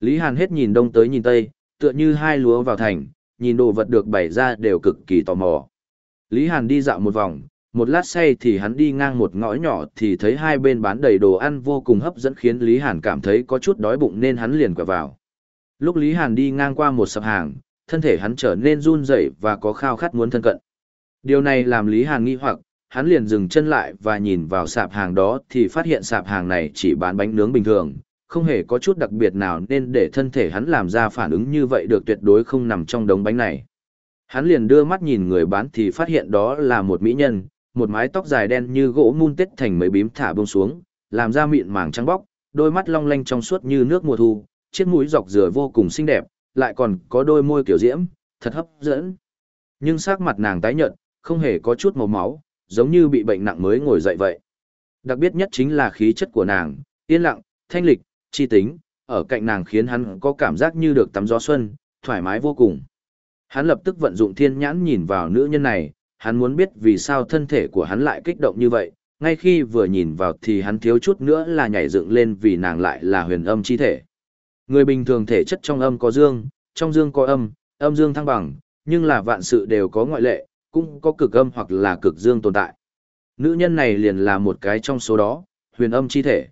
Lý Hàn hết nhìn đông tới nhìn tây, tựa như hai lúa vào thành, nhìn đồ vật được bày ra đều cực kỳ tò mò. Lý Hàn đi dạo một vòng, một lát say thì hắn đi ngang một ngõ nhỏ thì thấy hai bên bán đầy đồ ăn vô cùng hấp dẫn khiến Lý Hàn cảm thấy có chút đói bụng nên hắn liền quẹo vào. Lúc Lý Hàn đi ngang qua một sập hàng, thân thể hắn trở nên run rẩy và có khao khát muốn thân cận. Điều này làm Lý Hàn nghi hoặc, hắn liền dừng chân lại và nhìn vào sạp hàng đó thì phát hiện sạp hàng này chỉ bán bánh nướng bình thường, không hề có chút đặc biệt nào nên để thân thể hắn làm ra phản ứng như vậy được tuyệt đối không nằm trong đống bánh này. Hắn liền đưa mắt nhìn người bán thì phát hiện đó là một mỹ nhân, một mái tóc dài đen như gỗ mun tết thành mấy bím thả bông xuống, làm ra mịn màng trắng bóc, đôi mắt long lanh trong suốt như nước mùa thu, chiếc mũi dọc dừa vô cùng xinh đẹp, lại còn có đôi môi kiểu diễm, thật hấp dẫn. Nhưng sắc mặt nàng tái nhợt, không hề có chút màu máu, giống như bị bệnh nặng mới ngồi dậy vậy. Đặc biệt nhất chính là khí chất của nàng, yên lặng, thanh lịch, chi tính, ở cạnh nàng khiến hắn có cảm giác như được tắm gió xuân, thoải mái vô cùng. Hắn lập tức vận dụng thiên nhãn nhìn vào nữ nhân này, hắn muốn biết vì sao thân thể của hắn lại kích động như vậy, ngay khi vừa nhìn vào thì hắn thiếu chút nữa là nhảy dựng lên vì nàng lại là huyền âm chi thể. Người bình thường thể chất trong âm có dương, trong dương có âm, âm dương thăng bằng, nhưng là vạn sự đều có ngoại lệ, cũng có cực âm hoặc là cực dương tồn tại. Nữ nhân này liền là một cái trong số đó, huyền âm chi thể.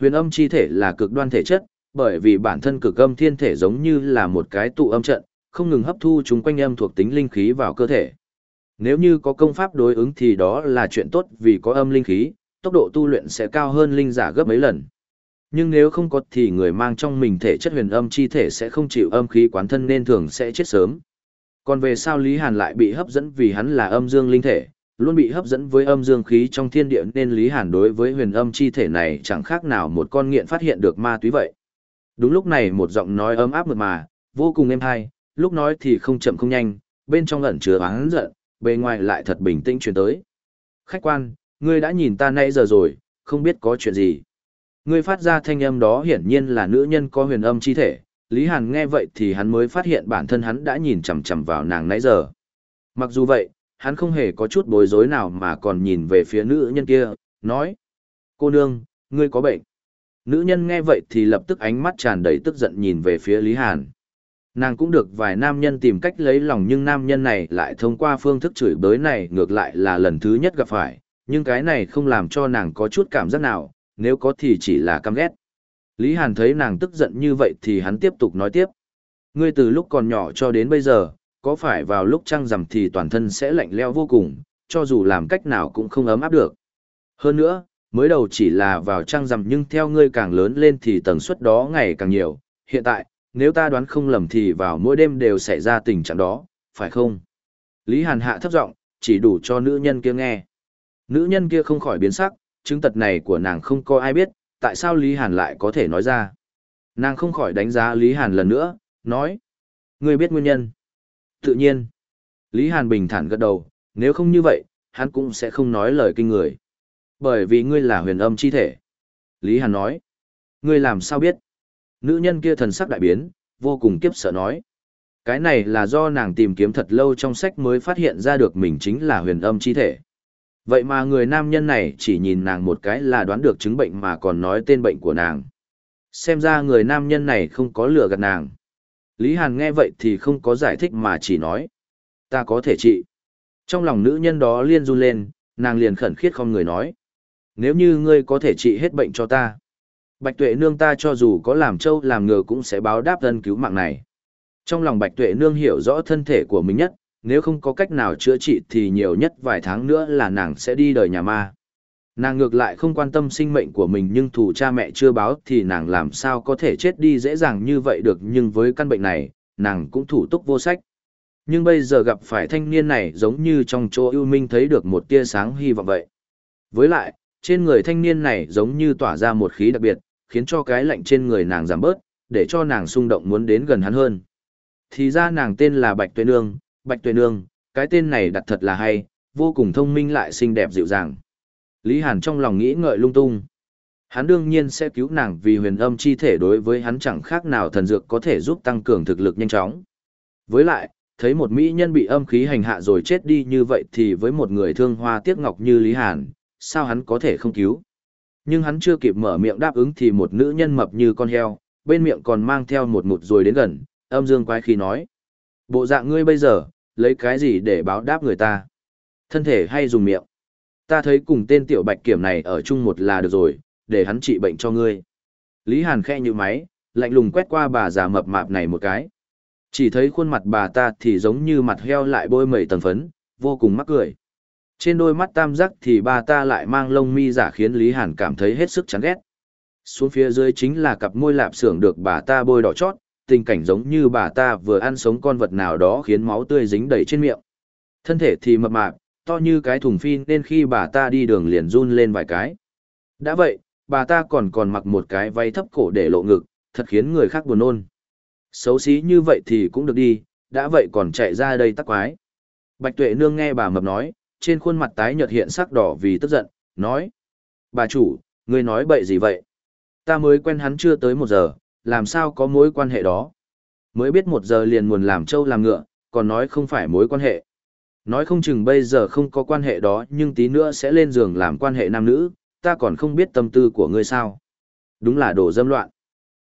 Huyền âm chi thể là cực đoan thể chất, bởi vì bản thân cực âm thiên thể giống như là một cái tụ âm trận, không ngừng hấp thu chúng quanh âm thuộc tính linh khí vào cơ thể. Nếu như có công pháp đối ứng thì đó là chuyện tốt vì có âm linh khí, tốc độ tu luyện sẽ cao hơn linh giả gấp mấy lần. Nhưng nếu không có thì người mang trong mình thể chất huyền âm chi thể sẽ không chịu âm khí quán thân nên thường sẽ chết sớm. Còn về sao Lý Hàn lại bị hấp dẫn vì hắn là âm dương linh thể, luôn bị hấp dẫn với âm dương khí trong thiên địa nên Lý Hàn đối với huyền âm chi thể này chẳng khác nào một con nghiện phát hiện được ma túy vậy. Đúng lúc này một giọng nói ấm áp mượt mà, vô cùng êm hay, lúc nói thì không chậm không nhanh, bên trong ẩn chứa oán giận, bề ngoài lại thật bình tĩnh chuyển tới. Khách quan, ngươi đã nhìn ta nãy giờ rồi, không biết có chuyện gì. Ngươi phát ra thanh âm đó hiển nhiên là nữ nhân có huyền âm chi thể, Lý Hàn nghe vậy thì hắn mới phát hiện bản thân hắn đã nhìn chằm chằm vào nàng nãy giờ. Mặc dù vậy, hắn không hề có chút bối rối nào mà còn nhìn về phía nữ nhân kia, nói. Cô nương, ngươi có bệnh. Nữ nhân nghe vậy thì lập tức ánh mắt tràn đầy tức giận nhìn về phía Lý Hàn. Nàng cũng được vài nam nhân tìm cách lấy lòng nhưng nam nhân này lại thông qua phương thức chửi bới này ngược lại là lần thứ nhất gặp phải, nhưng cái này không làm cho nàng có chút cảm giác nào, nếu có thì chỉ là căm ghét. Lý Hàn thấy nàng tức giận như vậy thì hắn tiếp tục nói tiếp. Ngươi từ lúc còn nhỏ cho đến bây giờ, có phải vào lúc trăng rằm thì toàn thân sẽ lạnh leo vô cùng, cho dù làm cách nào cũng không ấm áp được. Hơn nữa, mới đầu chỉ là vào trăng rằm nhưng theo ngươi càng lớn lên thì tần suất đó ngày càng nhiều. Hiện tại, nếu ta đoán không lầm thì vào mỗi đêm đều xảy ra tình trạng đó, phải không? Lý Hàn hạ thấp giọng, chỉ đủ cho nữ nhân kia nghe. Nữ nhân kia không khỏi biến sắc, chứng tật này của nàng không có ai biết, tại sao Lý Hàn lại có thể nói ra. Nàng không khỏi đánh giá Lý Hàn lần nữa, nói. Ngươi biết nguyên nhân. Tự nhiên. Lý Hàn bình thản gật đầu, nếu không như vậy, hắn cũng sẽ không nói lời kinh người. Bởi vì ngươi là huyền âm chi thể. Lý Hàn nói. Ngươi làm sao biết? Nữ nhân kia thần sắc đại biến, vô cùng kiếp sợ nói. Cái này là do nàng tìm kiếm thật lâu trong sách mới phát hiện ra được mình chính là huyền âm chi thể. Vậy mà người nam nhân này chỉ nhìn nàng một cái là đoán được chứng bệnh mà còn nói tên bệnh của nàng. Xem ra người nam nhân này không có lừa gạt nàng. Lý Hàn nghe vậy thì không có giải thích mà chỉ nói. Ta có thể trị. Trong lòng nữ nhân đó liên run lên, nàng liền khẩn khiết không người nói. Nếu như ngươi có thể trị hết bệnh cho ta. Bạch tuệ nương ta cho dù có làm trâu làm ngựa cũng sẽ báo đáp thân cứu mạng này. Trong lòng bạch tuệ nương hiểu rõ thân thể của mình nhất, nếu không có cách nào chữa trị thì nhiều nhất vài tháng nữa là nàng sẽ đi đời nhà ma. Nàng ngược lại không quan tâm sinh mệnh của mình nhưng thủ cha mẹ chưa báo thì nàng làm sao có thể chết đi dễ dàng như vậy được nhưng với căn bệnh này, nàng cũng thủ túc vô sách. Nhưng bây giờ gặp phải thanh niên này giống như trong chỗ ưu minh thấy được một tia sáng hy vọng vậy. Với lại, trên người thanh niên này giống như tỏa ra một khí đặc biệt, khiến cho cái lạnh trên người nàng giảm bớt, để cho nàng xung động muốn đến gần hắn hơn. Thì ra nàng tên là Bạch Tuệ Nương, Bạch Tuệ Nương, cái tên này đặt thật là hay, vô cùng thông minh lại xinh đẹp dịu dàng. Lý Hàn trong lòng nghĩ ngợi lung tung. Hắn đương nhiên sẽ cứu nàng vì huyền âm chi thể đối với hắn chẳng khác nào thần dược có thể giúp tăng cường thực lực nhanh chóng. Với lại, thấy một mỹ nhân bị âm khí hành hạ rồi chết đi như vậy thì với một người thương hoa tiếc ngọc như Lý Hàn, sao hắn có thể không cứu? Nhưng hắn chưa kịp mở miệng đáp ứng thì một nữ nhân mập như con heo, bên miệng còn mang theo một ngụt rồi đến gần, âm dương quái khí nói. Bộ dạng ngươi bây giờ, lấy cái gì để báo đáp người ta? Thân thể hay dùng miệng? Ta thấy cùng tên tiểu bạch kiểm này ở chung một là được rồi, để hắn trị bệnh cho ngươi. Lý Hàn khe như máy, lạnh lùng quét qua bà già mập mạp này một cái. Chỉ thấy khuôn mặt bà ta thì giống như mặt heo lại bôi mẩy tầng phấn, vô cùng mắc cười. Trên đôi mắt tam giác thì bà ta lại mang lông mi giả khiến Lý Hàn cảm thấy hết sức chán ghét. Xuống phía dưới chính là cặp môi lạp xưởng được bà ta bôi đỏ chót, tình cảnh giống như bà ta vừa ăn sống con vật nào đó khiến máu tươi dính đầy trên miệng. Thân thể thì mập mạp, to như cái thùng phi nên khi bà ta đi đường liền run lên vài cái. Đã vậy, bà ta còn còn mặc một cái váy thấp cổ để lộ ngực, thật khiến người khác buồn nôn. Xấu xí như vậy thì cũng được đi, đã vậy còn chạy ra đây tắc quái. Bạch tuệ nương nghe bà mập nói, trên khuôn mặt tái nhợt hiện sắc đỏ vì tức giận, nói. Bà chủ, người nói bậy gì vậy? Ta mới quen hắn chưa tới một giờ, làm sao có mối quan hệ đó? Mới biết một giờ liền muốn làm trâu làm ngựa, còn nói không phải mối quan hệ. Nói không chừng bây giờ không có quan hệ đó nhưng tí nữa sẽ lên giường làm quan hệ nam nữ, ta còn không biết tâm tư của ngươi sao. Đúng là đồ dâm loạn.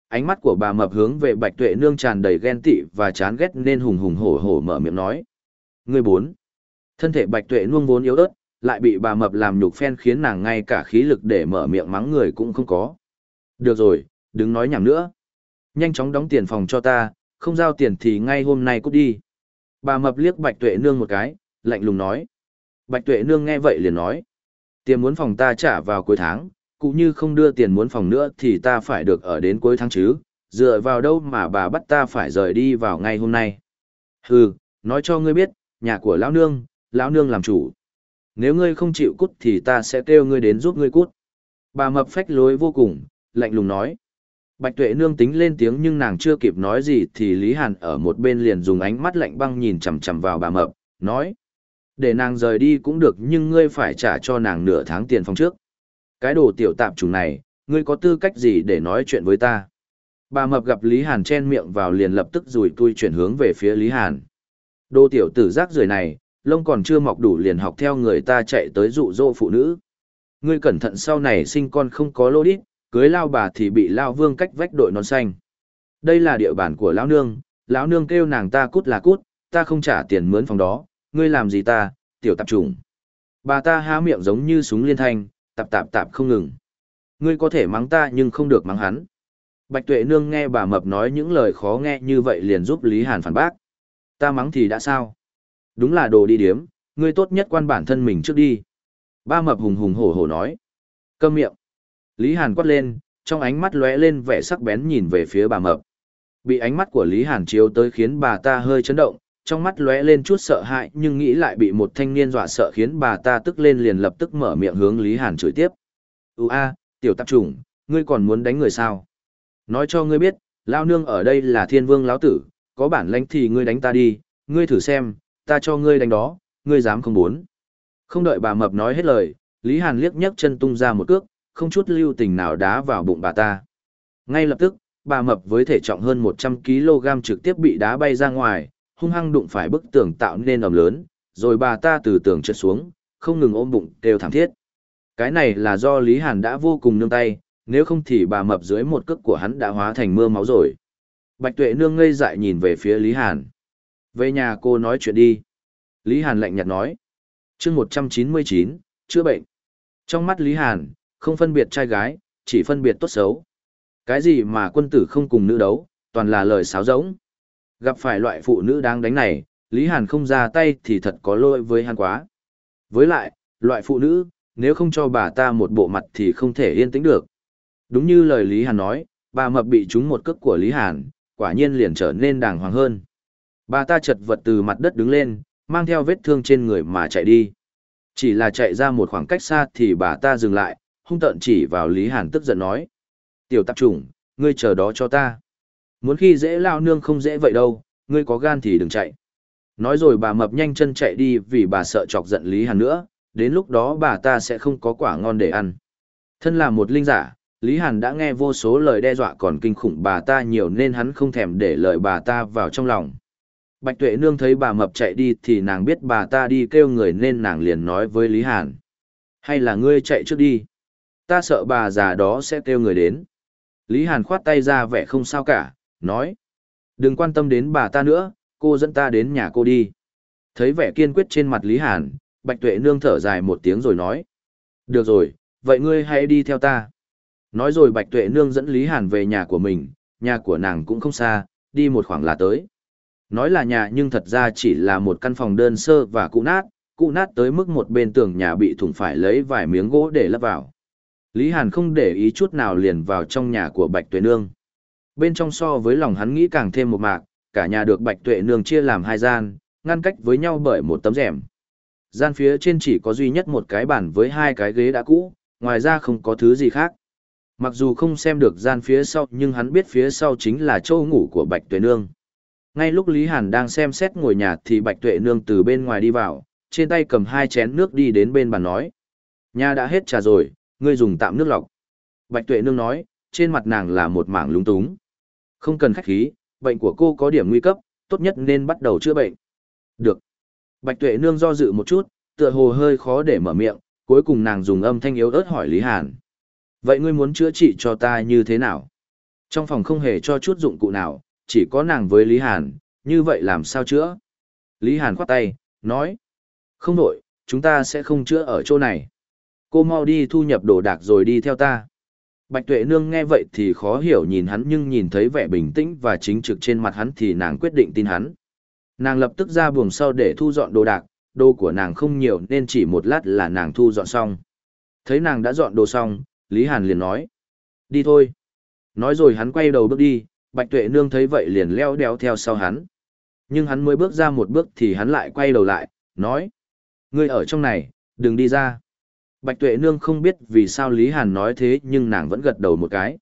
Ánh mắt của bà mập hướng về bạch tuệ nương tràn đầy ghen tị và chán ghét nên hùng hùng hổ hổ mở miệng nói. Ngươi bốn. Thân thể bạch tuệ nuông vốn yếu ớt, lại bị bà mập làm nhục phen khiến nàng ngay cả khí lực để mở miệng mắng người cũng không có. Được rồi, đừng nói nhảm nữa. Nhanh chóng đóng tiền phòng cho ta, không giao tiền thì ngay hôm nay cút đi. Bà mập liếc bạch tuệ nương một cái, lạnh lùng nói. Bạch tuệ nương nghe vậy liền nói. Tiền muốn phòng ta trả vào cuối tháng, cũng như không đưa tiền muốn phòng nữa thì ta phải được ở đến cuối tháng chứ, dựa vào đâu mà bà bắt ta phải rời đi vào ngay hôm nay. Hừ, nói cho ngươi biết, nhà của lão nương, lão nương làm chủ. Nếu ngươi không chịu cút thì ta sẽ kêu ngươi đến giúp ngươi cút. Bà mập phách lối vô cùng, lạnh lùng nói. Bạch tuệ nương tính lên tiếng nhưng nàng chưa kịp nói gì thì Lý Hàn ở một bên liền dùng ánh mắt lạnh băng nhìn chằm chằm vào bà mập, nói. Để nàng rời đi cũng được nhưng ngươi phải trả cho nàng nửa tháng tiền phòng trước. Cái đồ tiểu tạp chủng này, ngươi có tư cách gì để nói chuyện với ta? Bà mập gặp Lý Hàn chen miệng vào liền lập tức rủi tui chuyển hướng về phía Lý Hàn. Đồ tiểu tử rác rưởi này, lông còn chưa mọc đủ liền học theo người ta chạy tới dụ dỗ phụ nữ. Ngươi cẩn thận sau này sinh con không có lô đít, cưới lao bà thì bị lao vương cách vách đội nón xanh. Đây là địa bàn của lão nương, lão nương kêu nàng ta cút là cút, ta không trả tiền mướn phòng đó, ngươi làm gì ta, tiểu tạp trùng. Bà ta há miệng giống như súng liên thanh, tạp tạp tạp không ngừng. Ngươi có thể mắng ta nhưng không được mắng hắn. Bạch tuệ nương nghe bà mập nói những lời khó nghe như vậy liền giúp Lý Hàn phản bác. Ta mắng thì đã sao? Đúng là đồ đi điếm, ngươi tốt nhất quan bản thân mình trước đi. Ba mập hùng hùng hổ hổ nói. Câm miệng. Lý Hàn quát lên, trong ánh mắt lóe lên vẻ sắc bén nhìn về phía bà mập. Bị ánh mắt của Lý Hàn chiếu tới khiến bà ta hơi chấn động, trong mắt lóe lên chút sợ hãi nhưng nghĩ lại bị một thanh niên dọa sợ khiến bà ta tức lên liền lập tức mở miệng hướng Lý Hàn chửi tiếp. Ú a, tiểu tạp trùng, ngươi còn muốn đánh người sao? Nói cho ngươi biết, lao nương ở đây là thiên vương lão tử, có bản lãnh thì ngươi đánh ta đi, ngươi thử xem, ta cho ngươi đánh đó, ngươi dám không muốn. Không đợi bà mập nói hết lời, Lý Hàn liếc nhấc chân tung ra một cước, không chút lưu tình nào đá vào bụng bà ta. Ngay lập tức, bà mập với thể trọng hơn 100kg trực tiếp bị đá bay ra ngoài, hung hăng đụng phải bức tường tạo nên ầm lớn, rồi bà ta từ tường trượt xuống, không ngừng ôm bụng kêu thảm thiết. Cái này là do Lý Hàn đã vô cùng nương tay, nếu không thì bà mập dưới một cước của hắn đã hóa thành mưa máu rồi. Bạch Tuệ nương ngây dại nhìn về phía Lý Hàn. Về nhà cô nói chuyện đi. Lý Hàn lạnh nhạt nói. chương 199, chữa bệnh. Trong mắt Lý Hàn, không phân biệt trai gái, chỉ phân biệt tốt xấu. Cái gì mà quân tử không cùng nữ đấu, toàn là lời sáo rỗng. Gặp phải loại phụ nữ đáng đánh này, Lý Hàn không ra tay thì thật có lỗi với hắn quá. Với lại, loại phụ nữ, nếu không cho bà ta một bộ mặt thì không thể yên tĩnh được. Đúng như lời Lý Hàn nói, bà mập bị trúng một cước của Lý Hàn, quả nhiên liền trở nên đàng hoàng hơn. Bà ta chật vật từ mặt đất đứng lên, mang theo vết thương trên người mà chạy đi. Chỉ là chạy ra một khoảng cách xa thì bà ta dừng lại, hung tợn chỉ vào Lý Hàn tức giận nói. Tiểu tạp trùng, ngươi chờ đó cho ta. Muốn khi dễ lao nương không dễ vậy đâu, ngươi có gan thì đừng chạy. Nói rồi bà mập nhanh chân chạy đi vì bà sợ chọc giận Lý Hàn nữa, đến lúc đó bà ta sẽ không có quả ngon để ăn. Thân là một linh giả, Lý Hàn đã nghe vô số lời đe dọa còn kinh khủng bà ta nhiều nên hắn không thèm để lời bà ta vào trong lòng. Bạch Tuệ Nương thấy bà mập chạy đi thì nàng biết bà ta đi kêu người nên nàng liền nói với Lý Hàn. Hay là ngươi chạy trước đi? Ta sợ bà già đó sẽ kêu người đến. Lý Hàn khoát tay ra vẻ không sao cả, nói. Đừng quan tâm đến bà ta nữa, cô dẫn ta đến nhà cô đi. Thấy vẻ kiên quyết trên mặt Lý Hàn, Bạch Tuệ Nương thở dài một tiếng rồi nói. Được rồi, vậy ngươi hãy đi theo ta. Nói rồi Bạch Tuệ Nương dẫn Lý Hàn về nhà của mình, nhà của nàng cũng không xa, đi một khoảng là tới. Nói là nhà nhưng thật ra chỉ là một căn phòng đơn sơ và cũ nát, cũ nát tới mức một bên tường nhà bị thủng phải lấy vài miếng gỗ để lấp vào. Lý Hàn không để ý chút nào liền vào trong nhà của Bạch Tuệ Nương. Bên trong so với lòng hắn nghĩ càng thêm một mạc, cả nhà được Bạch Tuệ Nương chia làm hai gian, ngăn cách với nhau bởi một tấm rèm. Gian phía trên chỉ có duy nhất một cái bàn với hai cái ghế đã cũ, ngoài ra không có thứ gì khác. Mặc dù không xem được gian phía sau nhưng hắn biết phía sau chính là chỗ ngủ của Bạch Tuệ Nương. Ngay lúc Lý Hàn đang xem xét ngồi nhà thì Bạch Tuệ Nương từ bên ngoài đi vào, trên tay cầm hai chén nước đi đến bên bàn nói. Nhà đã hết trà rồi, ngươi dùng tạm nước lọc. Bạch Tuệ Nương nói, trên mặt nàng là một mảng lúng túng. Không cần khách khí, bệnh của cô có điểm nguy cấp, tốt nhất nên bắt đầu chữa bệnh. Được. Bạch Tuệ Nương do dự một chút, tựa hồ hơi khó để mở miệng, cuối cùng nàng dùng âm thanh yếu ớt hỏi Lý Hàn. Vậy ngươi muốn chữa trị cho ta như thế nào? Trong phòng không hề cho chút dụng cụ nào, chỉ có nàng với Lý Hàn, như vậy làm sao chữa? Lý Hàn khoát tay, nói. Không đổi, chúng ta sẽ không chữa ở chỗ này. Cô mau đi thu nhập đồ đạc rồi đi theo ta. Bạch Tuệ Nương nghe vậy thì khó hiểu nhìn hắn nhưng nhìn thấy vẻ bình tĩnh và chính trực trên mặt hắn thì nàng quyết định tin hắn. Nàng lập tức ra buồng sau để thu dọn đồ đạc, đồ của nàng không nhiều nên chỉ một lát là nàng thu dọn xong. Thấy nàng đã dọn đồ xong, Lý Hàn liền nói. Đi thôi. Nói rồi hắn quay đầu bước đi, Bạch Tuệ Nương thấy vậy liền leo đeo theo sau hắn. Nhưng hắn mới bước ra một bước thì hắn lại quay đầu lại, nói. Ngươi ở trong này, đừng đi ra. Bạch Tuệ Nương không biết vì sao Lý Hàn nói thế nhưng nàng vẫn gật đầu một cái.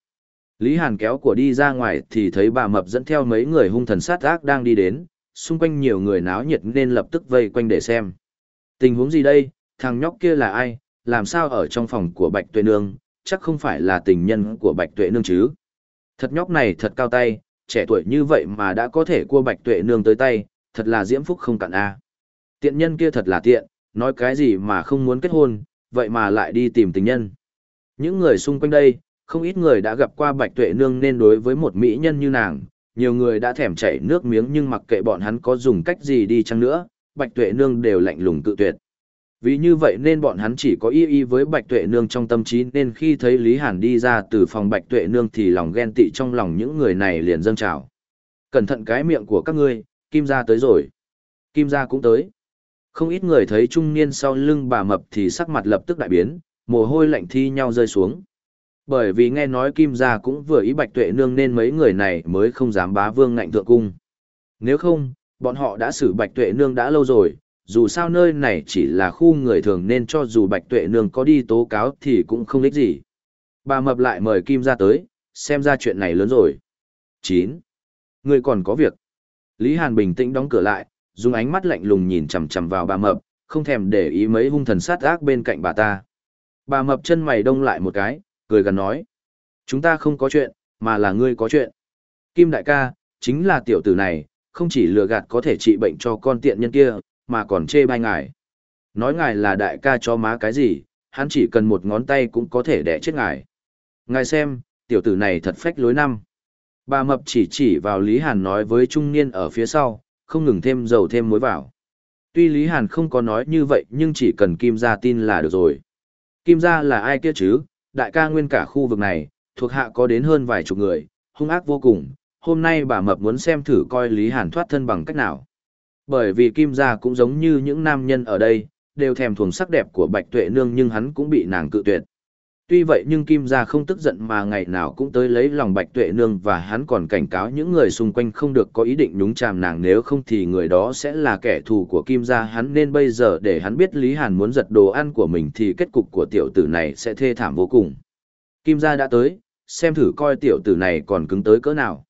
Lý Hàn kéo của đi ra ngoài thì thấy bà Mập dẫn theo mấy người hung thần sát ác đang đi đến, xung quanh nhiều người náo nhiệt nên lập tức vây quanh để xem. Tình huống gì đây, thằng nhóc kia là ai, làm sao ở trong phòng của Bạch Tuệ Nương, chắc không phải là tình nhân của Bạch Tuệ Nương chứ. Thật nhóc này thật cao tay, trẻ tuổi như vậy mà đã có thể cua Bạch Tuệ Nương tới tay, thật là diễm phúc không cạn a. Tiện nhân kia thật là tiện, nói cái gì mà không muốn kết hôn, vậy mà lại đi tìm tình nhân. Những người xung quanh đây, không ít người đã gặp qua Bạch Tuệ Nương nên đối với một mỹ nhân như nàng, nhiều người đã thèm chảy nước miếng nhưng mặc kệ bọn hắn có dùng cách gì đi chăng nữa, Bạch Tuệ Nương đều lạnh lùng cự tuyệt. Vì như vậy nên bọn hắn chỉ có y y với Bạch Tuệ Nương trong tâm trí nên khi thấy Lý Hàn đi ra từ phòng Bạch Tuệ Nương thì lòng ghen tị trong lòng những người này liền dâng trào. Cẩn thận cái miệng của các ngươi, Kim gia tới rồi. Kim gia cũng tới. Không ít người thấy trung niên sau lưng bà mập thì sắc mặt lập tức đại biến, mồ hôi lạnh thi nhau rơi xuống. Bởi vì nghe nói Kim gia cũng vừa ý Bạch Tuệ Nương nên mấy người này mới không dám bá vương ngạnh thượng cung. Nếu không, bọn họ đã xử Bạch Tuệ Nương đã lâu rồi, dù sao nơi này chỉ là khu người thường nên cho dù Bạch Tuệ Nương có đi tố cáo thì cũng không ích gì. Bà mập lại mời Kim gia tới, xem ra chuyện này lớn rồi. 9. Người còn có việc. Lý Hàn bình tĩnh đóng cửa lại, dùng ánh mắt lạnh lùng nhìn chằm chằm vào bà mập, không thèm để ý mấy hung thần sát ác bên cạnh bà ta. Bà mập chân mày đông lại một cái, cười gần nói. Chúng ta không có chuyện, mà là ngươi có chuyện. Kim đại ca, chính là tiểu tử này, không chỉ lừa gạt có thể trị bệnh cho con tiện nhân kia, mà còn chê bai ngài. Nói ngài là đại ca cho má cái gì, hắn chỉ cần một ngón tay cũng có thể đẻ chết ngài. Ngài xem, tiểu tử này thật phách lối năm. Bà mập chỉ chỉ vào Lý Hàn nói với trung niên ở phía sau, không ngừng thêm dầu thêm muối vào. Tuy Lý Hàn không có nói như vậy nhưng chỉ cần Kim gia tin là được rồi. Kim gia là ai kia chứ, đại ca nguyên cả khu vực này, thuộc hạ có đến hơn vài chục người, hung ác vô cùng. Hôm nay bà Mập muốn xem thử coi Lý Hàn thoát thân bằng cách nào. Bởi vì Kim gia cũng giống như những nam nhân ở đây, đều thèm thuồng sắc đẹp của Bạch Tuệ Nương nhưng hắn cũng bị nàng cự tuyệt. Tuy vậy nhưng Kim Gia không tức giận mà ngày nào cũng tới lấy lòng Bạch Tuệ Nương và hắn còn cảnh cáo những người xung quanh không được có ý định nhúng chàm nàng nếu không thì người đó sẽ là kẻ thù của Kim Gia hắn nên bây giờ để hắn biết Lý Hàn muốn giật đồ ăn của mình thì kết cục của tiểu tử này sẽ thê thảm vô cùng. Kim Gia đã tới, xem thử coi tiểu tử này còn cứng tới cỡ nào.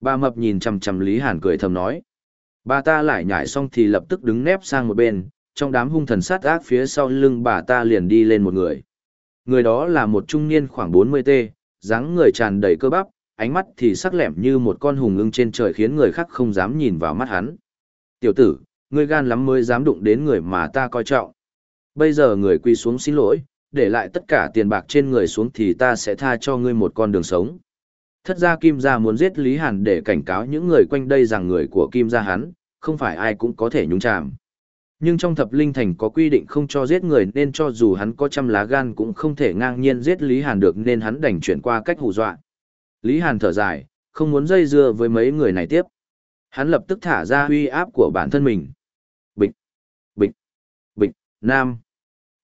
Bà Mập nhìn chằm chằm Lý Hàn cười thầm nói. Bà ta lại nhảy xong thì lập tức đứng nép sang một bên, trong đám hung thần sát ác phía sau lưng bà ta liền đi lên một người. Người đó là một trung niên khoảng 40T, dáng người tràn đầy cơ bắp, ánh mắt thì sắc lẻm như một con hùng ưng trên trời khiến người khác không dám nhìn vào mắt hắn. Tiểu tử, ngươi gan lắm mới dám đụng đến người mà ta coi trọng. Bây giờ người quy xuống xin lỗi, để lại tất cả tiền bạc trên người xuống thì ta sẽ tha cho ngươi một con đường sống. Thất gia Kim gia muốn giết Lý Hàn để cảnh cáo những người quanh đây rằng người của Kim gia hắn, không phải ai cũng có thể nhúng chàm. Nhưng trong thập linh thành có quy định không cho giết người nên cho dù hắn có trăm lá gan cũng không thể ngang nhiên giết Lý Hàn được nên hắn đành chuyển qua cách hù dọa. Lý Hàn thở dài, không muốn dây dưa với mấy người này tiếp. Hắn lập tức thả ra uy áp của bản thân mình. Bịch, bịch, bịch, nam.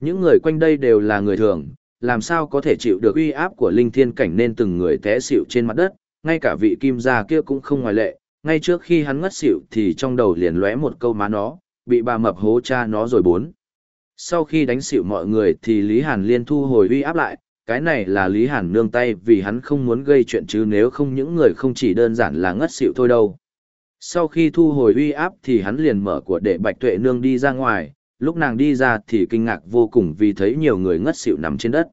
Những người quanh đây đều là người thường, làm sao có thể chịu được uy áp của linh thiên cảnh nên từng người té xỉu trên mặt đất, ngay cả vị kim gia kia cũng không ngoại lệ, ngay trước khi hắn ngất xỉu thì trong đầu liền lóe một câu má nó, bị bà mập hố cha nó rồi bốn. Sau khi đánh xỉu mọi người thì Lý Hàn liên thu hồi uy áp lại, cái này là Lý Hàn nương tay vì hắn không muốn gây chuyện chứ nếu không những người không chỉ đơn giản là ngất xỉu thôi đâu. Sau khi thu hồi uy áp thì hắn liền mở của để Bạch Tuệ nương đi ra ngoài, lúc nàng đi ra thì kinh ngạc vô cùng vì thấy nhiều người ngất xỉu nằm trên đất.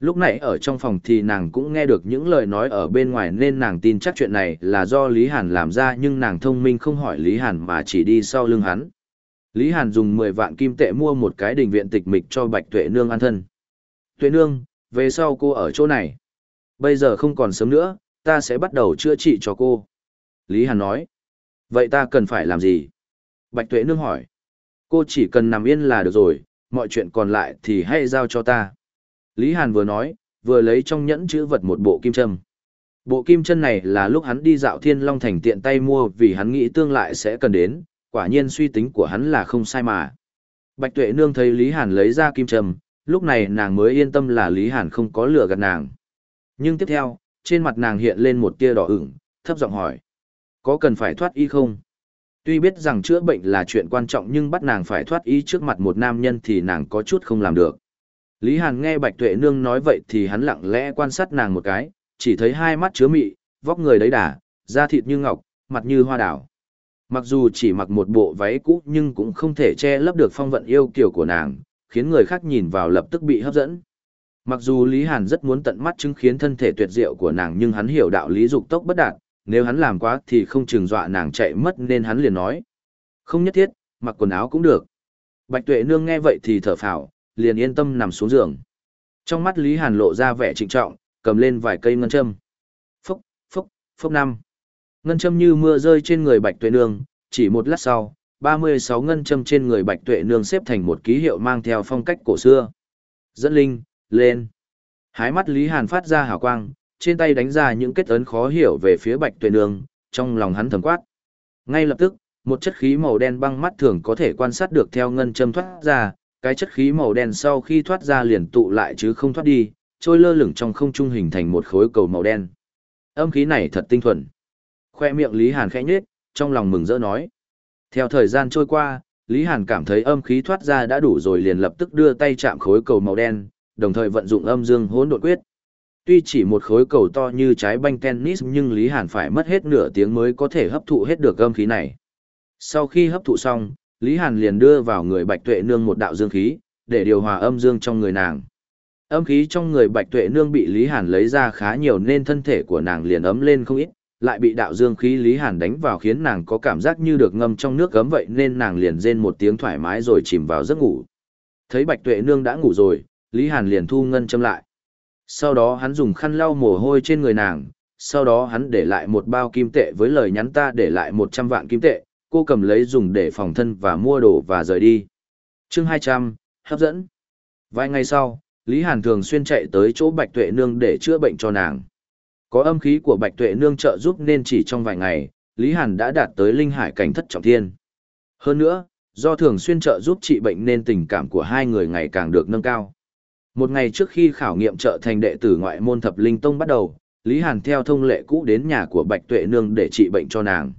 Lúc nãy ở trong phòng thì nàng cũng nghe được những lời nói ở bên ngoài nên nàng tin chắc chuyện này là do Lý Hàn làm ra nhưng nàng thông minh không hỏi Lý Hàn mà chỉ đi sau lưng hắn. Lý Hàn dùng 10 vạn kim tệ mua một cái đình viện tịch mịch cho Bạch Tuệ Nương an thân. Tuệ Nương, về sau cô ở chỗ này. Bây giờ không còn sớm nữa, ta sẽ bắt đầu chữa trị cho cô. Lý Hàn nói. Vậy ta cần phải làm gì? Bạch Tuệ Nương hỏi. Cô chỉ cần nằm yên là được rồi, mọi chuyện còn lại thì hãy giao cho ta. Lý Hàn vừa nói, vừa lấy trong nhẫn chữ vật một bộ kim châm. Bộ kim chân này là lúc hắn đi dạo Thiên Long Thành tiện tay mua vì hắn nghĩ tương lại sẽ cần đến, quả nhiên suy tính của hắn là không sai mà. Bạch Tuệ Nương thấy Lý Hàn lấy ra kim trầm, lúc này nàng mới yên tâm là Lý Hàn không có lừa gạt nàng. Nhưng tiếp theo, trên mặt nàng hiện lên một tia đỏ ửng, thấp giọng hỏi. Có cần phải thoát y không? Tuy biết rằng chữa bệnh là chuyện quan trọng nhưng bắt nàng phải thoát y trước mặt một nam nhân thì nàng có chút không làm được. Lý Hàn nghe Bạch Tuệ Nương nói vậy thì hắn lặng lẽ quan sát nàng một cái, chỉ thấy hai mắt chứa mị, vóc người đấy đà, da thịt như ngọc, mặt như hoa đảo. Mặc dù chỉ mặc một bộ váy cũ nhưng cũng không thể che lấp được phong vận yêu kiều của nàng, khiến người khác nhìn vào lập tức bị hấp dẫn. Mặc dù Lý Hàn rất muốn tận mắt chứng kiến thân thể tuyệt diệu của nàng nhưng hắn hiểu đạo lý dục tốc bất đạt, nếu hắn làm quá thì không chừng dọa nàng chạy mất nên hắn liền nói. Không nhất thiết, mặc quần áo cũng được. Bạch tuệ nương nghe vậy thì thở phào, liền yên tâm nằm xuống giường. Trong mắt Lý Hàn lộ ra vẻ trịnh trọng, cầm lên vài cây ngân châm. Phúc, phúc, phúc năm. Ngân châm như mưa rơi trên người Bạch Tuệ Nương, chỉ một lát sau, 36 ngân châm trên người Bạch Tuệ Nương xếp thành một ký hiệu mang theo phong cách cổ xưa. Dẫn linh, lên. Hái mắt Lý Hàn phát ra hào quang, trên tay đánh ra những kết ấn khó hiểu về phía Bạch Tuệ Nương, trong lòng hắn thầm quát. Ngay lập tức, một chất khí màu đen băng mắt thường có thể quan sát được theo ngân châm thoát ra, cái chất khí màu đen sau khi thoát ra liền tụ lại chứ không thoát đi, trôi lơ lửng trong không trung hình thành một khối cầu màu đen. Âm khí này thật tinh thuần. Khoe miệng Lý Hàn khẽ nhếch, trong lòng mừng rỡ nói. Theo thời gian trôi qua, Lý Hàn cảm thấy âm khí thoát ra đã đủ rồi liền lập tức đưa tay chạm khối cầu màu đen, đồng thời vận dụng âm dương hỗn độn quyết. Tuy chỉ một khối cầu to như trái banh tennis nhưng Lý Hàn phải mất hết nửa tiếng mới có thể hấp thụ hết được âm khí này. Sau khi hấp thụ xong, Lý Hàn liền đưa vào người Bạch Tuệ Nương một đạo dương khí, để điều hòa âm dương trong người nàng. Âm khí trong người Bạch Tuệ Nương bị Lý Hàn lấy ra khá nhiều nên thân thể của nàng liền ấm lên không ít, lại bị đạo dương khí Lý Hàn đánh vào khiến nàng có cảm giác như được ngâm trong nước gấm vậy nên nàng liền rên một tiếng thoải mái rồi chìm vào giấc ngủ. Thấy Bạch Tuệ Nương đã ngủ rồi, Lý Hàn liền thu ngân châm lại. Sau đó hắn dùng khăn lau mồ hôi trên người nàng, sau đó hắn để lại một bao kim tệ với lời nhắn ta để lại 100 vạn kim tệ, cô cầm lấy dùng để phòng thân và mua đồ và rời đi. chương 200, hấp dẫn. Vài ngày sau, Lý Hàn thường xuyên chạy tới chỗ Bạch Tuệ Nương để chữa bệnh cho nàng. Có âm khí của Bạch Tuệ Nương trợ giúp nên chỉ trong vài ngày, Lý Hàn đã đạt tới linh hải cảnh thất trọng thiên. Hơn nữa, do thường xuyên trợ giúp trị bệnh nên tình cảm của hai người ngày càng được nâng cao. Một ngày trước khi khảo nghiệm trợ thành đệ tử ngoại môn thập linh tông bắt đầu, Lý Hàn theo thông lệ cũ đến nhà của Bạch Tuệ Nương để trị bệnh cho nàng.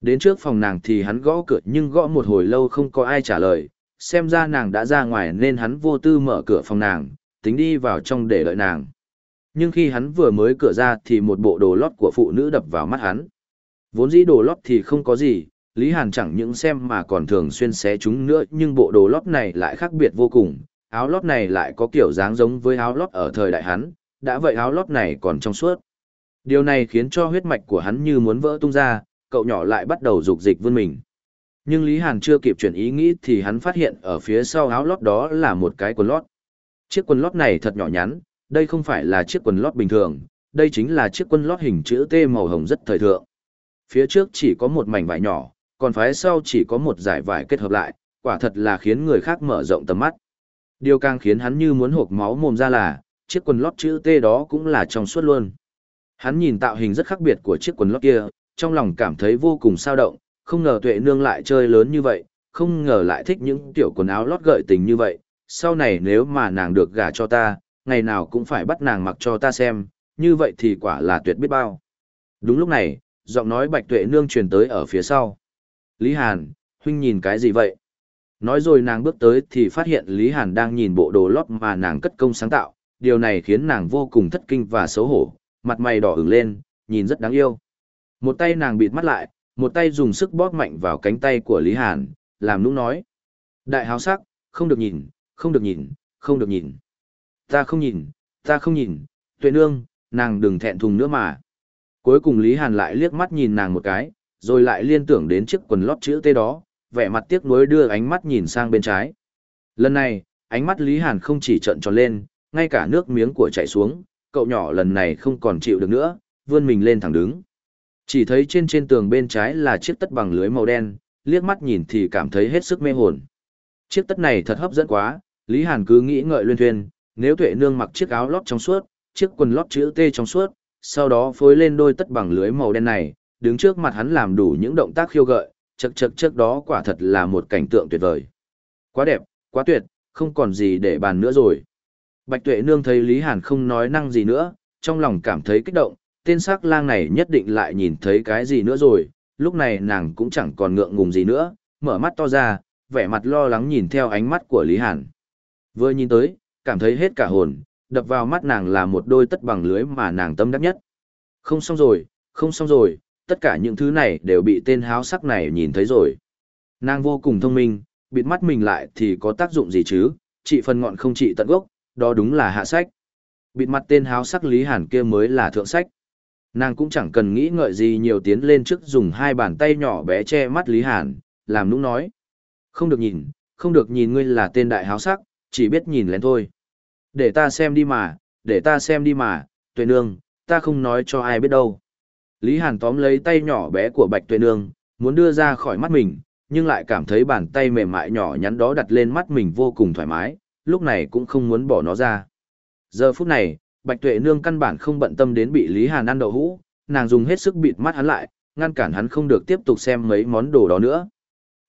Đến trước phòng nàng thì hắn gõ cửa nhưng gõ một hồi lâu không có ai trả lời, xem ra nàng đã ra ngoài nên hắn vô tư mở cửa phòng nàng, tính đi vào trong để đợi nàng. Nhưng khi hắn vừa mới cửa ra thì một bộ đồ lót của phụ nữ đập vào mắt hắn. Vốn dĩ đồ lót thì không có gì, Lý Hàn chẳng những xem mà còn thường xuyên xé chúng nữa nhưng bộ đồ lót này lại khác biệt vô cùng. Áo lót này lại có kiểu dáng giống với áo lót ở thời đại hắn, đã vậy áo lót này còn trong suốt. Điều này khiến cho huyết mạch của hắn như muốn vỡ tung ra, cậu nhỏ lại bắt đầu rục dịch vươn mình. Nhưng Lý Hàn chưa kịp chuyển ý nghĩ thì hắn phát hiện ở phía sau áo lót đó là một cái quần lót. Chiếc quần lót này thật nhỏ nhắn, đây không phải là chiếc quần lót bình thường, đây chính là chiếc quần lót hình chữ T màu hồng rất thời thượng. Phía trước chỉ có một mảnh vải nhỏ, còn phía sau chỉ có một dải vải kết hợp lại, quả thật là khiến người khác mở rộng tầm mắt. Điều càng khiến hắn như muốn hộp máu mồm ra là, chiếc quần lót chữ T đó cũng là trong suốt luôn. Hắn nhìn tạo hình rất khác biệt của chiếc quần lót kia, trong lòng cảm thấy vô cùng sao động, không ngờ tuệ nương lại chơi lớn như vậy, không ngờ lại thích những tiểu quần áo lót gợi tình như vậy, sau này nếu mà nàng được gả cho ta, ngày nào cũng phải bắt nàng mặc cho ta xem, như vậy thì quả là tuyệt biết bao. Đúng lúc này, giọng nói bạch tuệ nương truyền tới ở phía sau. Lý Hàn, huynh nhìn cái gì vậy? Nói rồi nàng bước tới thì phát hiện Lý Hàn đang nhìn bộ đồ lót mà nàng cất công sáng tạo, điều này khiến nàng vô cùng thất kinh và xấu hổ, mặt mày đỏ ửng lên, nhìn rất đáng yêu. Một tay nàng bịt mắt lại, một tay dùng sức bóp mạnh vào cánh tay của Lý Hàn, làm nũng nói. Đại háo sắc, không được nhìn, không được nhìn, không được nhìn. Ta không nhìn, ta không nhìn, tuệ nương, nàng đừng thẹn thùng nữa mà. Cuối cùng Lý Hàn lại liếc mắt nhìn nàng một cái, rồi lại liên tưởng đến chiếc quần lót chữ T đó, vẻ mặt tiếc nuối đưa ánh mắt nhìn sang bên trái. Lần này, ánh mắt Lý Hàn không chỉ trợn tròn lên, ngay cả nước miếng của chảy xuống, cậu nhỏ lần này không còn chịu được nữa, vươn mình lên thẳng đứng. Chỉ thấy trên trên tường bên trái là chiếc tất bằng lưới màu đen, liếc mắt nhìn thì cảm thấy hết sức mê hồn. Chiếc tất này thật hấp dẫn quá, Lý Hàn cứ nghĩ ngợi luyên thuyên, nếu tuệ nương mặc chiếc áo lót trong suốt, chiếc quần lót chữ T trong suốt, sau đó phối lên đôi tất bằng lưới màu đen này, đứng trước mặt hắn làm đủ những động tác khiêu gợi, chật chật trước đó quả thật là một cảnh tượng tuyệt vời. Quá đẹp, quá tuyệt, không còn gì để bàn nữa rồi. Bạch Tuệ Nương thấy Lý Hàn không nói năng gì nữa, trong lòng cảm thấy kích động, tên sắc lang này nhất định lại nhìn thấy cái gì nữa rồi, lúc này nàng cũng chẳng còn ngượng ngùng gì nữa, mở mắt to ra, vẻ mặt lo lắng nhìn theo ánh mắt của Lý Hàn. Vừa nhìn tới, cảm thấy hết cả hồn, đập vào mắt nàng là một đôi tất bằng lưới mà nàng tâm đắc nhất. Không xong rồi, không xong rồi, tất cả những thứ này đều bị tên háo sắc này nhìn thấy rồi. Nàng vô cùng thông minh, bịt mắt mình lại thì có tác dụng gì chứ, trị phần ngọn không trị tận gốc, đó đúng là hạ sách. Bịt mặt tên háo sắc Lý Hàn kia mới là thượng sách. Nàng cũng chẳng cần nghĩ ngợi gì nhiều tiến lên trước dùng hai bàn tay nhỏ bé che mắt Lý Hàn, làm nũng nói. Không được nhìn, không được nhìn ngươi là tên đại háo sắc, chỉ biết nhìn lén thôi. Để ta xem đi mà, để ta xem đi mà, tuệ nương, ta không nói cho ai biết đâu. Lý Hàn tóm lấy tay nhỏ bé của Bạch Tuệ Nương, muốn đưa ra khỏi mắt mình, nhưng lại cảm thấy bàn tay mềm mại nhỏ nhắn đó đặt lên mắt mình vô cùng thoải mái, lúc này cũng không muốn bỏ nó ra. Giờ phút này, Bạch Tuệ Nương căn bản không bận tâm đến bị Lý Hàn ăn đậu hũ, nàng dùng hết sức bịt mắt hắn lại, ngăn cản hắn không được tiếp tục xem mấy món đồ đó nữa.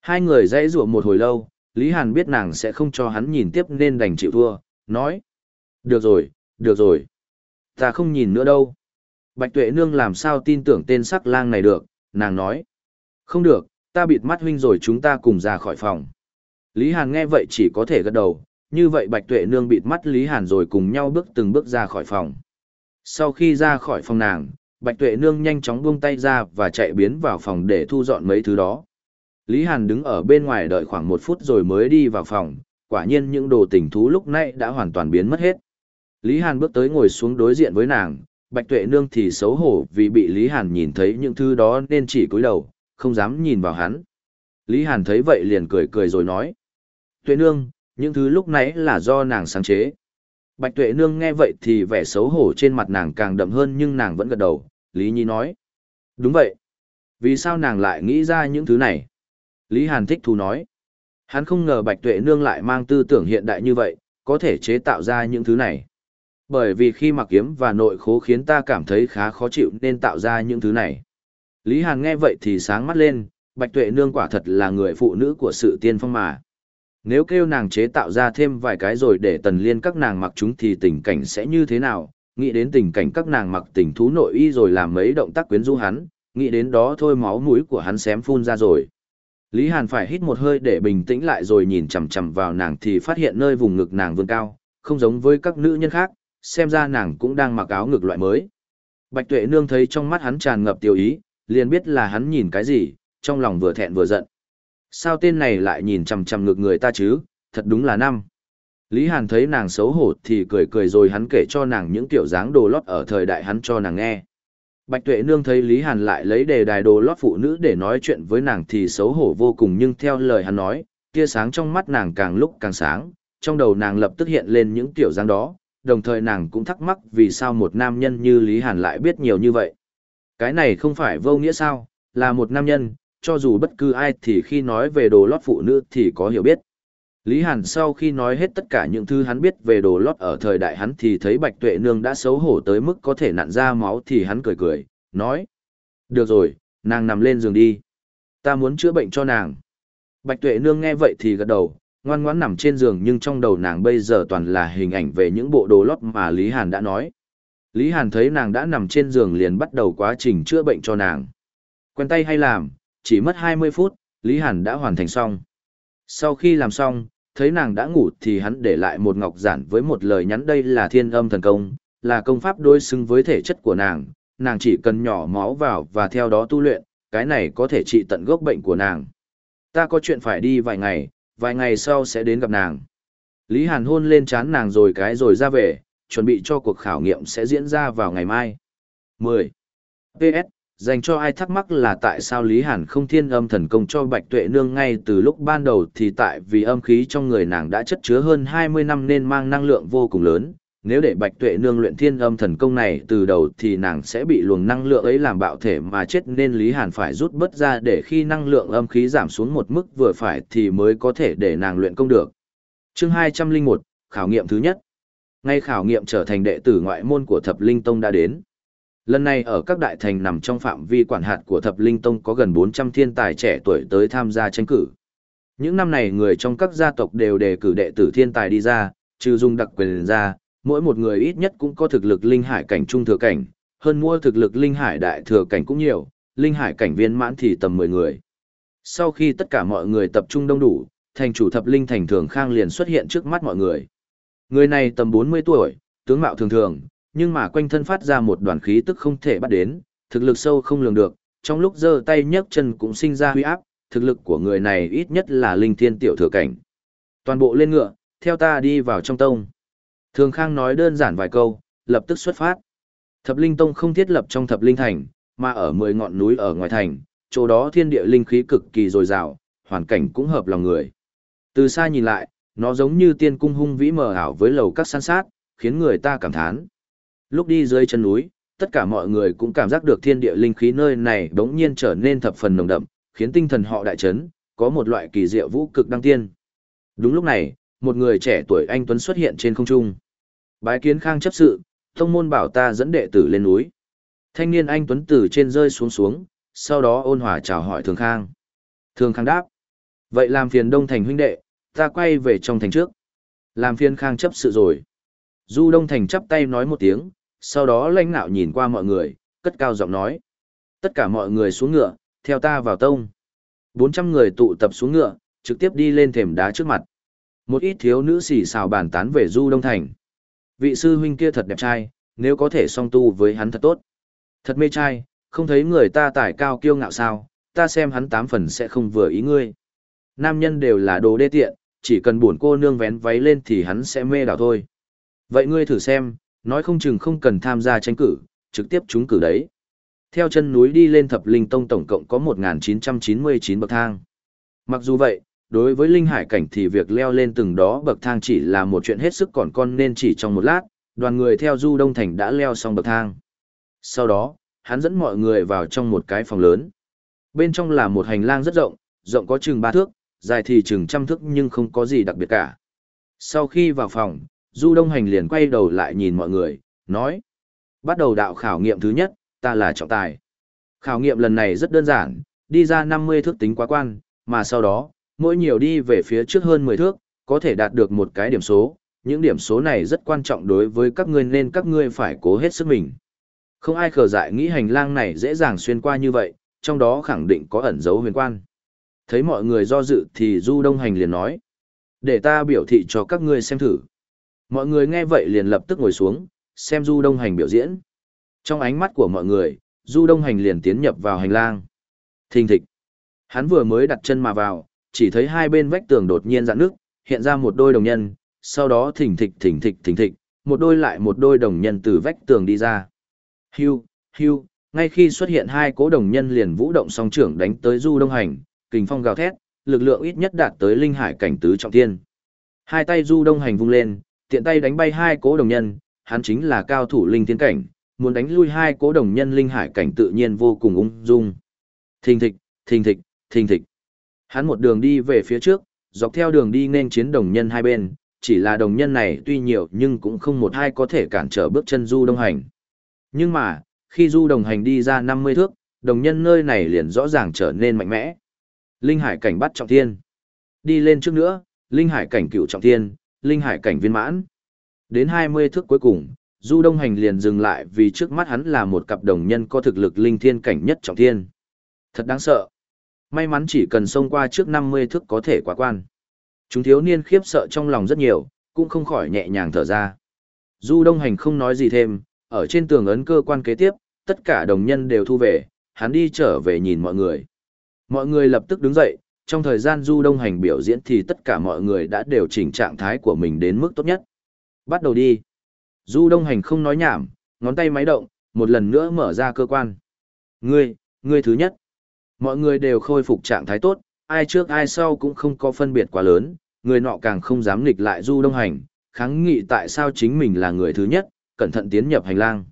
Hai người dãy rủa một hồi lâu, Lý Hàn biết nàng sẽ không cho hắn nhìn tiếp nên đành chịu thua, nói. Được rồi, được rồi. Ta không nhìn nữa đâu. Bạch Tuệ Nương làm sao tin tưởng tên sắc lang này được, nàng nói. Không được, ta bịt mắt huynh rồi chúng ta cùng ra khỏi phòng. Lý Hàn nghe vậy chỉ có thể gật đầu, như vậy Bạch Tuệ Nương bịt mắt Lý Hàn rồi cùng nhau bước từng bước ra khỏi phòng. Sau khi ra khỏi phòng nàng, Bạch Tuệ Nương nhanh chóng buông tay ra và chạy biến vào phòng để thu dọn mấy thứ đó. Lý Hàn đứng ở bên ngoài đợi khoảng một phút rồi mới đi vào phòng, quả nhiên những đồ tình thú lúc nãy đã hoàn toàn biến mất hết. Lý Hàn bước tới ngồi xuống đối diện với nàng, Bạch Tuệ Nương thì xấu hổ vì bị Lý Hàn nhìn thấy những thứ đó nên chỉ cúi đầu, không dám nhìn vào hắn. Lý Hàn thấy vậy liền cười cười rồi nói. Tuệ Nương, những thứ lúc nãy là do nàng sáng chế. Bạch Tuệ Nương nghe vậy thì vẻ xấu hổ trên mặt nàng càng đậm hơn nhưng nàng vẫn gật đầu, Lý Nhi nói. Đúng vậy. Vì sao nàng lại nghĩ ra những thứ này? Lý Hàn thích thú nói. Hắn không ngờ Bạch Tuệ Nương lại mang tư tưởng hiện đại như vậy, có thể chế tạo ra những thứ này. Bởi vì khi mặc kiếm và nội khố khiến ta cảm thấy khá khó chịu nên tạo ra những thứ này. Lý Hàn nghe vậy thì sáng mắt lên, Bạch Tuệ Nương quả thật là người phụ nữ của sự tiên phong mà. Nếu kêu nàng chế tạo ra thêm vài cái rồi để tần liên các nàng mặc chúng thì tình cảnh sẽ như thế nào? Nghĩ đến tình cảnh các nàng mặc tình thú nội y rồi làm mấy động tác quyến rũ hắn, nghĩ đến đó thôi máu mũi của hắn xém phun ra rồi. Lý Hàn phải hít một hơi để bình tĩnh lại rồi nhìn chằm chằm vào nàng thì phát hiện nơi vùng ngực nàng vươn cao, không giống với các nữ nhân khác, xem ra nàng cũng đang mặc áo ngực loại mới. Bạch Tuệ Nương thấy trong mắt hắn tràn ngập tiêu ý, liền biết là hắn nhìn cái gì, trong lòng vừa thẹn vừa giận. Sao tên này lại nhìn chằm chằm ngực người ta chứ, thật đúng là năm. Lý Hàn thấy nàng xấu hổ thì cười cười rồi hắn kể cho nàng những kiểu dáng đồ lót ở thời đại hắn cho nàng nghe. Bạch Tuệ Nương thấy Lý Hàn lại lấy đề đài đồ lót phụ nữ để nói chuyện với nàng thì xấu hổ vô cùng nhưng theo lời hắn nói, tia sáng trong mắt nàng càng lúc càng sáng, trong đầu nàng lập tức hiện lên những tiểu dáng đó, đồng thời nàng cũng thắc mắc vì sao một nam nhân như Lý Hàn lại biết nhiều như vậy. Cái này không phải vô nghĩa sao, là một nam nhân, cho dù bất cứ ai thì khi nói về đồ lót phụ nữ thì có hiểu biết. Lý Hàn sau khi nói hết tất cả những thứ hắn biết về đồ lót ở thời đại hắn thì thấy Bạch Tuệ Nương đã xấu hổ tới mức có thể nặn ra máu thì hắn cười cười, nói. Được rồi, nàng nằm lên giường đi. Ta muốn chữa bệnh cho nàng. Bạch Tuệ Nương nghe vậy thì gật đầu, ngoan ngoãn nằm trên giường nhưng trong đầu nàng bây giờ toàn là hình ảnh về những bộ đồ lót mà Lý Hàn đã nói. Lý Hàn thấy nàng đã nằm trên giường liền bắt đầu quá trình chữa bệnh cho nàng. Quen tay hay làm, chỉ mất 20 phút, Lý Hàn đã hoàn thành xong. Sau khi làm xong, thấy nàng đã ngủ thì hắn để lại một ngọc giản với một lời nhắn đây là thiên âm thần công, là công pháp đối xứng với thể chất của nàng, nàng chỉ cần nhỏ máu vào và theo đó tu luyện, cái này có thể trị tận gốc bệnh của nàng. Ta có chuyện phải đi vài ngày, vài ngày sau sẽ đến gặp nàng. Lý Hàn hôn lên chán nàng rồi cái rồi ra về, chuẩn bị cho cuộc khảo nghiệm sẽ diễn ra vào ngày mai. 10. PS, dành cho ai thắc mắc là tại sao Lý Hàn không thiên âm thần công cho Bạch Tuệ Nương ngay từ lúc ban đầu thì tại vì âm khí trong người nàng đã chất chứa hơn 20 năm nên mang năng lượng vô cùng lớn. Nếu để Bạch Tuệ Nương luyện thiên âm thần công này từ đầu thì nàng sẽ bị luồng năng lượng ấy làm bạo thể mà chết nên Lý Hàn phải rút bớt ra để khi năng lượng âm khí giảm xuống một mức vừa phải thì mới có thể để nàng luyện công được. Chương 201, khảo nghiệm thứ nhất. Ngay khảo nghiệm trở thành đệ tử ngoại môn của Thập Linh Tông đã đến. Lần này ở các đại thành nằm trong phạm vi quản hạt của Thập Linh Tông có gần 400 thiên tài trẻ tuổi tới tham gia tranh cử. Những năm này người trong các gia tộc đều đề cử đệ tử thiên tài đi ra, trừ dung đặc quyền ra, mỗi một người ít nhất cũng có thực lực linh hải cảnh trung thừa cảnh, hơn mua thực lực linh hải đại thừa cảnh cũng nhiều, linh hải cảnh viên mãn thì tầm 10 người. Sau khi tất cả mọi người tập trung đông đủ, thành chủ thập linh thành thường khang liền xuất hiện trước mắt mọi người. Người này tầm 40 tuổi, tướng mạo thường thường, nhưng mà quanh thân phát ra một đoàn khí tức không thể bắt đến, thực lực sâu không lường được, trong lúc giơ tay nhấc chân cũng sinh ra huy áp, thực lực của người này ít nhất là linh thiên tiểu thừa cảnh. Toàn bộ lên ngựa, theo ta đi vào trong tông. Thường Khang nói đơn giản vài câu, lập tức xuất phát. Thập Linh Tông không thiết lập trong Thập Linh Thành, mà ở mười ngọn núi ở ngoài thành, chỗ đó thiên địa linh khí cực kỳ dồi dào, hoàn cảnh cũng hợp lòng người. Từ xa nhìn lại, nó giống như tiên cung hung vĩ mờ ảo với lầu các san sát, khiến người ta cảm thán. Lúc đi dưới chân núi, tất cả mọi người cũng cảm giác được thiên địa linh khí nơi này đống nhiên trở nên thập phần nồng đậm, khiến tinh thần họ đại chấn, có một loại kỳ diệu vũ cực đăng tiên. Đúng lúc này, một người trẻ tuổi anh Tuấn xuất hiện trên không trung. Bái kiến khang chấp sự, thông môn bảo ta dẫn đệ tử lên núi. Thanh niên anh Tuấn từ trên rơi xuống xuống, sau đó ôn hòa chào hỏi Thường Khang. Thường Khang đáp. Vậy làm phiền Đông Thành huynh đệ, ta quay về trong thành trước. Làm phiền Khang chấp sự rồi. Du Đông Thành chắp tay nói một tiếng, sau đó lãnh nạo nhìn qua mọi người, cất cao giọng nói. Tất cả mọi người xuống ngựa, theo ta vào tông. 400 người tụ tập xuống ngựa, trực tiếp đi lên thềm đá trước mặt. Một ít thiếu nữ xỉ xào bàn tán về Du Đông Thành. Vị sư huynh kia thật đẹp trai, nếu có thể song tu với hắn thật tốt. Thật mê trai, không thấy người ta tài cao kiêu ngạo sao, ta xem hắn tám phần sẽ không vừa ý ngươi. Nam nhân đều là đồ đê tiện, chỉ cần buồn cô nương vén váy lên thì hắn sẽ mê đảo thôi. Vậy ngươi thử xem, nói không chừng không cần tham gia tranh cử, trực tiếp trúng cử đấy. Theo chân núi đi lên thập linh tông tổng cộng có 1.999 bậc thang. Mặc dù vậy, đối với linh hải cảnh thì việc leo lên từng đó bậc thang chỉ là một chuyện hết sức còn con nên chỉ trong một lát, đoàn người theo Du Đông Thành đã leo xong bậc thang. Sau đó, hắn dẫn mọi người vào trong một cái phòng lớn. Bên trong là một hành lang rất rộng, rộng có chừng ba thước, dài thì chừng trăm thước nhưng không có gì đặc biệt cả. Sau khi vào phòng, Du Đông Hành liền quay đầu lại nhìn mọi người, nói. Bắt đầu đạo khảo nghiệm thứ nhất, ta là trọng tài. Khảo nghiệm lần này rất đơn giản, đi ra 50 thước tính quá quan, mà sau đó, mỗi nhiều đi về phía trước hơn 10 thước, có thể đạt được một cái điểm số. Những điểm số này rất quan trọng đối với các ngươi nên các ngươi phải cố hết sức mình. Không ai khờ dại nghĩ hành lang này dễ dàng xuyên qua như vậy, trong đó khẳng định có ẩn dấu huyền quan. Thấy mọi người do dự thì Du Đông Hành liền nói. Để ta biểu thị cho các ngươi xem thử. Mọi người nghe vậy liền lập tức ngồi xuống, xem Du Đông Hành biểu diễn. Trong ánh mắt của mọi người, Du Đông Hành liền tiến nhập vào hành lang. Thình thịch. Hắn vừa mới đặt chân mà vào, chỉ thấy hai bên vách tường đột nhiên dạn nước, hiện ra một đôi đồng nhân, sau đó thỉnh thịch thỉnh thịch thỉnh thịch, một đôi lại một đôi đồng nhân từ vách tường đi ra. Hưu, hưu, ngay khi xuất hiện hai cố đồng nhân liền vũ động song trưởng đánh tới Du Đông Hành, kình phong gào thét, lực lượng ít nhất đạt tới linh hải cảnh tứ trọng thiên. Hai tay Du Đông Hành vung lên, Tiện tay đánh bay hai cố đồng nhân, hắn chính là cao thủ linh thiên cảnh, muốn đánh lui hai cố đồng nhân linh hải cảnh tự nhiên vô cùng ung dung. Thình thịch, thình thịch, thình thịch. Hắn một đường đi về phía trước, dọc theo đường đi nên chiến đồng nhân hai bên, chỉ là đồng nhân này tuy nhiều nhưng cũng không một hai có thể cản trở bước chân du đông hành. Nhưng mà, khi du đồng hành đi ra 50 thước, đồng nhân nơi này liền rõ ràng trở nên mạnh mẽ. Linh hải cảnh bắt trọng thiên. Đi lên trước nữa, linh hải cảnh cựu trọng thiên, linh hải cảnh viên mãn. Đến 20 thước cuối cùng, du đông hành liền dừng lại vì trước mắt hắn là một cặp đồng nhân có thực lực linh thiên cảnh nhất trọng thiên. Thật đáng sợ. May mắn chỉ cần xông qua trước 50 thước có thể quá quan. Chúng thiếu niên khiếp sợ trong lòng rất nhiều, cũng không khỏi nhẹ nhàng thở ra. Du Đông Hành không nói gì thêm, ở trên tường ấn cơ quan kế tiếp, tất cả đồng nhân đều thu về, hắn đi trở về nhìn mọi người. Mọi người lập tức đứng dậy, trong thời gian Du Đông Hành biểu diễn thì tất cả mọi người đã đều chỉnh trạng thái của mình đến mức tốt nhất. Bắt đầu đi. Du Đông Hành không nói nhảm, ngón tay máy động, một lần nữa mở ra cơ quan. Ngươi, ngươi thứ nhất. Mọi người đều khôi phục trạng thái tốt, ai trước ai sau cũng không có phân biệt quá lớn, người nọ càng không dám nghịch lại Du Đông Hành, kháng nghị tại sao chính mình là người thứ nhất, cẩn thận tiến nhập hành lang.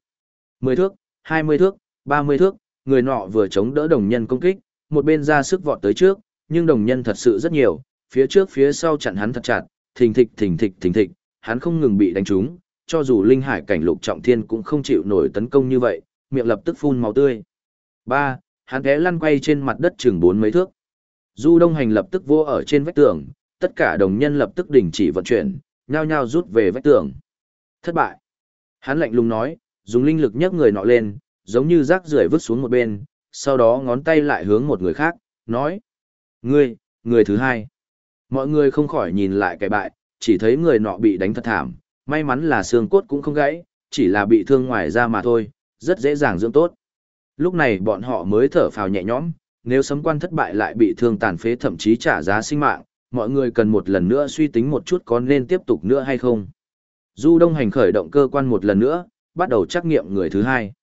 10 thước, 20 thước, 30 thước, người nọ vừa chống đỡ đồng nhân công kích, một bên ra sức vọt tới trước, nhưng đồng nhân thật sự rất nhiều, phía trước phía sau chặn hắn thật chặt, thình thịch thình thịch thình thịch, hắn không ngừng bị đánh trúng, cho dù linh hải cảnh lục trọng thiên cũng không chịu nổi tấn công như vậy, miệng lập tức phun máu tươi. 3. Hắn té lăn quay trên mặt đất chừng bốn mấy thước. Du Đông Hành lập tức vô ở trên vách tường, tất cả đồng nhân lập tức đình chỉ vận chuyển, nhao nhao rút về vách tường. Thất bại. Hắn lạnh lùng nói, dùng linh lực nhấc người nọ lên, giống như rác rưởi vứt xuống một bên, sau đó ngón tay lại hướng một người khác, nói. Ngươi, người thứ hai. Mọi người không khỏi nhìn lại cái bại, chỉ thấy người nọ bị đánh thật thảm, may mắn là xương cốt cũng không gãy, chỉ là bị thương ngoài da mà thôi, rất dễ dàng dưỡng tốt. Lúc này bọn họ mới thở phào nhẹ nhõm, nếu sấm quan thất bại lại bị thương tàn phế thậm chí trả giá sinh mạng, mọi người cần một lần nữa suy tính một chút có nên tiếp tục nữa hay không. Du Đông Hành khởi động cơ quan một lần nữa, bắt đầu trắc nghiệm người thứ hai.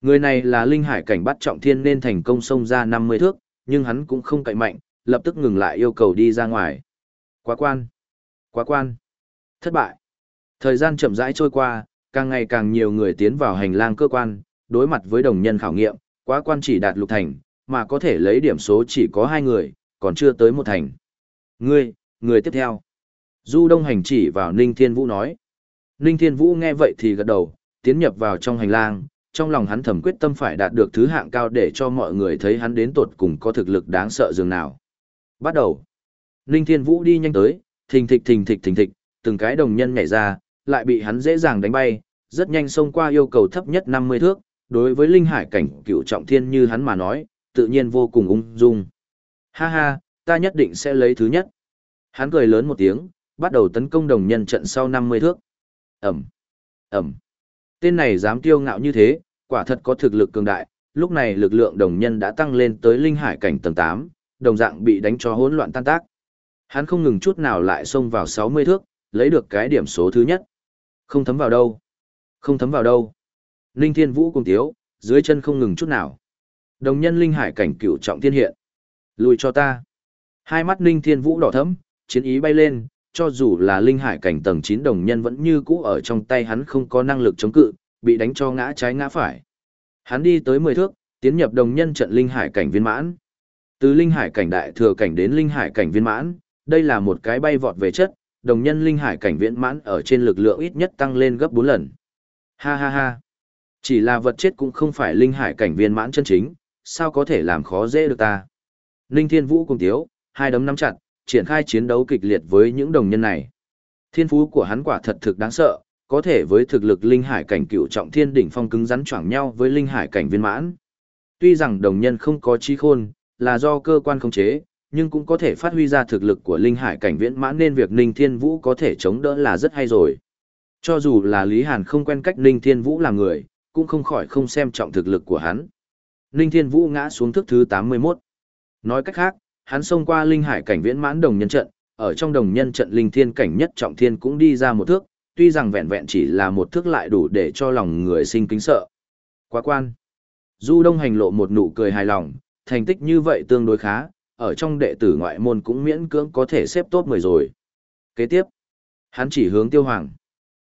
Người này là linh hải cảnh bắt trọng thiên nên thành công xông ra 50 thước, nhưng hắn cũng không cậy mạnh, lập tức ngừng lại yêu cầu đi ra ngoài. Quá quan! Quá quan! Thất bại! Thời gian chậm rãi trôi qua, càng ngày càng nhiều người tiến vào hành lang cơ quan, đối mặt với đồng nhân khảo nghiệm, quá quan chỉ đạt lục thành, mà có thể lấy điểm số chỉ có hai người, còn chưa tới một thành. Ngươi, người tiếp theo. Du Đông Hành chỉ vào Ninh Thiên Vũ nói. Ninh Thiên Vũ nghe vậy thì gật đầu, tiến nhập vào trong hành lang, trong lòng hắn thầm quyết tâm phải đạt được thứ hạng cao để cho mọi người thấy hắn đến tột cùng có thực lực đáng sợ dường nào. Bắt đầu. Ninh Thiên Vũ đi nhanh tới, thình thịch thình thịch thình thịch, từng cái đồng nhân nhảy ra, lại bị hắn dễ dàng đánh bay, rất nhanh xông qua yêu cầu thấp nhất 50 thước, đối với linh hải cảnh cựu trọng thiên như hắn mà nói, tự nhiên vô cùng ung dung. Ha ha, ta nhất định sẽ lấy thứ nhất. Hắn cười lớn một tiếng, bắt đầu tấn công đồng nhân trận sau 50 thước. Ẩm, Ẩm. Tên này dám tiêu ngạo như thế, quả thật có thực lực cường đại, lúc này lực lượng đồng nhân đã tăng lên tới linh hải cảnh tầng 8, đồng dạng bị đánh cho hỗn loạn tan tác. Hắn không ngừng chút nào lại xông vào 60 thước, lấy được cái điểm số thứ nhất. Không thấm vào đâu. Không thấm vào đâu. Linh Thiên Vũ cùng tiếu, dưới chân không ngừng chút nào. Đồng nhân linh hải cảnh cửu trọng thiên hiện. Lùi cho ta. Hai mắt Linh Thiên Vũ đỏ thẫm, chiến ý bay lên, cho dù là linh hải cảnh tầng 9 đồng nhân vẫn như cũ ở trong tay hắn không có năng lực chống cự, bị đánh cho ngã trái ngã phải. Hắn đi tới 10 thước, tiến nhập đồng nhân trận linh hải cảnh viên mãn. Từ linh hải cảnh đại thừa cảnh đến linh hải cảnh viên mãn, đây là một cái bay vọt về chất, đồng nhân linh hải cảnh viên mãn ở trên lực lượng ít nhất tăng lên gấp 4 lần. Ha ha ha. Chỉ là vật chết cũng không phải linh hải cảnh viên mãn chân chính, sao có thể làm khó dễ được ta. Linh Thiên Vũ cùng Tiếu, hai đấm nắm chặt, triển khai chiến đấu kịch liệt với những đồng nhân này. Thiên phú của hắn quả thật thực đáng sợ, có thể với thực lực linh hải cảnh cựu trọng thiên đỉnh phong cứng rắn choảng nhau với linh hải cảnh viên mãn. Tuy rằng đồng nhân không có trí khôn, là do cơ quan khống chế, nhưng cũng có thể phát huy ra thực lực của linh hải cảnh viễn mãn nên việc Ninh Thiên Vũ có thể chống đỡ là rất hay rồi. Cho dù là Lý Hàn không quen cách Ninh Thiên Vũ làm người, cũng không khỏi không xem trọng thực lực của hắn. Ninh Thiên Vũ ngã xuống thức thứ 81. Nói cách khác, hắn xông qua linh hải cảnh viễn mãn đồng nhân trận, ở trong đồng nhân trận linh thiên cảnh nhất trọng thiên cũng đi ra một thước, tuy rằng vẹn vẹn chỉ là một thước lại đủ để cho lòng người sinh kính sợ. Quá quan. Du Đông hành lộ một nụ cười hài lòng, thành tích như vậy tương đối khá, ở trong đệ tử ngoại môn cũng miễn cưỡng có thể xếp top 10 rồi. Kế tiếp, hắn chỉ hướng tiêu hoàng.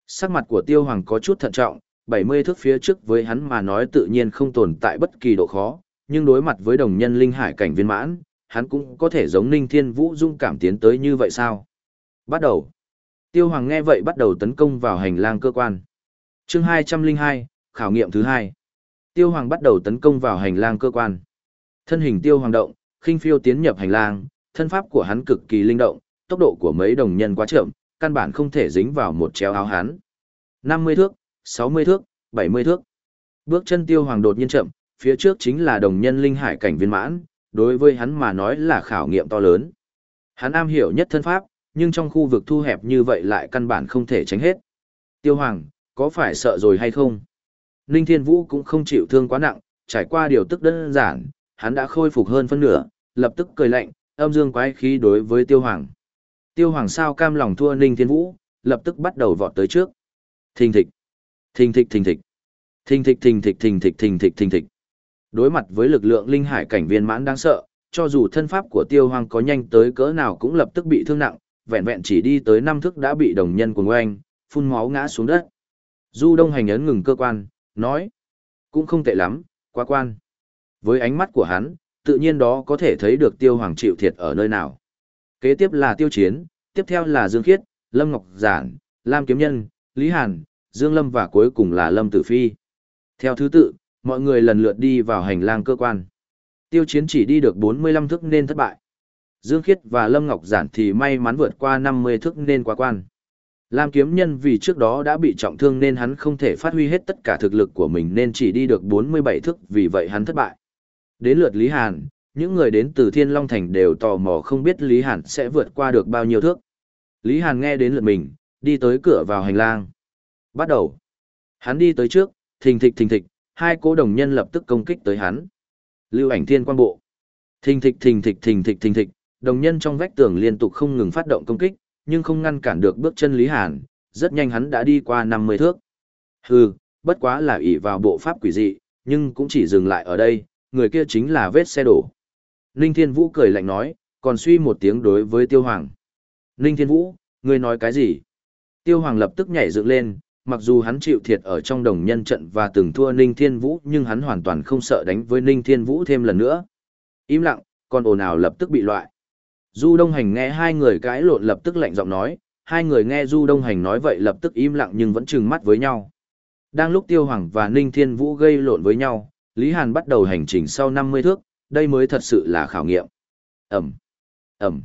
Sắc mặt của tiêu hoàng có chút thận trọng, 70 thước phía trước với hắn mà nói tự nhiên không tồn tại bất kỳ độ khó, nhưng đối mặt với đồng nhân linh hải cảnh viên mãn, hắn cũng có thể giống Ninh Thiên Vũ dung cảm tiến tới như vậy sao? Bắt đầu. Tiêu Hoàng nghe vậy bắt đầu tấn công vào hành lang cơ quan. Chương 202, khảo nghiệm thứ hai. Tiêu Hoàng bắt đầu tấn công vào hành lang cơ quan. Thân hình Tiêu Hoàng động, khinh phiêu tiến nhập hành lang, thân pháp của hắn cực kỳ linh động, tốc độ của mấy đồng nhân quá chậm, căn bản không thể dính vào một chéo áo hắn. 50 thước, 60 thước, 70 thước. Bước chân Tiêu Hoàng đột nhiên chậm, phía trước chính là đồng nhân linh hải cảnh viên mãn, đối với hắn mà nói là khảo nghiệm to lớn. Hắn am hiểu nhất thân pháp, nhưng trong khu vực thu hẹp như vậy lại căn bản không thể tránh hết. Tiêu Hoàng, có phải sợ rồi hay không? Ninh Thiên Vũ cũng không chịu thương quá nặng, trải qua điều tức đơn giản, hắn đã khôi phục hơn phân nửa, lập tức cười lạnh, âm dương quái khí đối với Tiêu Hoàng. Tiêu Hoàng sao cam lòng thua Ninh Thiên Vũ, lập tức bắt đầu vọt tới trước. Thình thịch, thình thịch thình thịch, thình thịch thình thịch thình thịch thình thịch thình thịch. Đối mặt với lực lượng linh hải cảnh viên mãn đáng sợ, cho dù thân pháp của Tiêu Hoàng có nhanh tới cỡ nào cũng lập tức bị thương nặng, vẹn vẹn chỉ đi tới năm thước đã bị đồng nhân cuồng oanh, phun máu ngã xuống đất. Du Đông Hành ấn ngừng cơ quan, nói, cũng không tệ lắm, quá quan. Với ánh mắt của hắn, tự nhiên đó có thể thấy được Tiêu Hoàng chịu thiệt ở nơi nào. Kế tiếp là Tiêu Chiến, tiếp theo là Dương Khiết, Lâm Ngọc Giản, Lam Kiếm Nhân, Lý Hàn, Dương Lâm và cuối cùng là Lâm Tử Phi. Theo thứ tự, mọi người lần lượt đi vào hành lang cơ quan. Tiêu Chiến chỉ đi được 45 thước nên thất bại. Dương Khiết và Lâm Ngọc Giản thì may mắn vượt qua 50 thước nên quá quan. Lam kiếm nhân vì trước đó đã bị trọng thương nên hắn không thể phát huy hết tất cả thực lực của mình nên chỉ đi được 47 thước vì vậy hắn thất bại. Đến lượt Lý Hàn, những người đến từ Thiên Long Thành đều tò mò không biết Lý Hàn sẽ vượt qua được bao nhiêu thước. Lý Hàn nghe đến lượt mình, đi tới cửa vào hành lang. Bắt đầu. Hắn đi tới trước, thình thịch thình thịch, hai cố đồng nhân lập tức công kích tới hắn. Lưu ảnh thiên quan bộ. Thình thịch thình thịch thình thịch thình thịch, đồng nhân trong vách tường liên tục không ngừng phát động công kích, nhưng không ngăn cản được bước chân Lý Hàn, rất nhanh hắn đã đi qua 50 thước. Hừ, bất quá là ỷ vào bộ pháp quỷ dị, nhưng cũng chỉ dừng lại ở đây, người kia chính là vết xe đổ. Ninh Thiên Vũ cười lạnh nói, còn suy một tiếng đối với Tiêu Hoàng. Ninh Thiên Vũ, ngươi nói cái gì? Tiêu Hoàng lập tức nhảy dựng lên, mặc dù hắn chịu thiệt ở trong đồng nhân trận và từng thua Ninh Thiên Vũ nhưng hắn hoàn toàn không sợ đánh với Ninh Thiên Vũ thêm lần nữa. Im lặng, còn ồn ào lập tức bị loại. Du Đông Hành nghe hai người cãi lộn lập tức lạnh giọng nói, hai người nghe Du Đông Hành nói vậy lập tức im lặng nhưng vẫn trừng mắt với nhau. Đang lúc Tiêu Hoàng và Ninh Thiên Vũ gây lộn với nhau, Lý Hàn bắt đầu hành trình sau 50 thước, đây mới thật sự là khảo nghiệm. Ẩm, Ẩm,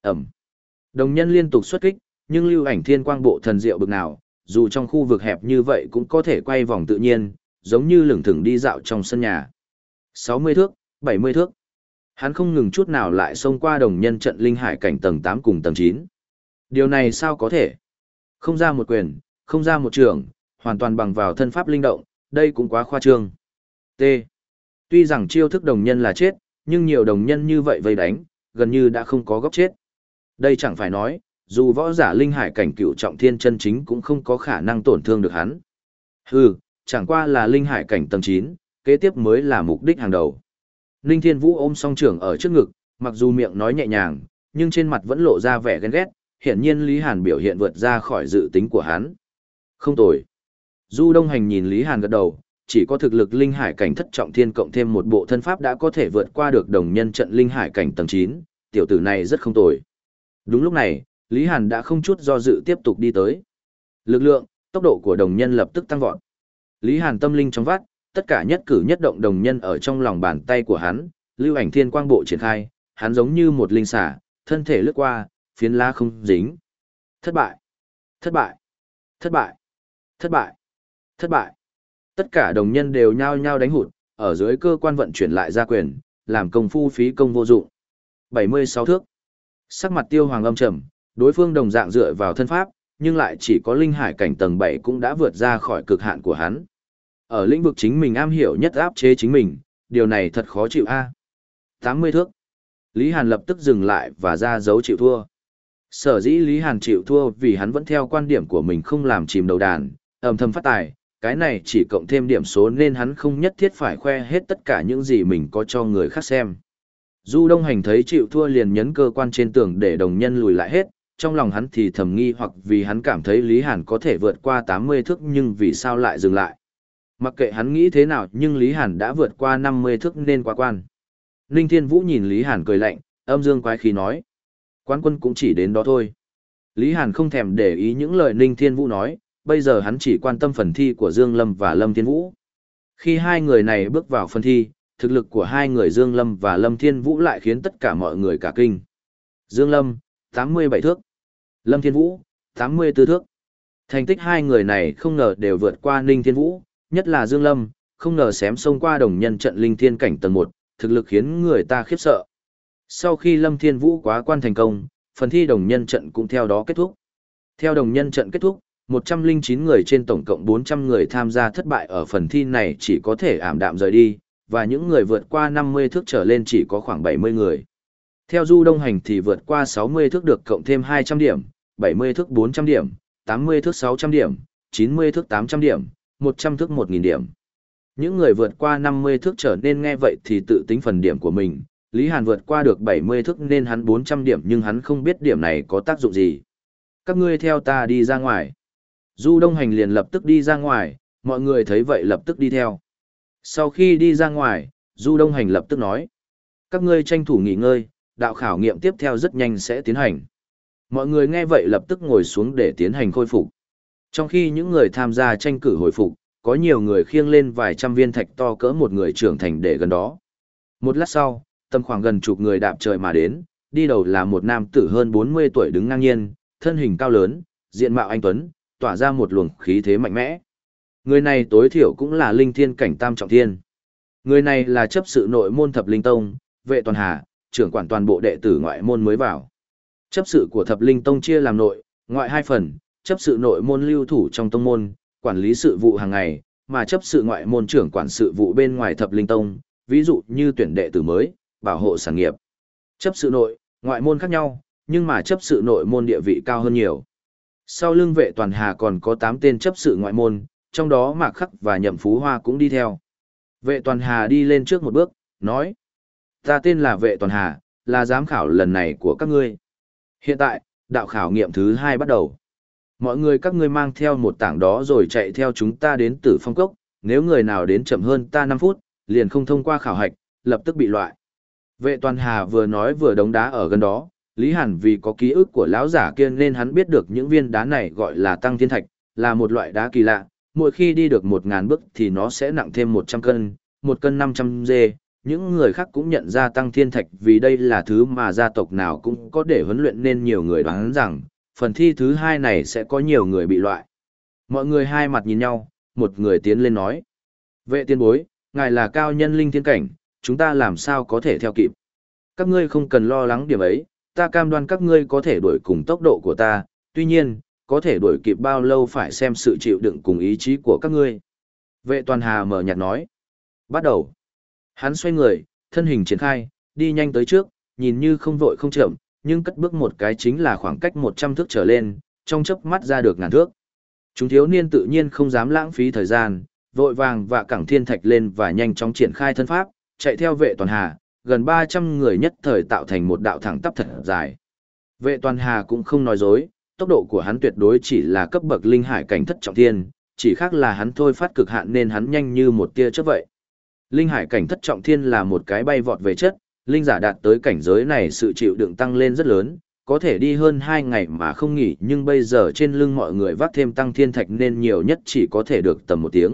Ẩm. Đồng nhân liên tục xuất kích, nhưng lưu ảnh thiên quang bộ thần diệu bực nào, dù trong khu vực hẹp như vậy cũng có thể quay vòng tự nhiên, giống như lửng thửng đi dạo trong sân nhà. 60 thước, 70 thước. Hắn không ngừng chút nào lại xông qua đồng nhân trận linh hải cảnh tầng 8 cùng tầng 9. Điều này sao có thể? Không ra một quyền, không ra một trường, hoàn toàn bằng vào thân pháp linh động, đây cũng quá khoa trương. T. Tuy rằng chiêu thức đồng nhân là chết, nhưng nhiều đồng nhân như vậy vây đánh, gần như đã không có góc chết. Đây chẳng phải nói, dù võ giả linh hải cảnh cựu trọng thiên chân chính cũng không có khả năng tổn thương được hắn. Hừ, chẳng qua là linh hải cảnh tầng 9, kế tiếp mới là mục đích hàng đầu. Linh Thiên Vũ ôm song trưởng ở trước ngực, mặc dù miệng nói nhẹ nhàng, nhưng trên mặt vẫn lộ ra vẻ ghen ghét, hiển nhiên Lý Hàn biểu hiện vượt ra khỏi dự tính của hắn. Không tồi. Du Đông Hành nhìn Lý Hàn gật đầu, chỉ có thực lực linh hải cảnh thất trọng thiên cộng thêm một bộ thân pháp đã có thể vượt qua được đồng nhân trận linh hải cảnh tầng 9, tiểu tử này rất không tồi. Đúng lúc này, Lý Hàn đã không chút do dự tiếp tục đi tới. Lực lượng, tốc độ của đồng nhân lập tức tăng vọt. Lý Hàn tâm linh trong vắt, tất cả nhất cử nhất động đồng nhân ở trong lòng bàn tay của hắn, lưu ảnh thiên quang bộ triển khai, hắn giống như một linh xả, thân thể lướt qua, phiến lá không dính. Thất bại, thất bại, thất bại, thất bại, thất bại. Tất cả đồng nhân đều nhao nhao đánh hụt, ở dưới cơ quan vận chuyển lại gia quyền, làm công phu phí công vô dụng. 76 thước. Sắc mặt tiêu hoàng âm trầm, đối phương đồng dạng dựa vào thân pháp, nhưng lại chỉ có linh hải cảnh tầng 7 cũng đã vượt ra khỏi cực hạn của hắn. Ở lĩnh vực chính mình am hiểu nhất áp chế chính mình, điều này thật khó chịu a. À? 80 thước. Lý Hàn lập tức dừng lại và ra dấu chịu thua. Sở dĩ Lý Hàn chịu thua vì hắn vẫn theo quan điểm của mình không làm chìm đầu đàn, ầm thầm phát tài, cái này chỉ cộng thêm điểm số nên hắn không nhất thiết phải khoe hết tất cả những gì mình có cho người khác xem. Du Đông Hành thấy chịu thua liền nhấn cơ quan trên tường để đồng nhân lùi lại hết, trong lòng hắn thì thầm nghi hoặc vì hắn cảm thấy Lý Hàn có thể vượt qua 80 thước nhưng vì sao lại dừng lại. Mặc kệ hắn nghĩ thế nào nhưng Lý Hàn đã vượt qua 50 thước nên qua quan. Ninh Thiên Vũ nhìn Lý Hàn cười lạnh, âm dương quái khí nói. Quán quân cũng chỉ đến đó thôi. Lý Hàn không thèm để ý những lời Ninh Thiên Vũ nói, bây giờ hắn chỉ quan tâm phần thi của Dương Lâm và Lâm Thiên Vũ. Khi hai người này bước vào phần thi, thực lực của hai người Dương Lâm và Lâm Thiên Vũ lại khiến tất cả mọi người cả kinh. Dương Lâm, 87 thước. Lâm Thiên Vũ, 84 thước. Thành tích hai người này không ngờ đều vượt qua Ninh Thiên Vũ, nhất là Dương Lâm, không ngờ xém xông qua đồng nhân trận linh thiên cảnh tầng 1, thực lực khiến người ta khiếp sợ. Sau khi Lâm Thiên Vũ quá quan thành công, phần thi đồng nhân trận cũng theo đó kết thúc. Theo đồng nhân trận kết thúc, 109 người trên tổng cộng 400 người tham gia thất bại ở phần thi này chỉ có thể ảm đạm rời đi, và những người vượt qua 50 thước trở lên chỉ có khoảng 70 người. Theo du đông hành thì vượt qua 60 thước được cộng thêm 200 điểm, 70 thước 400 điểm, 80 thước 600 điểm, 90 thước 800 điểm, 100 thước 1.000 điểm. Những người vượt qua 50 thước trở nên nghe vậy thì tự tính phần điểm của mình. Lý Hàn vượt qua được 70 thước nên hắn 400 điểm nhưng hắn không biết điểm này có tác dụng gì. Các ngươi theo ta đi ra ngoài. Du Đông Hành liền lập tức đi ra ngoài, mọi người thấy vậy lập tức đi theo. Sau khi đi ra ngoài, Du Đông Hành lập tức nói. Các ngươi tranh thủ nghỉ ngơi, đạo khảo nghiệm tiếp theo rất nhanh sẽ tiến hành. Mọi người nghe vậy lập tức ngồi xuống để tiến hành khôi phục. Trong khi những người tham gia tranh cử hồi phục, có nhiều người khiêng lên vài trăm viên thạch to cỡ một người trưởng thành để gần đó. Một lát sau, tầm khoảng gần chục người đạp trời mà đến, đi đầu là một nam tử hơn 40 tuổi đứng ngang nhiên, thân hình cao lớn, diện mạo anh tuấn, tỏa ra một luồng khí thế mạnh mẽ. Người này tối thiểu cũng là linh thiên cảnh tam trọng thiên. Người này là chấp sự nội môn thập linh tông, vệ toàn hà, trưởng quản toàn bộ đệ tử ngoại môn mới vào. Chấp sự của thập linh tông chia làm nội, ngoại hai phần, chấp sự nội môn lưu thủ trong tông môn, quản lý sự vụ hàng ngày, mà chấp sự ngoại môn trưởng quản sự vụ bên ngoài thập linh tông, ví dụ như tuyển đệ tử mới, bảo hộ sản nghiệp. Chấp sự nội, ngoại môn khác nhau, nhưng mà chấp sự nội môn địa vị cao hơn nhiều. Sau lưng vệ toàn hà còn có 8 tên chấp sự ngoại môn, trong đó Mạc Khắc và Nhậm Phú Hoa cũng đi theo. Vệ toàn hà đi lên trước một bước, nói. Ta tên là vệ toàn hà, là giám khảo lần này của các ngươi. Hiện tại, đạo khảo nghiệm thứ hai bắt đầu. Mọi người các ngươi mang theo một tảng đó rồi chạy theo chúng ta đến tử phong cốc, nếu người nào đến chậm hơn ta 5 phút, liền không thông qua khảo hạch, lập tức bị loại. Vệ toàn hà vừa nói vừa đống đá ở gần đó, Lý Hàn vì có ký ức của lão giả kia nên hắn biết được những viên đá này gọi là tăng thiên thạch, là một loại đá kỳ lạ, mỗi khi đi được 1.000 bước thì nó sẽ nặng thêm 100 cân, 1 cân 500 dê. Những người khác cũng nhận ra tăng thiên thạch vì đây là thứ mà gia tộc nào cũng có để huấn luyện nên nhiều người đoán rằng, phần thi thứ hai này sẽ có nhiều người bị loại. Mọi người hai mặt nhìn nhau, một người tiến lên nói. Vệ tiên bối, ngài là cao nhân linh thiên cảnh, chúng ta làm sao có thể theo kịp. Các ngươi không cần lo lắng điểm ấy, ta cam đoan các ngươi có thể đuổi cùng tốc độ của ta, tuy nhiên, có thể đuổi kịp bao lâu phải xem sự chịu đựng cùng ý chí của các ngươi. Vệ toàn hà mở nhạt nói. Bắt đầu. Hắn xoay người, thân hình triển khai, đi nhanh tới trước, nhìn như không vội không chậm, nhưng cất bước một cái chính là khoảng cách 100 thước trở lên, trong chớp mắt ra được ngàn thước. Chúng thiếu niên tự nhiên không dám lãng phí thời gian, vội vàng và cẳng thiên thạch lên và nhanh chóng triển khai thân pháp, chạy theo vệ toàn hà, gần 300 người nhất thời tạo thành một đạo thẳng tắp thật dài. Vệ toàn hà cũng không nói dối, tốc độ của hắn tuyệt đối chỉ là cấp bậc linh hải cảnh thất trọng thiên, chỉ khác là hắn thôi phát cực hạn nên hắn nhanh như một tia chớp vậy. Linh hải cảnh thất trọng thiên là một cái bay vọt về chất, linh giả đạt tới cảnh giới này sự chịu đựng tăng lên rất lớn, có thể đi hơn 2 ngày mà không nghỉ nhưng bây giờ trên lưng mọi người vác thêm tăng thiên thạch nên nhiều nhất chỉ có thể được tầm một tiếng.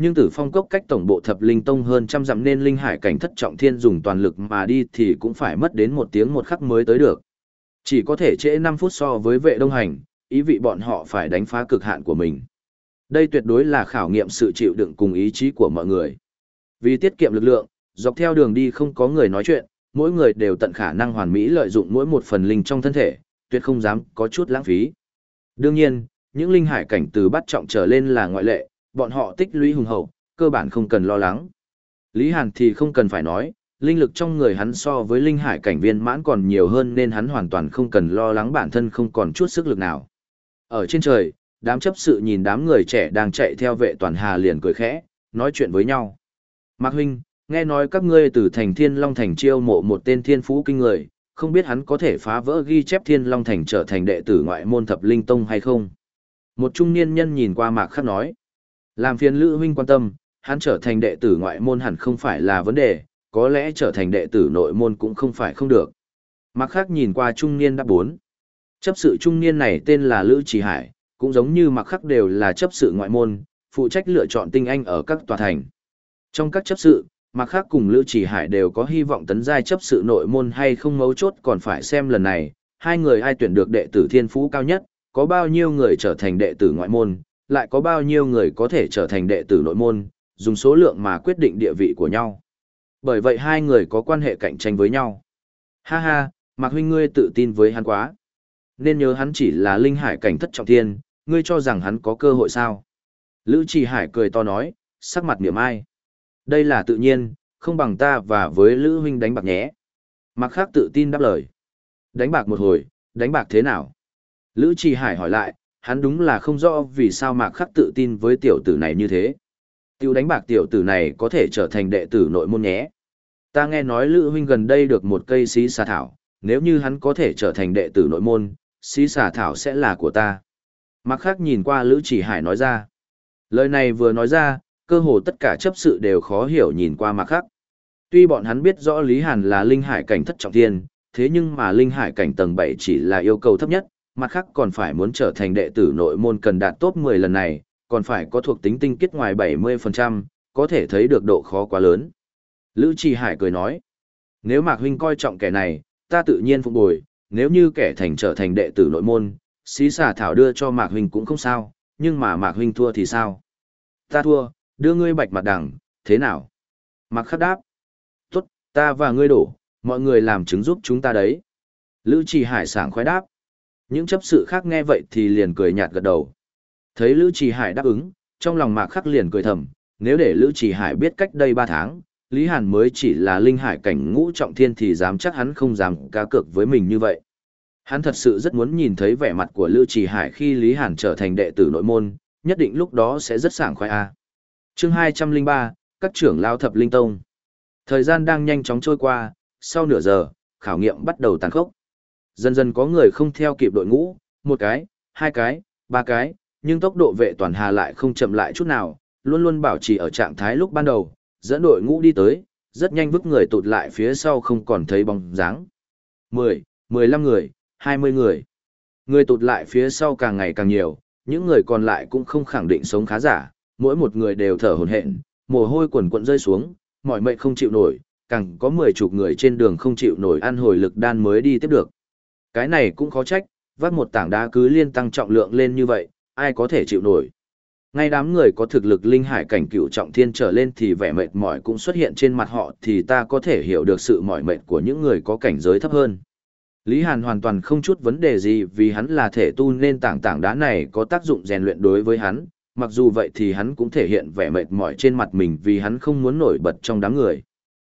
Nhưng tử phong cốc cách tổng bộ thập linh tông hơn trăm dặm nên linh hải cảnh thất trọng thiên dùng toàn lực mà đi thì cũng phải mất đến một tiếng một khắc mới tới được. Chỉ có thể trễ 5 phút so với vệ đông hành, ý vị bọn họ phải đánh phá cực hạn của mình. Đây tuyệt đối là khảo nghiệm sự chịu đựng cùng ý chí của mọi người. Vì tiết kiệm lực lượng, dọc theo đường đi không có người nói chuyện, mỗi người đều tận khả năng hoàn mỹ lợi dụng mỗi một phần linh trong thân thể, tuyệt không dám có chút lãng phí. Đương nhiên, những linh hải cảnh từ bắt trọng trở lên là ngoại lệ, bọn họ tích lũy hùng hậu, cơ bản không cần lo lắng. Lý Hàn thì không cần phải nói, linh lực trong người hắn so với linh hải cảnh viên mãn còn nhiều hơn nên hắn hoàn toàn không cần lo lắng bản thân không còn chút sức lực nào. Ở trên trời, đám chấp sự nhìn đám người trẻ đang chạy theo vệ toàn hà liền cười khẽ, nói chuyện với nhau. Mạc huynh, nghe nói các ngươi từ thành thiên long thành chiêu mộ một tên thiên phú kinh người, không biết hắn có thể phá vỡ ghi chép Thiên Long Thành trở thành đệ tử ngoại môn thập linh tông hay không. Một trung niên nhân nhìn qua Mạc Khắc nói. Làm phiền Lữ huynh quan tâm, hắn trở thành đệ tử ngoại môn hẳn không phải là vấn đề, có lẽ trở thành đệ tử nội môn cũng không phải không được. Mặc Khắc nhìn qua trung niên đáp bốn. Chấp sự trung niên này tên là Lữ Trì Hải, cũng giống như Mặc Khắc đều là chấp sự ngoại môn, phụ trách lựa chọn tinh anh ở các tòa thành. Trong các chấp sự, Mặc Khắc cùng Lữ Chỉ Hải đều có hy vọng tấn giai chấp sự nội môn hay không mấu chốt còn phải xem lần này, hai người ai tuyển được đệ tử thiên phú cao nhất, có bao nhiêu người trở thành đệ tử ngoại môn, lại có bao nhiêu người có thể trở thành đệ tử nội môn, dùng số lượng mà quyết định địa vị của nhau. Bởi vậy hai người có quan hệ cạnh tranh với nhau. Ha ha, Mạc huynh ngươi tự tin với hắn quá. Nên nhớ hắn chỉ là linh hải cảnh thất trọng thiên, ngươi cho rằng hắn có cơ hội sao? Lữ Trì Hải cười to nói, sắc mặt niềm ai. Đây là tự nhiên, không bằng ta và với Lữ huynh đánh bạc nhé. Mặc khác tự tin đáp lời. Đánh bạc một hồi, đánh bạc thế nào? Lữ Trì Hải hỏi lại, hắn đúng là không rõ vì sao Mạc Khắc tự tin với tiểu tử này như thế. Tiêu đánh bạc tiểu tử này có thể trở thành đệ tử nội môn nhé. Ta nghe nói Lữ huynh gần đây được một cây xí xà thảo, nếu như hắn có thể trở thành đệ tử nội môn, xí xà thảo sẽ là của ta. Mạc Khắc nhìn qua Lữ Chỉ Hải nói ra. Lời này vừa nói ra, cơ hồ tất cả chấp sự đều khó hiểu nhìn qua Mạc Khắc. Tuy bọn hắn biết rõ Lý Hàn là linh hải cảnh thất trọng thiên, thế nhưng mà linh hải cảnh tầng 7 chỉ là yêu cầu thấp nhất, mặt khác còn phải muốn trở thành đệ tử nội môn cần đạt top 10 lần này, còn phải có thuộc tính tinh kết ngoài 70%, có thể thấy được độ khó quá lớn. Lữ Trì Hải cười nói, nếu Mạc Huynh coi trọng kẻ này, ta tự nhiên phục bồi, nếu như kẻ thành trở thành đệ tử nội môn, xí xả thảo đưa cho Mạc Huynh cũng không sao, nhưng mà Mạc Huynh thua thì sao? Ta thua, đưa ngươi bạch mặt đằng, thế nào? Mạc khắc đáp, tốt, ta và ngươi đổ, mọi người làm chứng giúp chúng ta đấy. Lữ Trì Hải sảng khoái đáp. Những chấp sự khác nghe vậy thì liền cười nhạt gật đầu. Thấy Lữ Trì Hải đáp ứng, trong lòng Mạc Khắc liền cười thầm, nếu để Lữ Trì Hải biết cách đây 3 tháng, Lý Hàn mới chỉ là linh hải cảnh ngũ trọng thiên thì dám chắc hắn không dám cá cược với mình như vậy. Hắn thật sự rất muốn nhìn thấy vẻ mặt của Lữ Trì Hải khi Lý Hàn trở thành đệ tử nội môn, nhất định lúc đó sẽ rất sảng khoái a. À. Chương 203, các trưởng lao thập linh tông. Thời gian đang nhanh chóng trôi qua, sau nửa giờ, khảo nghiệm bắt đầu tàn khốc. Dần dần có người không theo kịp đội ngũ, một cái, hai cái, ba cái, nhưng tốc độ vệ toàn hà lại không chậm lại chút nào, luôn luôn bảo trì ở trạng thái lúc ban đầu, dẫn đội ngũ đi tới, rất nhanh vứt người tụt lại phía sau không còn thấy bóng dáng. 10, 15 người, 20 người. Người tụt lại phía sau càng ngày càng nhiều, những người còn lại cũng không khẳng định sống khá giả, mỗi một người đều thở hổn hển, mồ hôi quần quận rơi xuống, mọi mệnh không chịu nổi, càng có 10 chục người trên đường không chịu nổi ăn hồi lực đan mới đi tiếp được. Cái này cũng khó trách, vác một tảng đá cứ liên tăng trọng lượng lên như vậy, ai có thể chịu nổi. Ngay đám người có thực lực linh hải cảnh cựu trọng thiên trở lên thì vẻ mệt mỏi cũng xuất hiện trên mặt họ thì ta có thể hiểu được sự mỏi mệt của những người có cảnh giới thấp hơn. Lý Hàn hoàn toàn không chút vấn đề gì vì hắn là thể tu nên tảng tảng đá này có tác dụng rèn luyện đối với hắn, mặc dù vậy thì hắn cũng thể hiện vẻ mệt mỏi trên mặt mình vì hắn không muốn nổi bật trong đám người.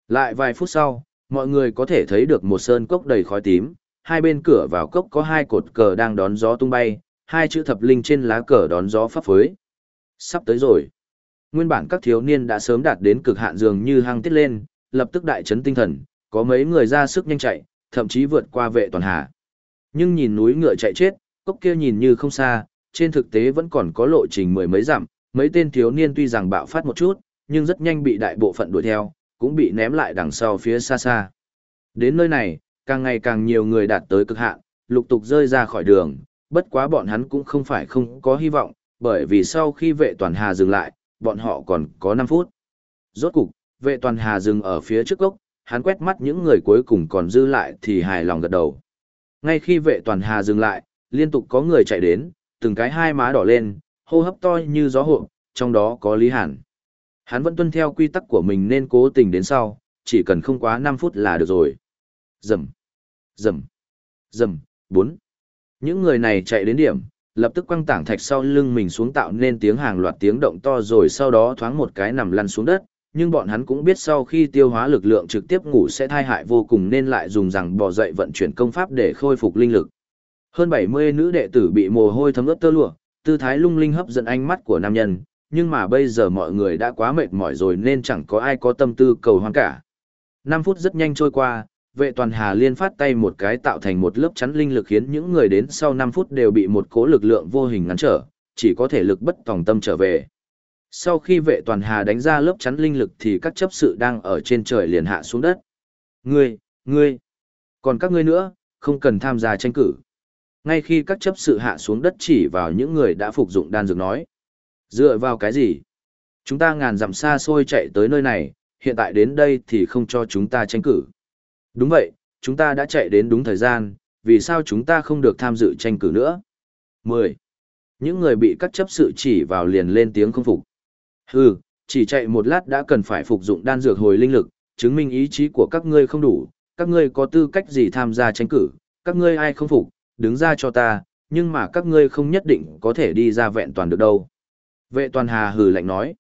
Lại vài phút sau, mọi người có thể thấy được một sơn cốc đầy khói tím, hai bên cửa vào cốc có hai cột cờ đang đón gió tung bay, hai chữ thập linh trên lá cờ đón gió pháp phới. Sắp tới rồi. Nguyên bản các thiếu niên đã sớm đạt đến cực hạn dường như hăng tiết lên, lập tức đại chấn tinh thần, có mấy người ra sức nhanh chạy, thậm chí vượt qua vệ toàn hà. Nhưng nhìn núi ngựa chạy chết, cốc kia nhìn như không xa, trên thực tế vẫn còn có lộ trình mười mấy dặm, mấy tên thiếu niên tuy rằng bạo phát một chút, nhưng rất nhanh bị đại bộ phận đuổi theo, cũng bị ném lại đằng sau phía xa xa. Đến nơi này, càng ngày càng nhiều người đạt tới cực hạn, lục tục rơi ra khỏi đường, bất quá bọn hắn cũng không phải không có hy vọng, bởi vì sau khi vệ toàn hà dừng lại, bọn họ còn có 5 phút. Rốt cục, vệ toàn hà dừng ở phía trước gốc, hắn quét mắt những người cuối cùng còn dư lại thì hài lòng gật đầu. Ngay khi vệ toàn hà dừng lại, liên tục có người chạy đến, từng cái hai má đỏ lên, hô hấp to như gió hộ, trong đó có Lý Hàn. Hắn vẫn tuân theo quy tắc của mình nên cố tình đến sau, chỉ cần không quá 5 phút là được rồi. Dầm, dầm, dầm, 4. Những người này chạy đến điểm, lập tức quăng tảng thạch sau lưng mình xuống tạo nên tiếng hàng loạt tiếng động to rồi sau đó thoáng một cái nằm lăn xuống đất, nhưng bọn hắn cũng biết sau khi tiêu hóa lực lượng trực tiếp ngủ sẽ thai hại vô cùng nên lại dùng rằng bò dậy vận chuyển công pháp để khôi phục linh lực. Hơn 70 nữ đệ tử bị mồ hôi thấm ướt tơ lụa, tư thái lung linh hấp dẫn ánh mắt của nam nhân, nhưng mà bây giờ mọi người đã quá mệt mỏi rồi nên chẳng có ai có tâm tư cầu hoan cả. 5 phút rất nhanh trôi qua, vệ toàn hà liên phát tay một cái tạo thành một lớp chắn linh lực khiến những người đến sau 5 phút đều bị một cố lực lượng vô hình ngăn trở, chỉ có thể lực bất tòng tâm trở về. Sau khi vệ toàn hà đánh ra lớp chắn linh lực thì các chấp sự đang ở trên trời liền hạ xuống đất. Ngươi, ngươi, còn các ngươi nữa, không cần tham gia tranh cử. Ngay khi các chấp sự hạ xuống đất chỉ vào những người đã phục dụng đan dược nói. Dựa vào cái gì? Chúng ta ngàn dặm xa xôi chạy tới nơi này, hiện tại đến đây thì không cho chúng ta tranh cử. Đúng vậy, chúng ta đã chạy đến đúng thời gian, vì sao chúng ta không được tham dự tranh cử nữa? 10. Những người bị các chấp sự chỉ vào liền lên tiếng không phục. Hừ, chỉ chạy một lát đã cần phải phục dụng đan dược hồi linh lực, chứng minh ý chí của các ngươi không đủ, các ngươi có tư cách gì tham gia tranh cử, các ngươi ai không phục, đứng ra cho ta, nhưng mà các ngươi không nhất định có thể đi ra vẹn toàn được đâu. Vệ toàn hà hừ lạnh nói.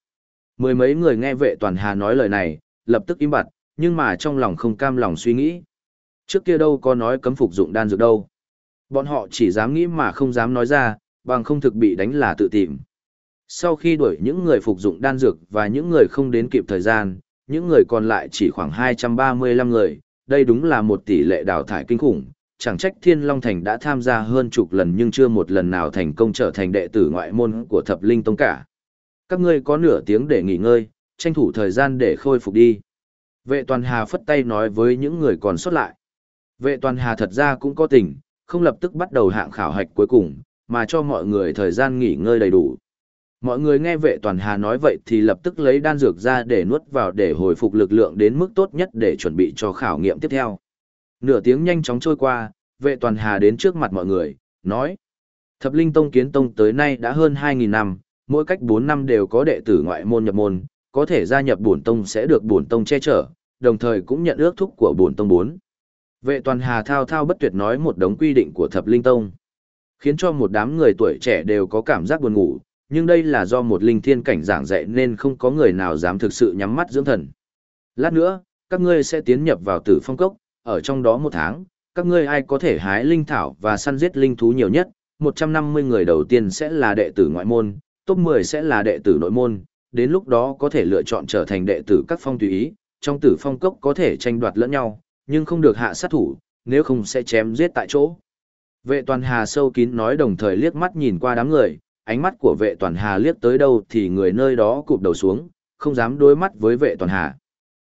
Mười mấy người nghe vệ toàn hà nói lời này, lập tức im bặt, nhưng mà trong lòng không cam lòng suy nghĩ. Trước kia đâu có nói cấm phục dụng đan dược đâu. Bọn họ chỉ dám nghĩ mà không dám nói ra, bằng không thực bị đánh là tự tìm. Sau khi đuổi những người phục dụng đan dược và những người không đến kịp thời gian, những người còn lại chỉ khoảng 235 người, đây đúng là một tỷ lệ đào thải kinh khủng. Chẳng trách Thiên Long Thành đã tham gia hơn chục lần nhưng chưa một lần nào thành công trở thành đệ tử ngoại môn của Thập Linh Tông cả. Các ngươi có nửa tiếng để nghỉ ngơi, tranh thủ thời gian để khôi phục đi. Vệ toàn hà phất tay nói với những người còn sót lại. Vệ toàn hà thật ra cũng có tình, không lập tức bắt đầu hạng khảo hạch cuối cùng, mà cho mọi người thời gian nghỉ ngơi đầy đủ. Mọi người nghe vệ toàn hà nói vậy thì lập tức lấy đan dược ra để nuốt vào để hồi phục lực lượng đến mức tốt nhất để chuẩn bị cho khảo nghiệm tiếp theo. Nửa tiếng nhanh chóng trôi qua, vệ toàn hà đến trước mặt mọi người, nói. Thập linh tông kiến tông tới nay đã hơn 2.000 năm, mỗi cách 4 năm đều có đệ tử ngoại môn nhập môn, có thể gia nhập bổn tông sẽ được bổn tông che chở, đồng thời cũng nhận ước thúc của bổn tông bốn. Vệ toàn hà thao thao bất tuyệt nói một đống quy định của thập linh tông, khiến cho một đám người tuổi trẻ đều có cảm giác buồn ngủ, nhưng đây là do một linh thiên cảnh giảng dạy nên không có người nào dám thực sự nhắm mắt dưỡng thần. Lát nữa, các ngươi sẽ tiến nhập vào tử phong cốc, ở trong đó một tháng, các ngươi ai có thể hái linh thảo và săn giết linh thú nhiều nhất, 150 người đầu tiên sẽ là đệ tử ngoại môn, top 10 sẽ là đệ tử nội môn, đến lúc đó có thể lựa chọn trở thành đệ tử các phong tùy ý, trong tử phong cốc có thể tranh đoạt lẫn nhau, nhưng không được hạ sát thủ, nếu không sẽ chém giết tại chỗ. Vệ toàn hà sâu kín nói đồng thời liếc mắt nhìn qua đám người, ánh mắt của vệ toàn hà liếc tới đâu thì người nơi đó cụp đầu xuống, không dám đối mắt với vệ toàn hà.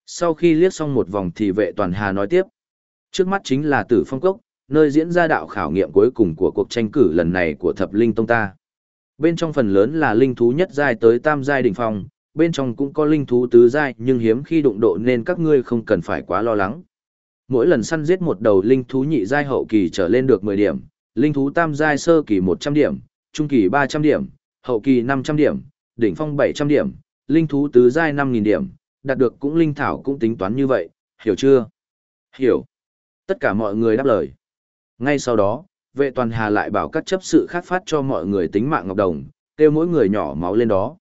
Sau khi liếc xong một vòng thì vệ toàn hà nói tiếp. Trước mắt chính là tử phong cốc, nơi diễn ra đạo khảo nghiệm cuối cùng của cuộc tranh cử lần này của thập linh tông ta. Bên trong phần lớn là linh thú nhất giai tới tam giai đỉnh phong, bên trong cũng có linh thú tứ giai nhưng hiếm khi đụng độ nên các ngươi không cần phải quá lo lắng. Mỗi lần săn giết một đầu linh thú nhị giai hậu kỳ trở lên được 10 điểm, linh thú tam giai sơ kỳ 100 điểm, trung kỳ 300 điểm, hậu kỳ 500 điểm, đỉnh phong 700 điểm, linh thú tứ giai 5000 điểm, đạt được cũng linh thảo cũng tính toán như vậy, hiểu chưa? Hiểu. Tất cả mọi người đáp lời. Ngay sau đó, vệ toàn hà lại bảo các chấp sự khác phát cho mọi người tính mạng ngọc đồng, kêu mỗi người nhỏ máu lên đó.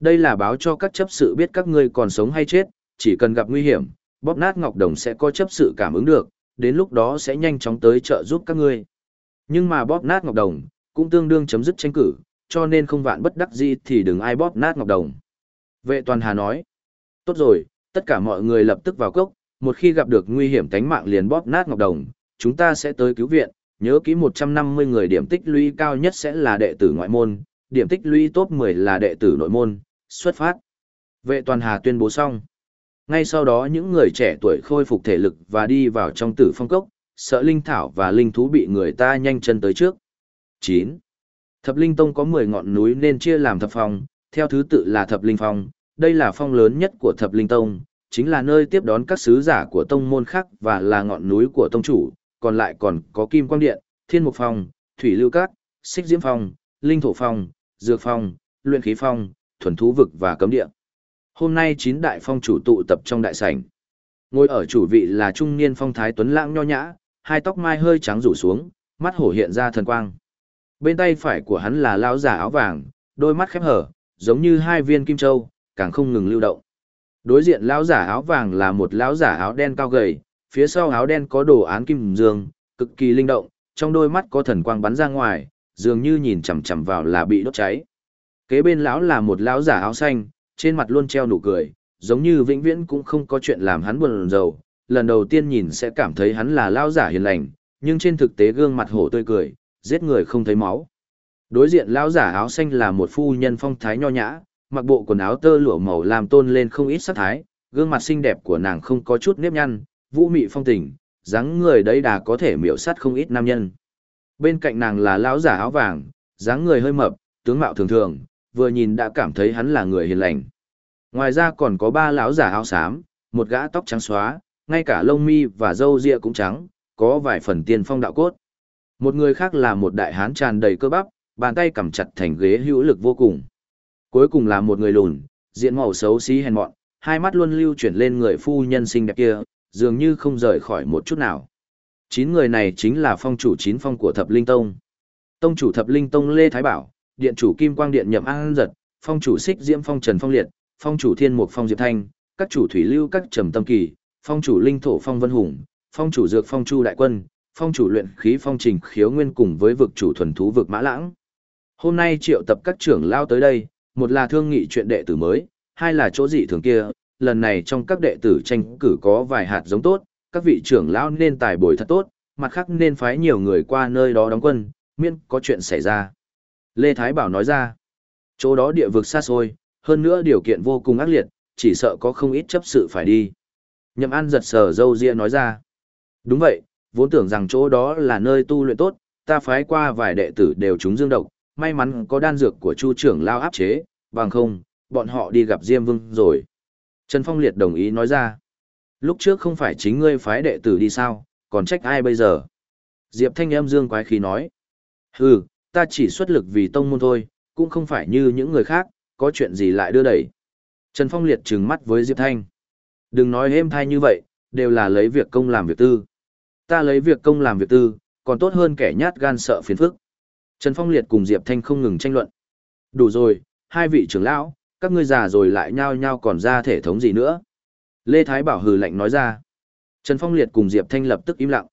Đây là báo cho các chấp sự biết các ngươi còn sống hay chết, chỉ cần gặp nguy hiểm, bóp nát ngọc đồng sẽ có chấp sự cảm ứng được, đến lúc đó sẽ nhanh chóng tới trợ giúp các ngươi. Nhưng mà bóp nát ngọc đồng, cũng tương đương chấm dứt tranh cử, cho nên không vạn bất đắc gì thì đừng ai bóp nát ngọc đồng. Vệ toàn hà nói, tốt rồi, tất cả mọi người lập tức vào cốc, một khi gặp được nguy hiểm tánh mạng liền bóp nát ngọc đồng, chúng ta sẽ tới cứu viện, nhớ kỹ 150 người điểm tích lũy cao nhất sẽ là đệ tử ngoại môn, điểm tích lũy top 10 là đệ tử nội môn, xuất phát. Vệ toàn hà tuyên bố xong. Ngay sau đó những người trẻ tuổi khôi phục thể lực và đi vào trong tử phong cốc, sợ linh thảo và linh thú bị người ta nhanh chân tới trước. 9. Thập linh tông có 10 ngọn núi nên chia làm thập phong, theo thứ tự là thập linh phong, đây là phong lớn nhất của thập linh tông, chính là nơi tiếp đón các sứ giả của tông môn khác và là ngọn núi của tông chủ, còn lại còn có Kim Quang Điện, Thiên Mục Phong, Thủy Lưu Cát, Xích Diễm Phong, Linh Thổ Phong, Dược Phong, Luyện Khí Phong, Thuần Thú Vực và Cấm Điện. Hôm nay chín đại phong chủ tụ tập trong đại sảnh. Ngồi ở chủ vị là trung niên phong thái tuấn lãng nho nhã, hai tóc mai hơi trắng rủ xuống, mắt hổ hiện ra thần quang. Bên tay phải của hắn là lão giả áo vàng, đôi mắt khép hở, giống như hai viên kim châu, càng không ngừng lưu động. Đối diện lão giả áo vàng là một lão giả áo đen cao gầy, phía sau áo đen có đồ án kim dương, cực kỳ linh động, trong đôi mắt có thần quang bắn ra ngoài, dường như nhìn chằm chằm vào là bị đốt cháy. Kế bên lão là một lão giả áo xanh, trên mặt luôn treo nụ cười, giống như vĩnh viễn cũng không có chuyện làm hắn buồn rầu, lần đầu tiên nhìn sẽ cảm thấy hắn là lão giả hiền lành, nhưng trên thực tế gương mặt hổ tươi cười, giết người không thấy máu. Đối diện lão giả áo xanh là một phu nhân phong thái nho nhã, mặc bộ quần áo tơ lụa màu làm tôn lên không ít sắc thái, gương mặt xinh đẹp của nàng không có chút nếp nhăn, vũ mị phong tình, dáng người đấy đà có thể miểu sát không ít nam nhân. Bên cạnh nàng là lão giả áo vàng, dáng người hơi mập, tướng mạo thường thường, vừa nhìn đã cảm thấy hắn là người hiền lành. Ngoài ra còn có ba lão giả áo xám, một gã tóc trắng xóa, ngay cả lông mi và râu ria cũng trắng, có vài phần tiên phong đạo cốt. Một người khác là một đại hán tràn đầy cơ bắp, bàn tay cầm chặt thành ghế hữu lực vô cùng. Cuối cùng là một người lùn, diện màu xấu xí hèn mọn, hai mắt luôn lưu chuyển lên người phu nhân xinh đẹp kia, dường như không rời khỏi một chút nào. Chín người này chính là phong chủ chín phong của Thập Linh Tông. Tông chủ Thập Linh Tông Lê Thái Bảo, điện chủ Kim Quang Điện Nhậm An Giật, phong chủ Xích Diễm Phong Trần Phong Liệt, phong chủ Thiên Mục Phong Diệp Thanh, các chủ Thủy Lưu các Trầm Tâm Kỳ, phong chủ Linh Thổ Phong Vân Hùng, phong chủ Dược Phong Chu Đại Quân, phong chủ luyện khí phong trình khiếu nguyên cùng với vực chủ thuần thú vực Mã Lãng. Hôm nay triệu tập các trưởng lao tới đây, một là thương nghị chuyện đệ tử mới, hai là chỗ dị thường kia, lần này trong các đệ tử tranh cử có vài hạt giống tốt, các vị trưởng lão nên tài bồi thật tốt, mặt khác nên phái nhiều người qua nơi đó đóng quân, miễn có chuyện xảy ra. Lê Thái Bảo nói ra, chỗ đó địa vực xa xôi, hơn nữa điều kiện vô cùng ác liệt, chỉ sợ có không ít chấp sự phải đi. Nhậm An giật sờ dâu ria nói ra, đúng vậy, vốn tưởng rằng chỗ đó là nơi tu luyện tốt, ta phái qua vài đệ tử đều trúng dương độc, may mắn có đan dược của Chu trưởng lao áp chế, bằng không, bọn họ đi gặp Diêm Vương rồi. Trần Phong Liệt đồng ý nói ra. Lúc trước không phải chính ngươi phái đệ tử đi sao, còn trách ai bây giờ? Diệp Thanh âm dương quái khí nói. Hừ, ta chỉ xuất lực vì tông môn thôi, cũng không phải như những người khác, có chuyện gì lại đưa đẩy. Trần Phong Liệt trừng mắt với Diệp Thanh. Đừng nói êm thai như vậy, đều là lấy việc công làm việc tư. Ta lấy việc công làm việc tư, còn tốt hơn kẻ nhát gan sợ phiền phức. Trần Phong Liệt cùng Diệp Thanh không ngừng tranh luận. Đủ rồi, hai vị trưởng lão, các ngươi già rồi lại nhao nhao còn ra thể thống gì nữa. Lê Thái Bảo hừ lạnh nói ra. Trần Phong Liệt cùng Diệp Thanh lập tức im lặng.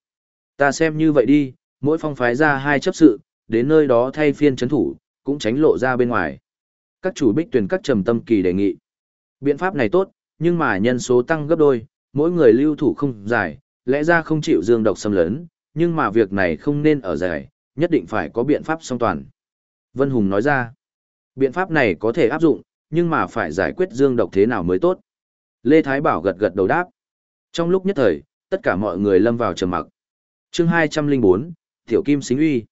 Ta xem như vậy đi, mỗi phong phái ra hai chấp sự, đến nơi đó thay phiên chấn thủ, cũng tránh lộ ra bên ngoài. Các chủ bích tuyển các trầm tâm kỳ đề nghị. Biện pháp này tốt, nhưng mà nhân số tăng gấp đôi, mỗi người lưu thủ không dài, lẽ ra không chịu dương độc xâm lấn, nhưng mà việc này không nên ở dài, nhất định phải có biện pháp song toàn. Vân Hùng nói ra, biện pháp này có thể áp dụng, nhưng mà phải giải quyết dương độc thế nào mới tốt. Lê Thái Bảo gật gật đầu đáp. Trong lúc nhất thời, tất cả mọi người lâm vào trầm mặc. chương 204, Tiểu Kim Xính Uy.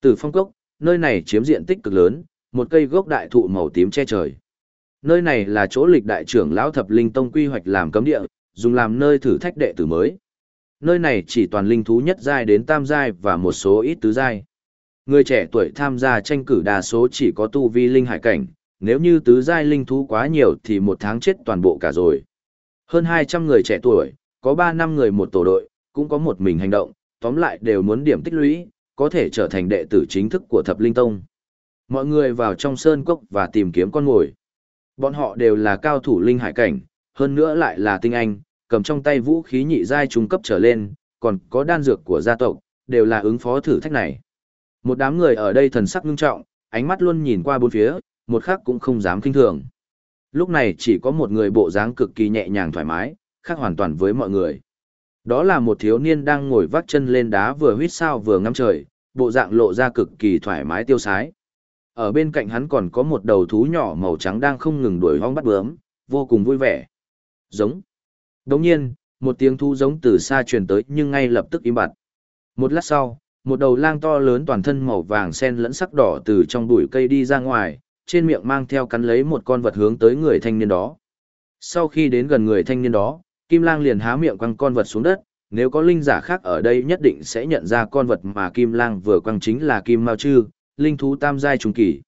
Từ phong cốc, nơi này chiếm diện tích cực lớn, một cây gốc đại thụ màu tím che trời. Nơi này là chỗ lịch đại trưởng lão thập linh tông quy hoạch làm cấm địa, dùng làm nơi thử thách đệ tử mới. Nơi này chỉ toàn linh thú nhất giai đến tam giai và một số ít tứ giai. Người trẻ tuổi tham gia tranh cử đa số chỉ có tu vi linh hải cảnh, nếu như tứ giai linh thú quá nhiều thì một tháng chết toàn bộ cả rồi. Hơn 200 người trẻ tuổi, có 3 năm người một tổ đội, cũng có một mình hành động, tóm lại đều muốn điểm tích lũy, có thể trở thành đệ tử chính thức của Thập Linh Tông. Mọi người vào trong sơn cốc và tìm kiếm con ngồi. Bọn họ đều là cao thủ linh hải cảnh, hơn nữa lại là tinh anh, cầm trong tay vũ khí nhị giai trung cấp trở lên, còn có đan dược của gia tộc, đều là ứng phó thử thách này. Một đám người ở đây thần sắc nghiêm trọng, ánh mắt luôn nhìn qua bốn phía, một khắc cũng không dám kinh thường. Lúc này chỉ có một người bộ dáng cực kỳ nhẹ nhàng thoải mái, khác hoàn toàn với mọi người. Đó là một thiếu niên đang ngồi vắt chân lên đá vừa huýt sao vừa ngắm trời, bộ dạng lộ ra cực kỳ thoải mái tiêu sái. Ở bên cạnh hắn còn có một đầu thú nhỏ màu trắng đang không ngừng đuổi hong bắt bướm, vô cùng vui vẻ. Giống. Đồng nhiên, một tiếng thú giống từ xa truyền tới nhưng ngay lập tức im bặt. Một lát sau, một đầu lang to lớn toàn thân màu vàng sen lẫn sắc đỏ từ trong bụi cây đi ra ngoài, trên miệng mang theo cắn lấy một con vật hướng tới người thanh niên đó. Sau khi đến gần người thanh niên đó, Kim Lang liền há miệng quăng con vật xuống đất, nếu có linh giả khác ở đây nhất định sẽ nhận ra con vật mà Kim Lang vừa quăng chính là Kim Mao Chư, linh thú tam giai trung kỳ.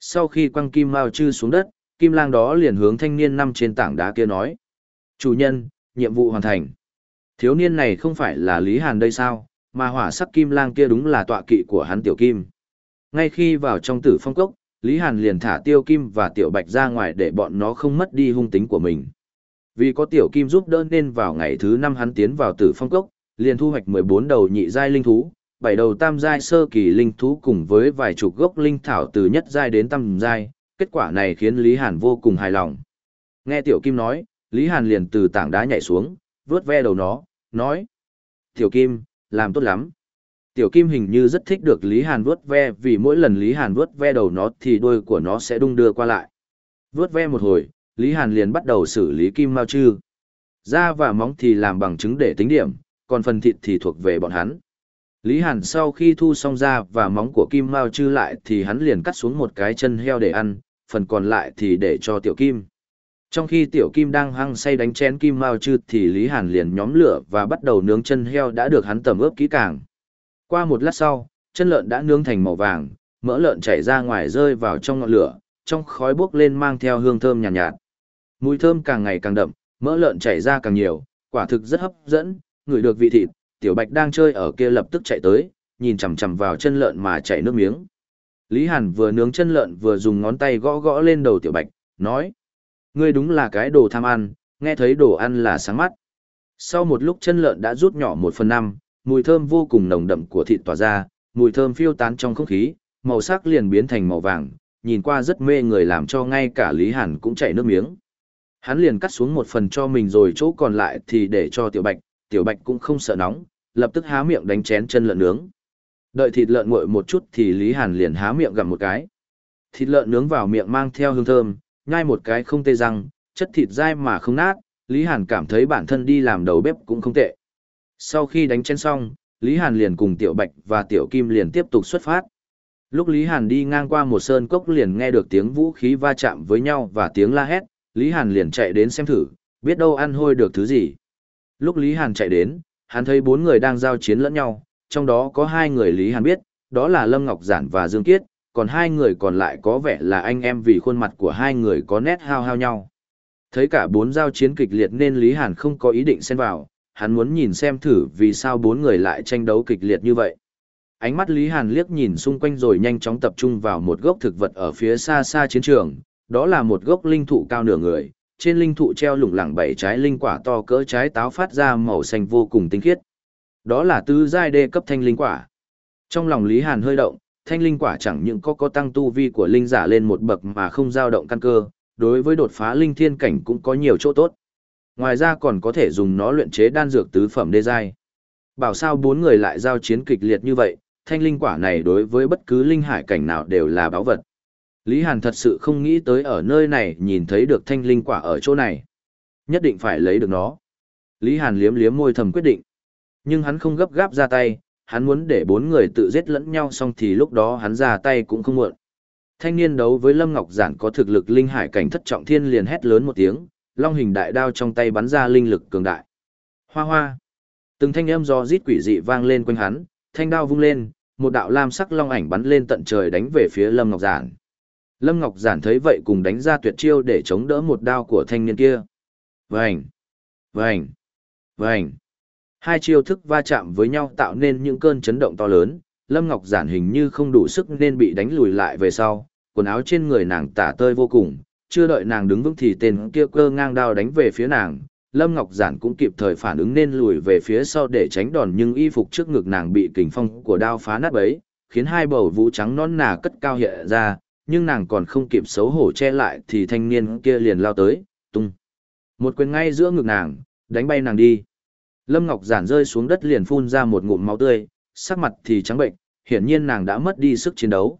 Sau khi quăng Kim Mao Chư xuống đất, Kim Lang đó liền hướng thanh niên nằm trên tảng đá kia nói. Chủ nhân, nhiệm vụ hoàn thành. Thiếu niên này không phải là Lý Hàn đây sao, mà hỏa sắc Kim Lang kia đúng là tọa kỵ của hắn Tiểu Kim. Ngay khi vào trong tử phong cốc, Lý Hàn liền thả Tiêu Kim và Tiểu Bạch ra ngoài để bọn nó không mất đi hung tính của mình. Vì có Tiểu Kim giúp đỡ nên vào ngày thứ năm hắn tiến vào tử phong cốc, liền thu hoạch 14 đầu nhị giai linh thú, 7 đầu tam giai sơ kỳ linh thú cùng với vài chục gốc linh thảo từ nhất giai đến tam giai, kết quả này khiến Lý Hàn vô cùng hài lòng. Nghe Tiểu Kim nói, Lý Hàn liền từ tảng đá nhảy xuống, vướt ve đầu nó, nói. Tiểu Kim, làm tốt lắm. Tiểu Kim hình như rất thích được Lý Hàn vuốt ve vì mỗi lần Lý Hàn vuốt ve đầu nó thì đuôi của nó sẽ đung đưa qua lại. Vuốt ve một hồi, Lý Hàn liền bắt đầu xử lý Kim Mao Chư. Da và móng thì làm bằng chứng để tính điểm, còn phần thịt thì thuộc về bọn hắn. Lý Hàn sau khi thu xong da và móng của Kim Mao Chư lại thì hắn liền cắt xuống một cái chân heo để ăn, phần còn lại thì để cho Tiểu Kim. Trong khi Tiểu Kim đang hăng say đánh chén Kim Mao Chư thì Lý Hàn liền nhóm lửa và bắt đầu nướng chân heo đã được hắn tẩm ướp kỹ càng. Qua một lát sau, chân lợn đã nướng thành màu vàng, mỡ lợn chảy ra ngoài rơi vào trong ngọn lửa, trong khói bốc lên mang theo hương thơm nhàn nhạt, nhạt. Mùi thơm càng ngày càng đậm, mỡ lợn chảy ra càng nhiều, quả thực rất hấp dẫn, ngửi được vị thịt, tiểu bạch đang chơi ở kia lập tức chạy tới, nhìn chằm chằm vào chân lợn mà chảy nước miếng. Lý Hàn vừa nướng chân lợn vừa dùng ngón tay gõ gõ lên đầu tiểu bạch, nói. Ngươi đúng là cái đồ tham ăn, nghe thấy đồ ăn là sáng mắt. Sau một lúc chân lợn đã rút nhỏ một phần năm, mùi thơm vô cùng nồng đậm của thịt tỏa ra, mùi thơm phiêu tán trong không khí, màu sắc liền biến thành màu vàng, nhìn qua rất mê người làm cho ngay cả Lý Hàn cũng chảy nước miếng. Hắn liền cắt xuống một phần cho mình rồi chỗ còn lại thì để cho Tiểu Bạch, Tiểu Bạch cũng không sợ nóng, lập tức há miệng đánh chén chân lợn nướng. Đợi thịt lợn nguội một chút thì Lý Hàn liền há miệng gặm một cái. Thịt lợn nướng vào miệng mang theo hương thơm, nhai một cái không tê răng, chất thịt dai mà không nát, Lý Hàn cảm thấy bản thân đi làm đầu bếp cũng không tệ. Sau khi đánh chén xong, Lý Hàn liền cùng Tiểu Bạch và Tiểu Kim liền tiếp tục xuất phát. Lúc Lý Hàn đi ngang qua một sơn cốc liền nghe được tiếng vũ khí va chạm với nhau và tiếng la hét, Lý Hàn liền chạy đến xem thử, biết đâu ăn hôi được thứ gì. Lúc Lý Hàn chạy đến, hắn thấy bốn người đang giao chiến lẫn nhau, trong đó có hai người Lý Hàn biết, đó là Lâm Ngọc Giản và Dương Kiết, còn hai người còn lại có vẻ là anh em vì khuôn mặt của hai người có nét hao hao nhau. Thấy cả bốn giao chiến kịch liệt nên Lý Hàn không có ý định xen vào, hắn muốn nhìn xem thử vì sao bốn người lại tranh đấu kịch liệt như vậy. Ánh mắt Lý Hàn liếc nhìn xung quanh rồi nhanh chóng tập trung vào một gốc thực vật ở phía xa xa chiến trường, đó là một gốc linh thụ cao nửa người, trên linh thụ treo lủng lẳng bảy trái linh quả to cỡ trái táo phát ra màu xanh vô cùng tinh khiết. Đó là tứ giai đê cấp thanh linh quả. Trong lòng Lý Hàn hơi động, thanh linh quả chẳng những có có tăng tu vi của linh giả lên một bậc mà không dao động căn cơ, đối với đột phá linh thiên cảnh cũng có nhiều chỗ tốt. Ngoài ra còn có thể dùng nó luyện chế đan dược tứ phẩm đê giai. Bảo sao bốn người lại giao chiến kịch liệt như vậy, thanh linh quả này đối với bất cứ linh hải cảnh nào đều là báo vật. Lý Hàn thật sự không nghĩ tới ở nơi này nhìn thấy được thanh linh quả ở chỗ này. Nhất định phải lấy được nó. Lý Hàn liếm liếm môi thầm quyết định. Nhưng hắn không gấp gáp ra tay, hắn muốn để bốn người tự giết lẫn nhau xong thì lúc đó hắn ra tay cũng không muộn. Thanh niên đấu với Lâm Ngọc Giản có thực lực linh hải cảnh thất trọng thiên liền hét lớn một tiếng, long hình đại đao trong tay bắn ra linh lực cường đại. Hoa hoa. Từng thanh âm do rít quỷ dị vang lên quanh hắn, thanh đao vung lên, một đạo lam sắc long ảnh bắn lên tận trời đánh về phía Lâm Ngọc Giản. Lâm Ngọc Giản thấy vậy cùng đánh ra tuyệt chiêu để chống đỡ một đao của thanh niên kia. Vành! Vành! Vành! Hai chiêu thức va chạm với nhau tạo nên những cơn chấn động to lớn, Lâm Ngọc Giản hình như không đủ sức nên bị đánh lùi lại về sau, quần áo trên người nàng tả tơi vô cùng, chưa đợi nàng đứng vững thì tên kia cơ ngang đao đánh về phía nàng. Lâm Ngọc Giản cũng kịp thời phản ứng nên lùi về phía sau để tránh đòn nhưng y phục trước ngực nàng bị kình phong của đao phá nát bấy, khiến hai bầu vũ trắng non nà cất cao hiện ra, nhưng nàng còn không kịp xấu hổ che lại thì thanh niên kia liền lao tới, tung. Một quyền ngay giữa ngực nàng, đánh bay nàng đi. Lâm Ngọc Giản rơi xuống đất liền phun ra một ngụm máu tươi, sắc mặt thì trắng bệnh, hiển nhiên nàng đã mất đi sức chiến đấu.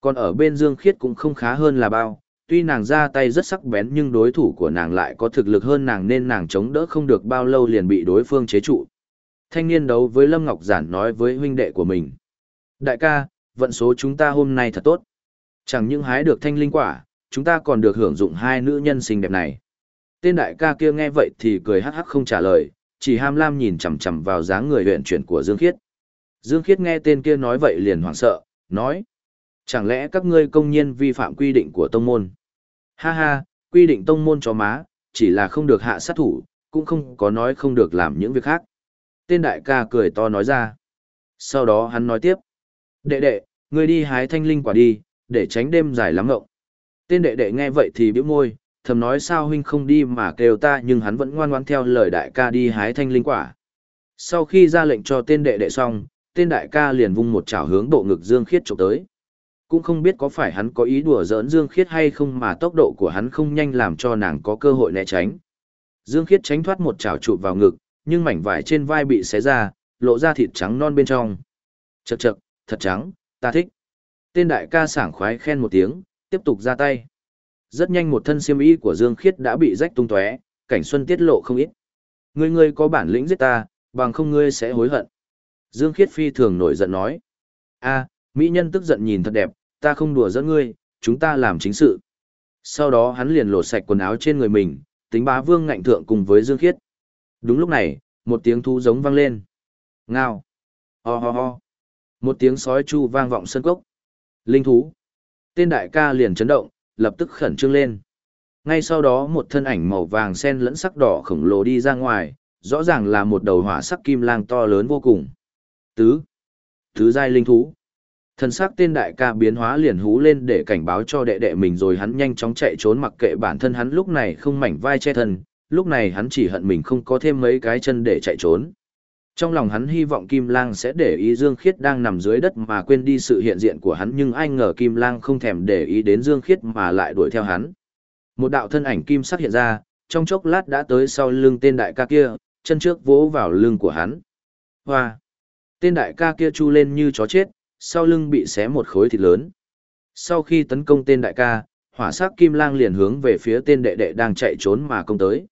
Còn ở bên Dương Khiết cũng không khá hơn là bao, tuy nàng ra tay rất sắc bén nhưng đối thủ của nàng lại có thực lực hơn nàng nên nàng chống đỡ không được bao lâu liền bị đối phương chế trụ. Thanh niên đấu với Lâm Ngọc Giản nói với huynh đệ của mình. Đại ca, vận số chúng ta hôm nay thật tốt. Chẳng những hái được thanh linh quả, chúng ta còn được hưởng dụng hai nữ nhân xinh đẹp này. Tên đại ca kia nghe vậy thì cười hắc hắc không trả lời, chỉ ham lam nhìn chằm chằm vào dáng người huyện chuyển của Dương Khiết. Dương Khiết nghe tên kia nói vậy liền hoảng sợ, nói. Chẳng lẽ các ngươi công nhiên vi phạm quy định của tông môn? Ha ha, quy định tông môn cho má, chỉ là không được hạ sát thủ, cũng không có nói không được làm những việc khác. Tên đại ca cười to nói ra. Sau đó hắn nói tiếp. Đệ đệ, người đi hái thanh linh quả đi, để tránh đêm dài lắm ngộng. Tên đệ đệ nghe vậy thì bĩu môi, thầm nói sao huynh không đi mà kêu ta nhưng hắn vẫn ngoan ngoãn theo lời đại ca đi hái thanh linh quả. Sau khi ra lệnh cho tên đệ đệ xong, tên đại ca liền vung một chảo hướng bộ ngực Dương Khiết chụp tới. Cũng không biết có phải hắn có ý đùa giỡn Dương Khiết hay không mà tốc độ của hắn không nhanh làm cho nàng có cơ hội né tránh. Dương Khiết tránh thoát một chảo chụp vào ngực, nhưng mảnh vải trên vai bị xé ra, lộ ra thịt trắng non bên trong. Chậc chậc, thật trắng, ta thích. Tên đại ca sảng khoái khen một tiếng, tiếp tục ra tay. Rất nhanh một thân xiêm y của Dương Khiết đã bị rách tung tóe, cảnh xuân tiết lộ không ít. Ngươi ngươi có bản lĩnh giết ta, bằng không ngươi sẽ hối hận. Dương Khiết phi thường nổi giận nói. a mỹ nhân tức giận nhìn thật đẹp, ta không đùa dẫn ngươi, chúng ta làm chính sự. Sau đó hắn liền lột sạch quần áo trên người mình, tính bá vương ngạnh thượng cùng với Dương Khiết. Đúng lúc này, một tiếng thú giống vang lên. Ngao. Ho ho ho. Một tiếng sói chu vang vọng sân cốc. Linh thú. Tên đại ca liền chấn động, lập tức khẩn trương lên. Ngay sau đó một thân ảnh màu vàng sen lẫn sắc đỏ khổng lồ đi ra ngoài, rõ ràng là một đầu hỏa sắc kim lang to lớn vô cùng. Tứ. Tứ giai linh thú. Thần sắc tên đại ca biến hóa liền hú lên để cảnh báo cho đệ đệ mình rồi hắn nhanh chóng chạy trốn mặc kệ bản thân hắn lúc này không mảnh vai che thân, lúc này hắn chỉ hận mình không có thêm mấy cái chân để chạy trốn. Trong lòng hắn hy vọng Kim Lang sẽ để ý Dương Khiết đang nằm dưới đất mà quên đi sự hiện diện của hắn nhưng ai ngờ Kim Lang không thèm để ý đến Dương Khiết mà lại đuổi theo hắn. Một đạo thân ảnh kim sắc hiện ra, trong chốc lát đã tới sau lưng tên đại ca kia, chân trước vỗ vào lưng của hắn. Hoa! Tên đại ca kia chu lên như chó chết, sau lưng bị xé một khối thịt lớn. Sau khi tấn công tên đại ca, hỏa sắc kim lang liền hướng về phía tên đệ đệ đang chạy trốn mà công tới.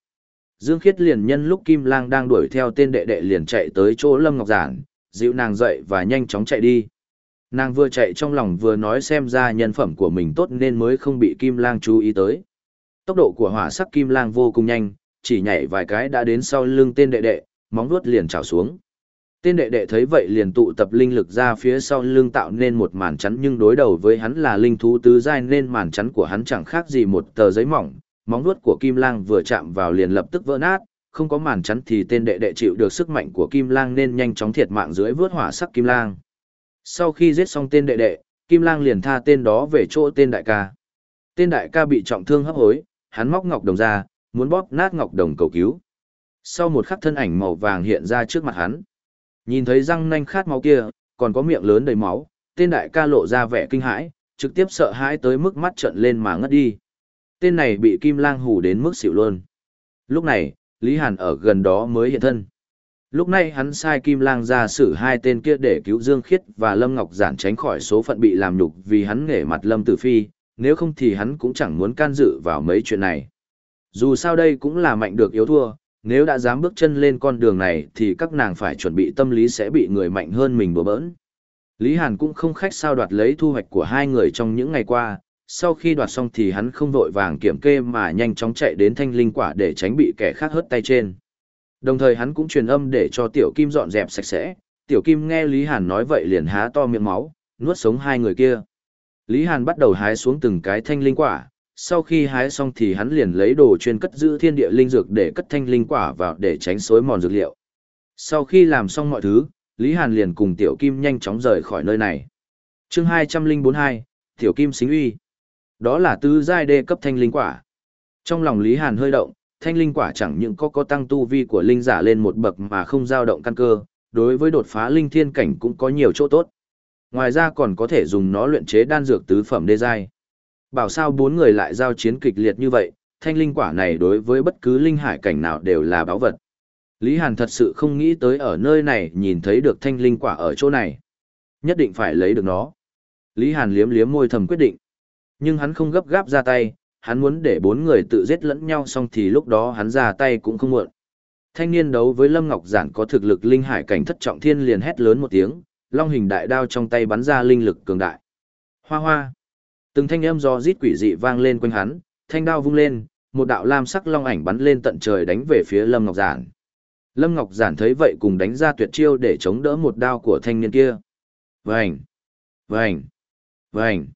Dương Khiết liền nhân lúc Kim Lang đang đuổi theo tên đệ đệ liền chạy tới chỗ Lâm Ngọc Giản, dịu nàng dậy và nhanh chóng chạy đi. Nàng vừa chạy trong lòng vừa nói xem ra nhân phẩm của mình tốt nên mới không bị Kim Lang chú ý tới. Tốc độ của hỏa sắc Kim Lang vô cùng nhanh, chỉ nhảy vài cái đã đến sau lưng tên đệ đệ, móng vuốt liền trào xuống. Tên đệ đệ thấy vậy liền tụ tập linh lực ra phía sau lưng tạo nên một màn chắn nhưng đối đầu với hắn là linh thú tứ giai nên màn chắn của hắn chẳng khác gì một tờ giấy mỏng, móng vuốt của Kim Lang vừa chạm vào liền lập tức vỡ nát, không có màn chắn thì tên đệ đệ chịu được sức mạnh của Kim Lang nên nhanh chóng thiệt mạng dưới vớt hỏa sắc Kim Lang. Sau khi giết xong tên đệ đệ, Kim Lang liền tha tên đó về chỗ tên đại ca. Tên đại ca bị trọng thương hấp hối, hắn móc ngọc đồng ra, muốn bóp nát ngọc đồng cầu cứu. Sau một khắc thân ảnh màu vàng hiện ra trước mặt hắn. Nhìn thấy răng nanh khát máu kia, còn có miệng lớn đầy máu, tên đại ca lộ ra vẻ kinh hãi, trực tiếp sợ hãi tới mức mắt trợn lên mà ngất đi. Tên này bị Kim Lang hù đến mức xỉu luôn. Lúc này, Lý Hàn ở gần đó mới hiện thân. Lúc này hắn sai Kim Lang ra xử hai tên kia để cứu Dương Khiết và Lâm Ngọc Giản tránh khỏi số phận bị làm nhục vì hắn nghề mặt Lâm Tử Phi, nếu không thì hắn cũng chẳng muốn can dự vào mấy chuyện này. Dù sao đây cũng là mạnh được yếu thua, nếu đã dám bước chân lên con đường này thì các nàng phải chuẩn bị tâm lý sẽ bị người mạnh hơn mình bừa bỡn. Lý Hàn cũng không khách sao đoạt lấy thu hoạch của hai người trong những ngày qua, sau khi đoạt xong thì hắn không vội vàng kiểm kê mà nhanh chóng chạy đến thanh linh quả để tránh bị kẻ khác hớt tay trên. Đồng thời hắn cũng truyền âm để cho Tiểu Kim dọn dẹp sạch sẽ, Tiểu Kim nghe Lý Hàn nói vậy liền há to miệng máu, nuốt sống hai người kia. Lý Hàn bắt đầu hái xuống từng cái thanh linh quả, sau khi hái xong thì hắn liền lấy đồ chuyên cất giữ thiên địa linh dược để cất thanh linh quả vào để tránh xối mòn dược liệu. Sau khi làm xong mọi thứ, Lý Hàn liền cùng Tiểu Kim nhanh chóng rời khỏi nơi này. chương 2042, Tiểu Kim xính uy. Đó là tứ giai đê cấp thanh linh quả. Trong lòng Lý Hàn hơi động, thanh linh quả chẳng những có có tăng tu vi của linh giả lên một bậc mà không dao động căn cơ, đối với đột phá linh thiên cảnh cũng có nhiều chỗ tốt. Ngoài ra còn có thể dùng nó luyện chế đan dược tứ phẩm đê giai. Bảo sao bốn người lại giao chiến kịch liệt như vậy, thanh linh quả này đối với bất cứ linh hải cảnh nào đều là báu vật. Lý Hàn thật sự không nghĩ tới ở nơi này nhìn thấy được thanh linh quả ở chỗ này. Nhất định phải lấy được nó. Lý Hàn liếm liếm môi thầm quyết định. Nhưng hắn không gấp gáp ra tay, hắn muốn để bốn người tự giết lẫn nhau xong thì lúc đó hắn ra tay cũng không muộn. Thanh niên đấu với Lâm Ngọc Giản có thực lực linh hải cảnh thất trọng thiên liền hét lớn một tiếng, long hình đại đao trong tay bắn ra linh lực cường đại. Hoa hoa. Từng thanh âm do rít quỷ dị vang lên quanh hắn, thanh đao vung lên, một đạo lam sắc long ảnh bắn lên tận trời đánh về phía Lâm Ngọc Giản. Lâm Ngọc Giản thấy vậy cùng đánh ra tuyệt chiêu để chống đỡ một đao của thanh niên kia. Vành, vành, vành.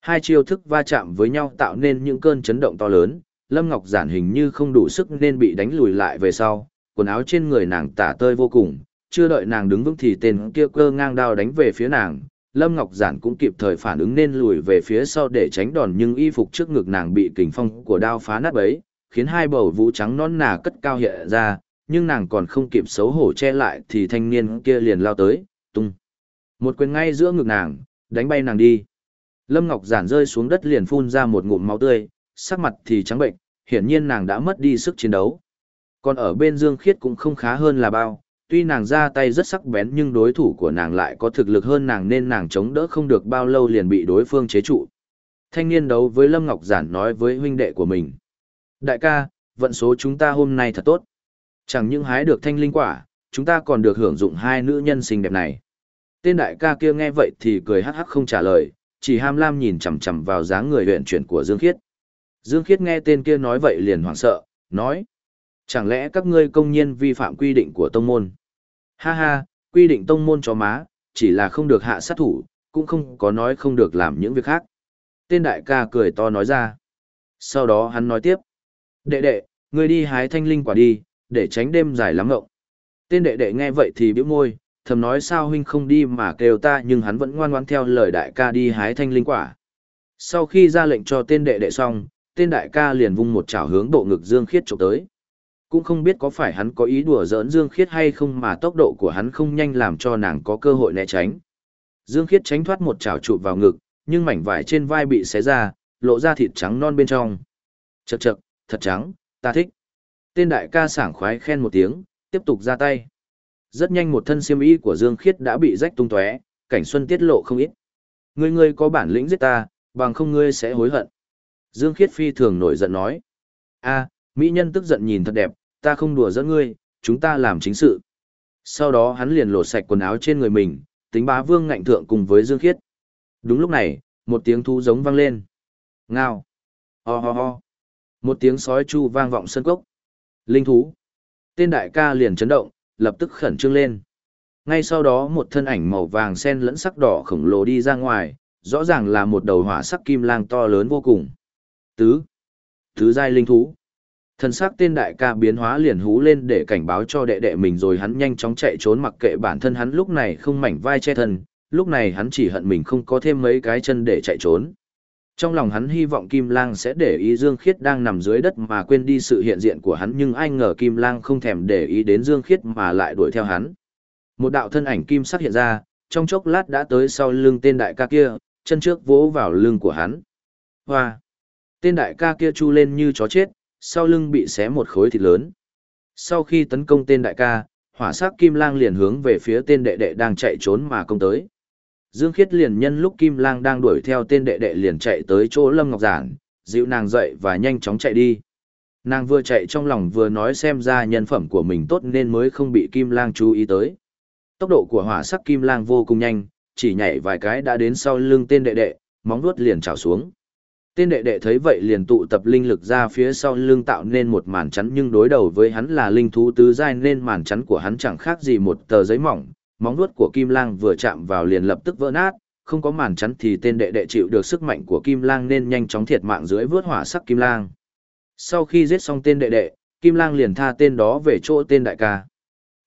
Hai chiêu thức va chạm với nhau tạo nên những cơn chấn động to lớn, Lâm Ngọc Giản hình như không đủ sức nên bị đánh lùi lại về sau, quần áo trên người nàng tả tơi vô cùng, chưa đợi nàng đứng vững thì tên kia cơ ngang đao đánh về phía nàng. Lâm Ngọc Giản cũng kịp thời phản ứng nên lùi về phía sau để tránh đòn nhưng y phục trước ngực nàng bị kình phong của đao phá nát bấy, khiến hai bầu vũ trắng non nà cất cao hiện ra, nhưng nàng còn không kịp xấu hổ che lại thì thanh niên kia liền lao tới, tung. Một quyền ngay giữa ngực nàng, đánh bay nàng đi. Lâm Ngọc Giản rơi xuống đất liền phun ra một ngụm máu tươi, sắc mặt thì trắng bệnh, hiển nhiên nàng đã mất đi sức chiến đấu. Còn ở bên Dương Khiết cũng không khá hơn là bao, tuy nàng ra tay rất sắc bén nhưng đối thủ của nàng lại có thực lực hơn nàng nên nàng chống đỡ không được bao lâu liền bị đối phương chế trụ. Thanh niên đấu với Lâm Ngọc Giản nói với huynh đệ của mình. Đại ca, vận số chúng ta hôm nay thật tốt. Chẳng những hái được thanh linh quả, chúng ta còn được hưởng dụng hai nữ nhân xinh đẹp này. Tên đại ca kia nghe vậy thì cười hắc hắc không trả lời, chỉ ham lam nhìn chằm chằm vào dáng người huyện chuyển của Dương Khiết. Dương Khiết nghe tên kia nói vậy liền hoảng sợ, nói. Chẳng lẽ các ngươi công nhiên vi phạm quy định của tông môn? Ha ha, quy định tông môn cho má, chỉ là không được hạ sát thủ, cũng không có nói không được làm những việc khác. Tên đại ca cười to nói ra. Sau đó hắn nói tiếp. Đệ đệ, ngươi đi hái thanh linh quả đi, để tránh đêm dài lắm ngộng. Tên đệ đệ nghe vậy thì bĩu môi, thầm nói sao huynh không đi mà kêu ta nhưng hắn vẫn ngoan ngoãn theo lời đại ca đi hái thanh linh quả. Sau khi ra lệnh cho tên đệ đệ xong, tên đại ca liền vung một chảo hướng bộ ngực Dương Khiết chụp tới. Cũng không biết có phải hắn có ý đùa giỡn Dương Khiết hay không mà tốc độ của hắn không nhanh làm cho nàng có cơ hội né tránh. Dương Khiết tránh thoát một chảo chụp vào ngực, nhưng mảnh vải trên vai bị xé ra, lộ ra thịt trắng non bên trong. Chậc chậc, thật trắng, ta thích. Tên đại ca sảng khoái khen một tiếng, tiếp tục ra tay. Rất nhanh một thân xiêm y của Dương Khiết đã bị rách tung tóe, cảnh xuân tiết lộ không ít. Ngươi ngươi có bản lĩnh giết ta, bằng không ngươi sẽ hối hận. Dương Khiết phi thường nổi giận nói. a mỹ nhân tức giận nhìn thật đẹp, ta không đùa dẫn ngươi, chúng ta làm chính sự. Sau đó hắn liền lột sạch quần áo trên người mình, tính bá vương ngạnh thượng cùng với Dương Khiết. Đúng lúc này, một tiếng thú giống vang lên. Ngao. Ho ho ho. Một tiếng sói chu vang vọng sân cốc. Linh thú. Tên đại ca liền chấn động, lập tức khẩn trương lên. Ngay sau đó một thân ảnh màu vàng sen lẫn sắc đỏ khổng lồ đi ra ngoài, rõ ràng là một đầu hỏa sắc kim lang to lớn vô cùng. Tứ. Tứ giai linh thú. Thần sắc tên đại ca biến hóa liền hú lên để cảnh báo cho đệ đệ mình rồi hắn nhanh chóng chạy trốn mặc kệ bản thân hắn lúc này không mảnh vai che thân, lúc này hắn chỉ hận mình không có thêm mấy cái chân để chạy trốn. Trong lòng hắn hy vọng Kim Lang sẽ để ý Dương Khiết đang nằm dưới đất mà quên đi sự hiện diện của hắn nhưng ai ngờ Kim Lang không thèm để ý đến Dương Khiết mà lại đuổi theo hắn. Một đạo thân ảnh kim sắc hiện ra, trong chốc lát đã tới sau lưng tên đại ca kia, chân trước vỗ vào lưng của hắn. Hoa! Tên đại ca kia chu lên như chó chết, sau lưng bị xé một khối thịt lớn. Sau khi tấn công tên đại ca, hỏa sắc kim lang liền hướng về phía tên đệ đệ đang chạy trốn mà công tới. Dương Khiết liền nhân lúc Kim Lang đang đuổi theo tên đệ đệ liền chạy tới chỗ Lâm Ngọc Giản, dịu nàng dậy và nhanh chóng chạy đi. Nàng vừa chạy trong lòng vừa nói xem ra nhân phẩm của mình tốt nên mới không bị Kim Lang chú ý tới. Tốc độ của hỏa sắc Kim Lang vô cùng nhanh, chỉ nhảy vài cái đã đến sau lưng tên đệ đệ, móng vuốt liền trào xuống. Tên đệ đệ thấy vậy liền tụ tập linh lực ra phía sau lưng tạo nên một màn chắn nhưng đối đầu với hắn là linh thú tứ giai nên màn chắn của hắn chẳng khác gì một tờ giấy mỏng, móng vuốt của Kim Lang vừa chạm vào liền lập tức vỡ nát, không có màn chắn thì tên đệ đệ chịu được sức mạnh của Kim Lang nên nhanh chóng thiệt mạng dưới vớt hỏa sắc Kim Lang. Sau khi giết xong tên đệ đệ, Kim Lang liền tha tên đó về chỗ tên đại ca.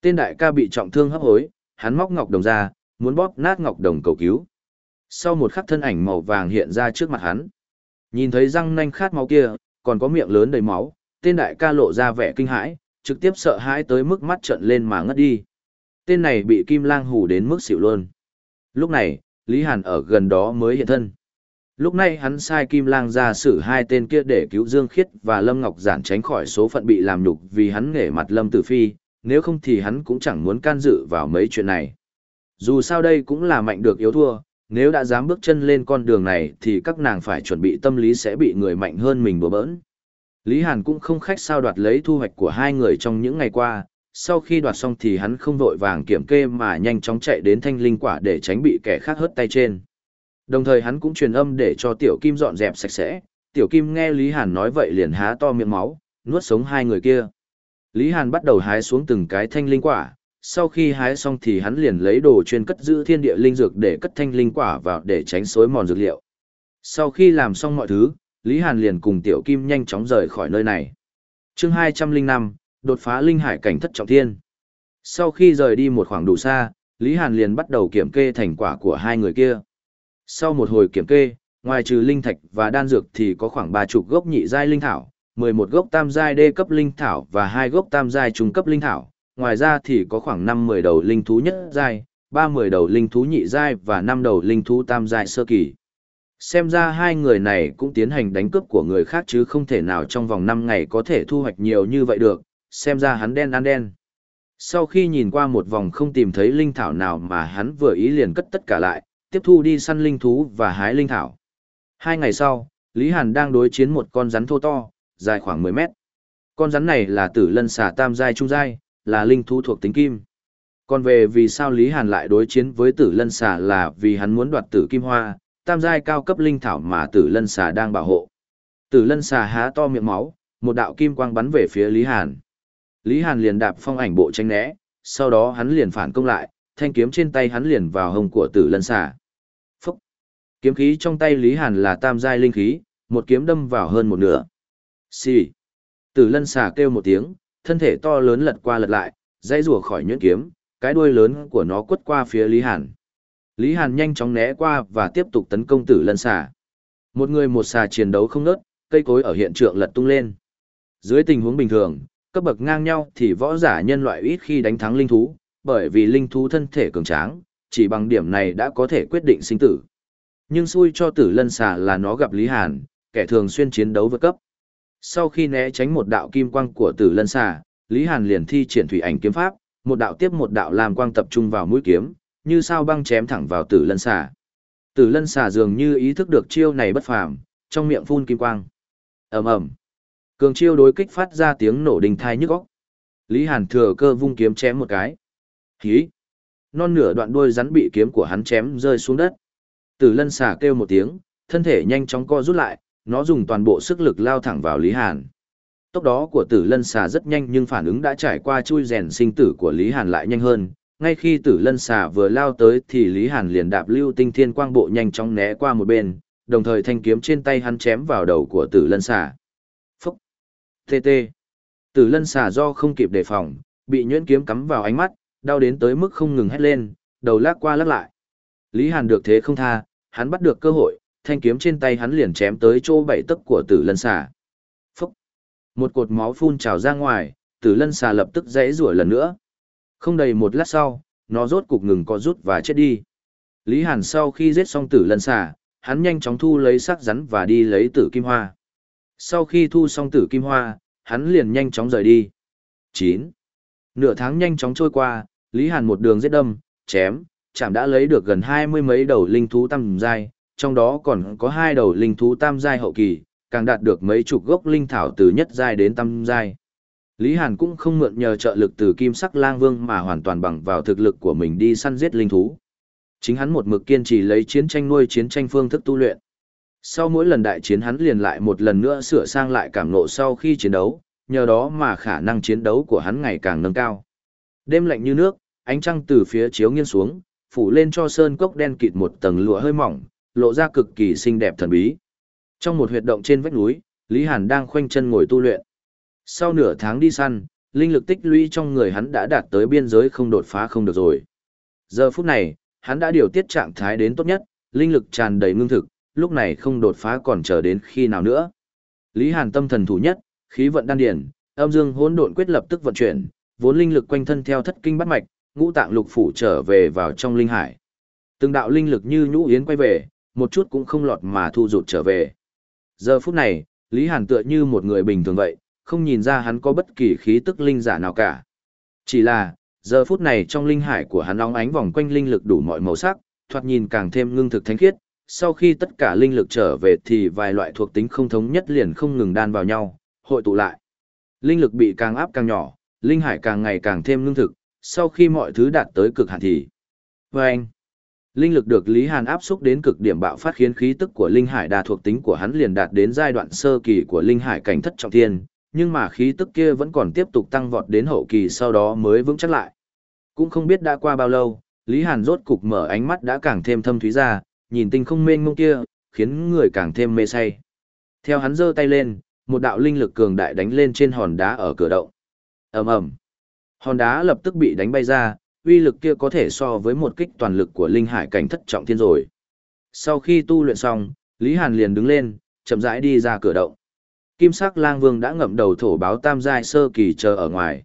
Tên đại ca bị trọng thương hấp hối, hắn móc ngọc đồng ra, muốn bóp nát ngọc đồng cầu cứu. Sau một khắc thân ảnh màu vàng hiện ra trước mặt hắn. Nhìn thấy răng nanh khát máu kia, còn có miệng lớn đầy máu, tên đại ca lộ ra vẻ kinh hãi, trực tiếp sợ hãi tới mức mắt trợn lên mà ngất đi tên này bị Kim Lang hù đến mức xỉu luôn. Lúc này, Lý Hàn ở gần đó mới hiện thân. Lúc này hắn sai Kim Lang ra xử hai tên kia để cứu Dương Khiết và Lâm Ngọc Giản tránh khỏi số phận bị làm nhục vì hắn nghề mặt Lâm Tử Phi, nếu không thì hắn cũng chẳng muốn can dự vào mấy chuyện này. Dù sao đây cũng là mạnh được yếu thua, nếu đã dám bước chân lên con đường này thì các nàng phải chuẩn bị tâm lý sẽ bị người mạnh hơn mình bừa bỡn. Lý Hàn cũng không khách sao đoạt lấy thu hoạch của hai người trong những ngày qua, sau khi đoạt xong thì hắn không vội vàng kiểm kê mà nhanh chóng chạy đến thanh linh quả để tránh bị kẻ khác hớt tay trên. Đồng thời hắn cũng truyền âm để cho Tiểu Kim dọn dẹp sạch sẽ, Tiểu Kim nghe Lý Hàn nói vậy liền há to miệng máu, nuốt sống hai người kia. Lý Hàn bắt đầu hái xuống từng cái thanh linh quả, sau khi hái xong thì hắn liền lấy đồ chuyên cất giữ thiên địa linh dược để cất thanh linh quả vào để tránh xối mòn dược liệu. Sau khi làm xong mọi thứ, Lý Hàn liền cùng Tiểu Kim nhanh chóng rời khỏi nơi này. chương 205, đột phá linh hải cảnh thất trọng thiên. Sau khi rời đi một khoảng đủ xa, Lý Hàn liền bắt đầu kiểm kê thành quả của hai người kia. Sau một hồi kiểm kê, ngoài trừ linh thạch và đan dược thì có khoảng ba chục gốc nhị giai linh thảo, 11 gốc tam giai đê cấp linh thảo và hai gốc tam giai trung cấp linh thảo. Ngoài ra thì có khoảng 5-10 đầu linh thú nhất giai, 3-10 đầu linh thú nhị giai và 5 đầu linh thú tam giai sơ kỳ. Xem ra hai người này cũng tiến hành đánh cướp của người khác chứ không thể nào trong vòng 5 ngày có thể thu hoạch nhiều như vậy được, xem ra hắn đen ăn đen. Sau khi nhìn qua một vòng không tìm thấy linh thảo nào mà hắn vừa ý liền cất tất cả lại, tiếp thu đi săn linh thú và hái linh thảo. Hai ngày sau, Lý Hàn đang đối chiến một con rắn thô to, dài khoảng 10 mét. Con rắn này là tử lân xà tam giai trung giai, là linh thú thuộc tính kim. Còn về vì sao Lý Hàn lại đối chiến với tử lân xà là vì hắn muốn đoạt tử kim hoa, tam giai cao cấp linh thảo mà tử lân xà đang bảo hộ. Tử lân xà há to miệng máu, một đạo kim quang bắn về phía Lý Hàn. Lý Hàn liền đạp phong ảnh bộ tranh né, sau đó hắn liền phản công lại, thanh kiếm trên tay hắn liền vào hồng của tử lân xà. Phúc! Kiếm khí trong tay Lý Hàn là tam giai linh khí, một kiếm đâm vào hơn một nửa. Xì! Tử lân xà kêu một tiếng, thân thể to lớn lật qua lật lại, dây rùa khỏi nhuyễn kiếm, cái đuôi lớn của nó quất qua phía Lý Hàn. Lý Hàn nhanh chóng né qua và tiếp tục tấn công tử lân xà. Một người một xà chiến đấu không nớt, cây cối ở hiện trường lật tung lên. Dưới tình huống bình thường, cấp bậc ngang nhau thì võ giả nhân loại ít khi đánh thắng linh thú, bởi vì linh thú thân thể cường tráng, chỉ bằng điểm này đã có thể quyết định sinh tử. Nhưng xui cho tử lân xà là nó gặp Lý Hàn, kẻ thường xuyên chiến đấu vượt cấp. Sau khi né tránh một đạo kim quang của tử lân xà, Lý Hàn liền thi triển thủy ảnh kiếm pháp, một đạo tiếp một đạo làm quang tập trung vào mũi kiếm, như sao băng chém thẳng vào tử lân xà. Tử lân xà dường như ý thức được chiêu này bất phàm, trong miệng phun kim quang. ầm ầm, cường chiêu đối kích phát ra tiếng nổ đình thai nhức óc. Lý Hàn thừa cơ vung kiếm chém một cái. Hí! Non nửa đoạn đuôi rắn bị kiếm của hắn chém rơi xuống đất. Tử lân xà kêu một tiếng, thân thể nhanh chóng co rút lại, nó dùng toàn bộ sức lực lao thẳng vào Lý Hàn. Tốc đó của tử lân xà rất nhanh nhưng phản ứng đã trải qua chui rèn sinh tử của Lý Hàn lại nhanh hơn. Ngay khi tử lân xà vừa lao tới thì Lý Hàn liền đạp lưu tinh thiên quang bộ nhanh chóng né qua một bên, đồng thời thanh kiếm trên tay hắn chém vào đầu của tử lân xà. Phúc! Tê tê! Tử lân xà do không kịp đề phòng, bị nhuyễn kiếm cắm vào ánh mắt, đau đến tới mức không ngừng hét lên, đầu lắc qua lắc lại. Lý Hàn được thế không tha, hắn bắt được cơ hội, thanh kiếm trên tay hắn liền chém tới chỗ bảy tấc của tử lân xà. Phúc! Một cột máu phun trào ra ngoài, tử lân xà lập tức dãy rủa lần nữa. Không đầy một lát sau, nó rốt cục ngừng co rút và chết đi. Lý Hàn sau khi giết xong tử lân xà, hắn nhanh chóng thu lấy xác rắn và đi lấy tử kim hoa. Sau khi thu xong tử kim hoa, hắn liền nhanh chóng rời đi. 9. Nửa tháng nhanh chóng trôi qua, Lý Hàn một đường giết đâm, chém, chạm đã lấy được gần hai mươi mấy đầu linh thú tam giai, trong đó còn có hai đầu linh thú tam giai hậu kỳ, càng đạt được mấy chục gốc linh thảo từ nhất giai đến tam giai. Lý Hàn cũng không mượn nhờ trợ lực từ Kim Sắc Lang Vương mà hoàn toàn bằng vào thực lực của mình đi săn giết linh thú. Chính hắn một mực kiên trì lấy chiến tranh nuôi chiến tranh phương thức tu luyện. Sau mỗi lần đại chiến hắn liền lại một lần nữa sửa sang lại cảm ngộ sau khi chiến đấu, nhờ đó mà khả năng chiến đấu của hắn ngày càng nâng cao. Đêm lạnh như nước, ánh trăng từ phía chiếu nghiêng xuống, phủ lên cho sơn cốc đen kịt một tầng lụa hơi mỏng, lộ ra cực kỳ xinh đẹp thần bí. Trong một huyệt động trên vách núi, Lý Hàn đang khoanh chân ngồi tu luyện. Sau nửa tháng đi săn, linh lực tích lũy trong người hắn đã đạt tới biên giới không đột phá không được rồi. Giờ phút này, hắn đã điều tiết trạng thái đến tốt nhất, linh lực tràn đầy ngưng thực, lúc này không đột phá còn chờ đến khi nào nữa. Lý Hàn tâm thần thủ nhất, khí vận đan điển, âm dương hỗn độn quyết lập tức vận chuyển, vốn linh lực quanh thân theo thất kinh bắt mạch, ngũ tạng lục phủ trở về vào trong linh hải. Từng đạo linh lực như nhũ yến quay về, một chút cũng không lọt mà thu rụt trở về. Giờ phút này, Lý Hàn tựa như một người bình thường vậy, không nhìn ra hắn có bất kỳ khí tức linh giả nào cả. Chỉ là, giờ phút này trong linh hải của hắn óng ánh vòng quanh linh lực đủ mọi màu sắc, thoạt nhìn càng thêm ngưng thực thánh khiết, sau khi tất cả linh lực trở về thì vài loại thuộc tính không thống nhất liền không ngừng đan vào nhau, hội tụ lại. Linh lực bị càng áp càng nhỏ, linh hải càng ngày càng thêm ngưng thực, sau khi mọi thứ đạt tới cực hạn thì... Vâng! Linh lực được Lý Hàn áp xúc đến cực điểm bạo phát khiến khí tức của linh hải đa thuộc tính của hắn liền đạt đến giai đoạn sơ kỳ của linh hải cảnh thất trọng thiên, nhưng mà khí tức kia vẫn còn tiếp tục tăng vọt đến hậu kỳ sau đó mới vững chắc lại. Cũng không biết đã qua bao lâu, Lý Hàn rốt cục mở ánh mắt đã càng thêm thâm thúy ra, nhìn tinh không mênh mông kia, khiến người càng thêm mê say. Theo hắn giơ tay lên, một đạo linh lực cường đại đánh lên trên hòn đá ở cửa động. Ầm ầm. Hòn đá lập tức bị đánh bay ra, uy lực kia có thể so với một kích toàn lực của linh hải cảnh thất trọng thiên rồi. Sau khi tu luyện xong, Lý Hàn liền đứng lên, chậm rãi đi ra cửa động. Kim sắc lang vương đã ngậm đầu thổ báo tam giai sơ kỳ chờ ở ngoài.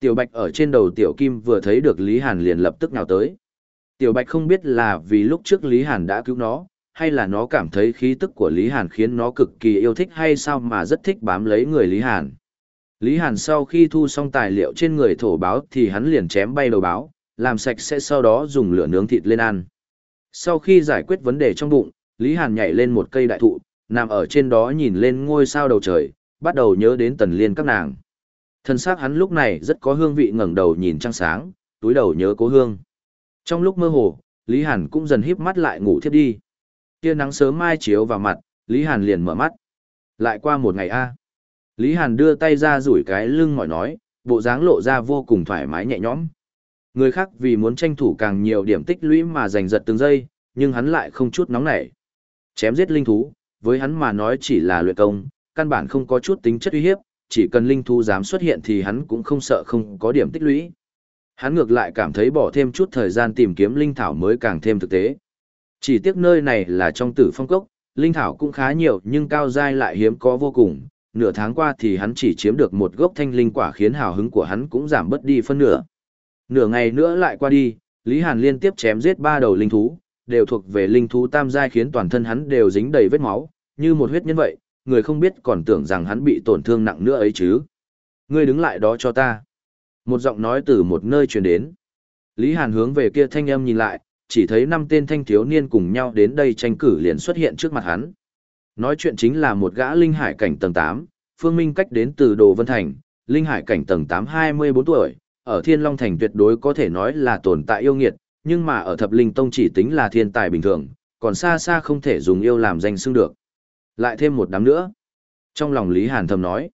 Tiểu Bạch ở trên đầu Tiểu Kim vừa thấy được Lý Hàn liền lập tức nhào tới. Tiểu Bạch không biết là vì lúc trước Lý Hàn đã cứu nó, hay là nó cảm thấy khí tức của Lý Hàn khiến nó cực kỳ yêu thích hay sao mà rất thích bám lấy người Lý Hàn. Lý Hàn sau khi thu xong tài liệu trên người thổ báo thì hắn liền chém bay đầu báo, làm sạch sẽ sau đó dùng lửa nướng thịt lên ăn. Sau khi giải quyết vấn đề trong bụng, Lý Hàn nhảy lên một cây đại thụ, nằm ở trên đó nhìn lên ngôi sao đầu trời, bắt đầu nhớ đến tần liên các nàng. Thân xác hắn lúc này rất có hương vị ngẩng đầu nhìn trăng sáng, túi đầu nhớ cố hương. Trong lúc mơ hồ, Lý Hàn cũng dần híp mắt lại ngủ thiếp đi. Tia nắng sớm mai chiếu vào mặt, Lý Hàn liền mở mắt. Lại qua một ngày a. Lý Hàn đưa tay ra rủi cái lưng mỏi nói, bộ dáng lộ ra vô cùng thoải mái nhẹ nhõm. Người khác vì muốn tranh thủ càng nhiều điểm tích lũy mà giành giật từng giây, nhưng hắn lại không chút nóng nảy. Chém giết linh thú, với hắn mà nói chỉ là luyện công, căn bản không có chút tính chất uy hiếp, chỉ cần linh thú dám xuất hiện thì hắn cũng không sợ không có điểm tích lũy. Hắn ngược lại cảm thấy bỏ thêm chút thời gian tìm kiếm linh thảo mới càng thêm thực tế. Chỉ tiếc nơi này là trong tử phong cốc, linh thảo cũng khá nhiều nhưng cao giai lại hiếm có vô cùng. Nửa tháng qua thì hắn chỉ chiếm được một gốc thanh linh quả khiến hào hứng của hắn cũng giảm bớt đi phân nửa. Nửa ngày nữa lại qua đi, Lý Hàn liên tiếp chém giết ba đầu linh thú, đều thuộc về linh thú tam giai khiến toàn thân hắn đều dính đầy vết máu, như một huyết nhân vậy, người không biết còn tưởng rằng hắn bị tổn thương nặng nữa ấy chứ. Ngươi đứng lại đó cho ta. Một giọng nói từ một nơi truyền đến. Lý Hàn hướng về kia thanh âm nhìn lại, chỉ thấy năm tên thanh thiếu niên cùng nhau đến đây tranh cử liền xuất hiện trước mặt hắn. Nói chuyện chính là một gã linh hải cảnh tầng 8, Phương Minh cách đến từ Đồ Vân Thành, linh hải cảnh tầng 8 24 tuổi, ở Thiên Long Thành tuyệt đối có thể nói là tồn tại yêu nghiệt, nhưng mà ở Thập Linh Tông chỉ tính là thiên tài bình thường, còn xa xa không thể dùng yêu làm danh xưng được. Lại thêm một đám nữa. Trong lòng Lý Hàn thầm nói.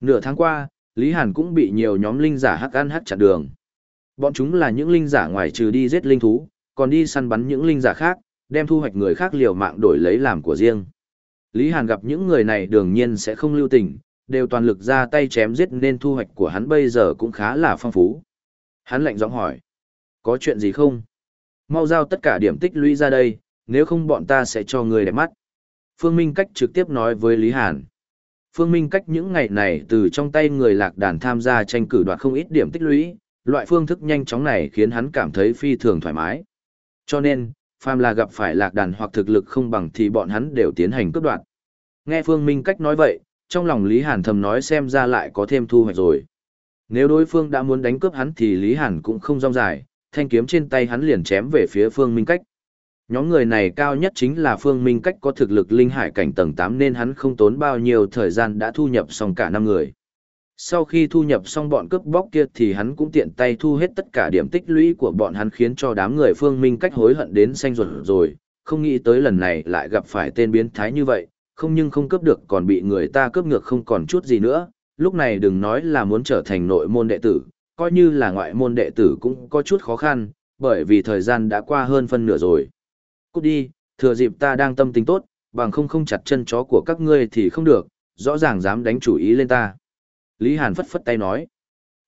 Nửa tháng qua, Lý Hàn cũng bị nhiều nhóm linh giả hắc ăn hắc chặn đường. Bọn chúng là những linh giả ngoài trừ đi giết linh thú, còn đi săn bắn những linh giả khác, đem thu hoạch người khác liều mạng đổi lấy làm của riêng. Lý Hàn gặp những người này đương nhiên sẽ không lưu tình, đều toàn lực ra tay chém giết nên thu hoạch của hắn bây giờ cũng khá là phong phú. Hắn lạnh giọng hỏi, có chuyện gì không? Mau giao tất cả điểm tích lũy ra đây, nếu không bọn ta sẽ cho người đẹp mắt. Phương Minh Cách trực tiếp nói với Lý Hàn. Phương Minh Cách những ngày này từ trong tay người lạc đàn tham gia tranh cử đoạt không ít điểm tích lũy, loại phương thức nhanh chóng này khiến hắn cảm thấy phi thường thoải mái. Cho nên, phàm là gặp phải lạc đàn hoặc thực lực không bằng thì bọn hắn đều tiến hành cướp đoạt. Nghe Phương Minh Cách nói vậy, trong lòng Lý Hàn thầm nói xem ra lại có thêm thu hoạch rồi. Nếu đối phương đã muốn đánh cướp hắn thì Lý Hàn cũng không rong dài, thanh kiếm trên tay hắn liền chém về phía Phương Minh Cách. Nhóm người này cao nhất chính là Phương Minh Cách có thực lực linh hải cảnh tầng 8 nên hắn không tốn bao nhiêu thời gian đã thu nhập xong cả năm người. Sau khi thu nhập xong bọn cướp bóc kia thì hắn cũng tiện tay thu hết tất cả điểm tích lũy của bọn hắn khiến cho đám người Phương Minh Cách hối hận đến xanh ruột rồi, không nghĩ tới lần này lại gặp phải tên biến thái như vậy, không nhưng không cướp được còn bị người ta cướp ngược không còn chút gì nữa, lúc này đừng nói là muốn trở thành nội môn đệ tử, coi như là ngoại môn đệ tử cũng có chút khó khăn, bởi vì thời gian đã qua hơn phân nửa rồi. Cút đi, thừa dịp ta đang tâm tình tốt, bằng không không chặt chân chó của các ngươi thì không được, rõ ràng dám đánh chủ ý lên ta. Lý Hàn phất phất tay nói.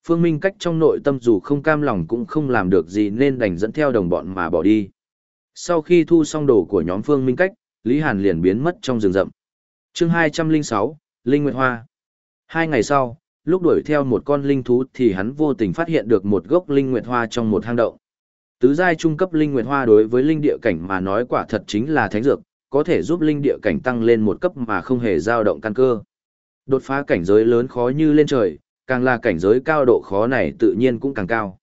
Phương Minh cách trong nội tâm dù không cam lòng cũng không làm được gì nên đành dẫn theo đồng bọn mà bỏ đi. Sau khi thu xong đồ của nhóm Phương Minh cách, Lý Hàn liền biến mất trong rừng rậm. chương 206, Linh Nguyệt Hoa. Hai ngày sau, lúc đuổi theo một con linh thú thì hắn vô tình phát hiện được một gốc Linh Nguyệt Hoa trong một hang động. Tứ giai trung cấp linh nguyệt hoa đối với linh địa cảnh mà nói quả thật chính là thánh dược, có thể giúp linh địa cảnh tăng lên một cấp mà không hề dao động căn cơ. Đột phá cảnh giới lớn khó như lên trời, càng là cảnh giới cao độ khó này tự nhiên cũng càng cao.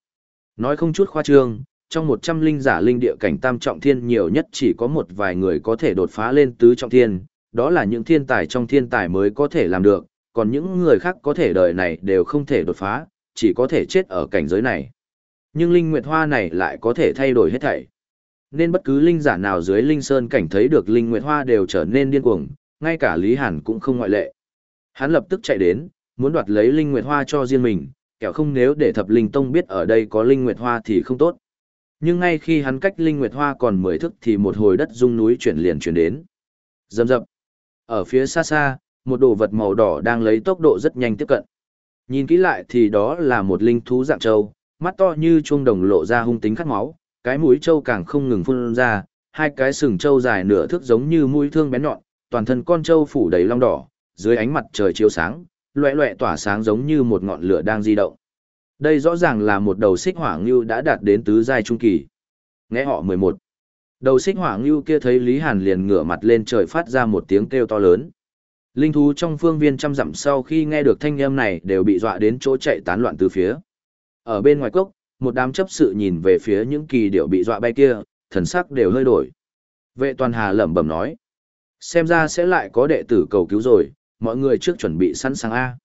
Nói không chút khoa trương, trong 100 linh giả linh địa cảnh tam trọng thiên nhiều nhất chỉ có một vài người có thể đột phá lên tứ trọng thiên, đó là những thiên tài trong thiên tài mới có thể làm được, còn những người khác có thể đời này đều không thể đột phá, chỉ có thể chết ở cảnh giới này. Nhưng linh nguyệt hoa này lại có thể thay đổi hết thảy. Nên bất cứ linh giả nào dưới linh sơn cảnh thấy được linh nguyệt hoa đều trở nên điên cuồng, ngay cả Lý Hàn cũng không ngoại lệ. Hắn lập tức chạy đến, muốn đoạt lấy linh nguyệt hoa cho riêng mình, kẻo không nếu để thập linh tông biết ở đây có linh nguyệt hoa thì không tốt. Nhưng ngay khi hắn cách linh nguyệt hoa còn mười thức thì một hồi đất rung núi chuyển liền chuyển đến. Dầm dập. Ở phía xa xa, một đồ vật màu đỏ đang lấy tốc độ rất nhanh tiếp cận. Nhìn kỹ lại thì đó là một linh thú dạng trâu, mắt to như chuông đồng lộ ra hung tính khát máu, cái mũi trâu càng không ngừng phun ra, hai cái sừng trâu dài nửa thước giống như mũi thương bén nhọn, toàn thân con trâu phủ đầy long đỏ, dưới ánh mặt trời chiếu sáng, loẹ loẹ tỏa sáng giống như một ngọn lửa đang di động. Đây rõ ràng là một đầu xích hỏa ngưu đã đạt đến tứ giai trung kỳ. Nghe họ 11. Đầu xích hỏa ngưu kia thấy Lý Hàn liền ngửa mặt lên trời phát ra một tiếng kêu to lớn. Linh thú trong phương viên trăm dặm sau khi nghe được thanh âm này đều bị dọa đến chỗ chạy tán loạn từ phía. Ở bên ngoài cốc, một đám chấp sự nhìn về phía những kỳ điệu bị dọa bay kia, thần sắc đều hơi đổi. Vệ toàn hà lẩm bẩm nói. Xem ra sẽ lại có đệ tử cầu cứu rồi, mọi người trước chuẩn bị sẵn sàng A.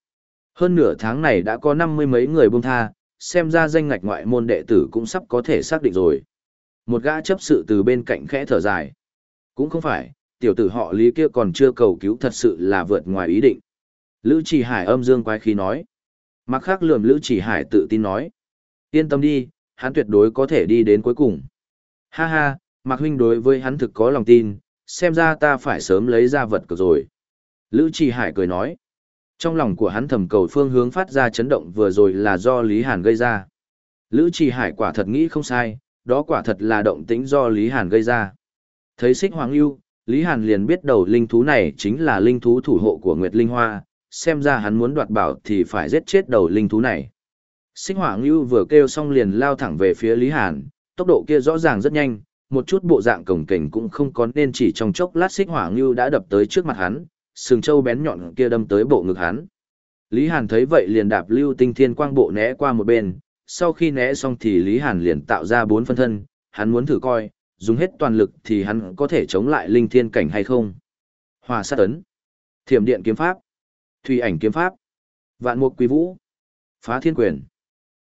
Hơn nửa tháng này đã có năm mươi mấy người buông tha, xem ra danh ngạch ngoại môn đệ tử cũng sắp có thể xác định rồi. Một gã chấp sự từ bên cạnh khẽ thở dài. Cũng không phải, tiểu tử họ lý kia còn chưa cầu cứu thật sự là vượt ngoài ý định. Lữ chỉ hải âm dương quái khí nói. Mặc khác lườm Lữ chỉ hải tự tin nói. Yên tâm đi, hắn tuyệt đối có thể đi đến cuối cùng. Ha ha, Mạc huynh đối với hắn thực có lòng tin, xem ra ta phải sớm lấy ra vật cược rồi. Lữ Trì Hải cười nói. Trong lòng của hắn thầm cầu phương hướng phát ra chấn động vừa rồi là do Lý Hàn gây ra. Lữ Trì Hải quả thật nghĩ không sai, đó quả thật là động tĩnh do Lý Hàn gây ra. Thấy xích hoàng lưu, Lý Hàn liền biết đầu linh thú này chính là linh thú thủ hộ của Nguyệt Linh Hoa, xem ra hắn muốn đoạt bảo thì phải giết chết đầu linh thú này. Xích hoàng lưu vừa kêu xong liền lao thẳng về phía Lý Hàn, tốc độ kia rõ ràng rất nhanh, một chút bộ dạng cổng kềnh cũng không có nên chỉ trong chốc lát xích Hoàng ngưu đã đập tới trước mặt hắn, sừng trâu bén nhọn kia đâm tới bộ ngực hắn. Lý Hàn thấy vậy liền đạp lưu tinh thiên quang bộ né qua một bên, sau khi né xong thì Lý Hàn liền tạo ra bốn phân thân, hắn muốn thử coi, dùng hết toàn lực thì hắn có thể chống lại linh thiên cảnh hay không. Hòa sát ấn, thiểm điện kiếm pháp, thủy ảnh kiếm pháp, vạn mục quý vũ, phá thiên quyền.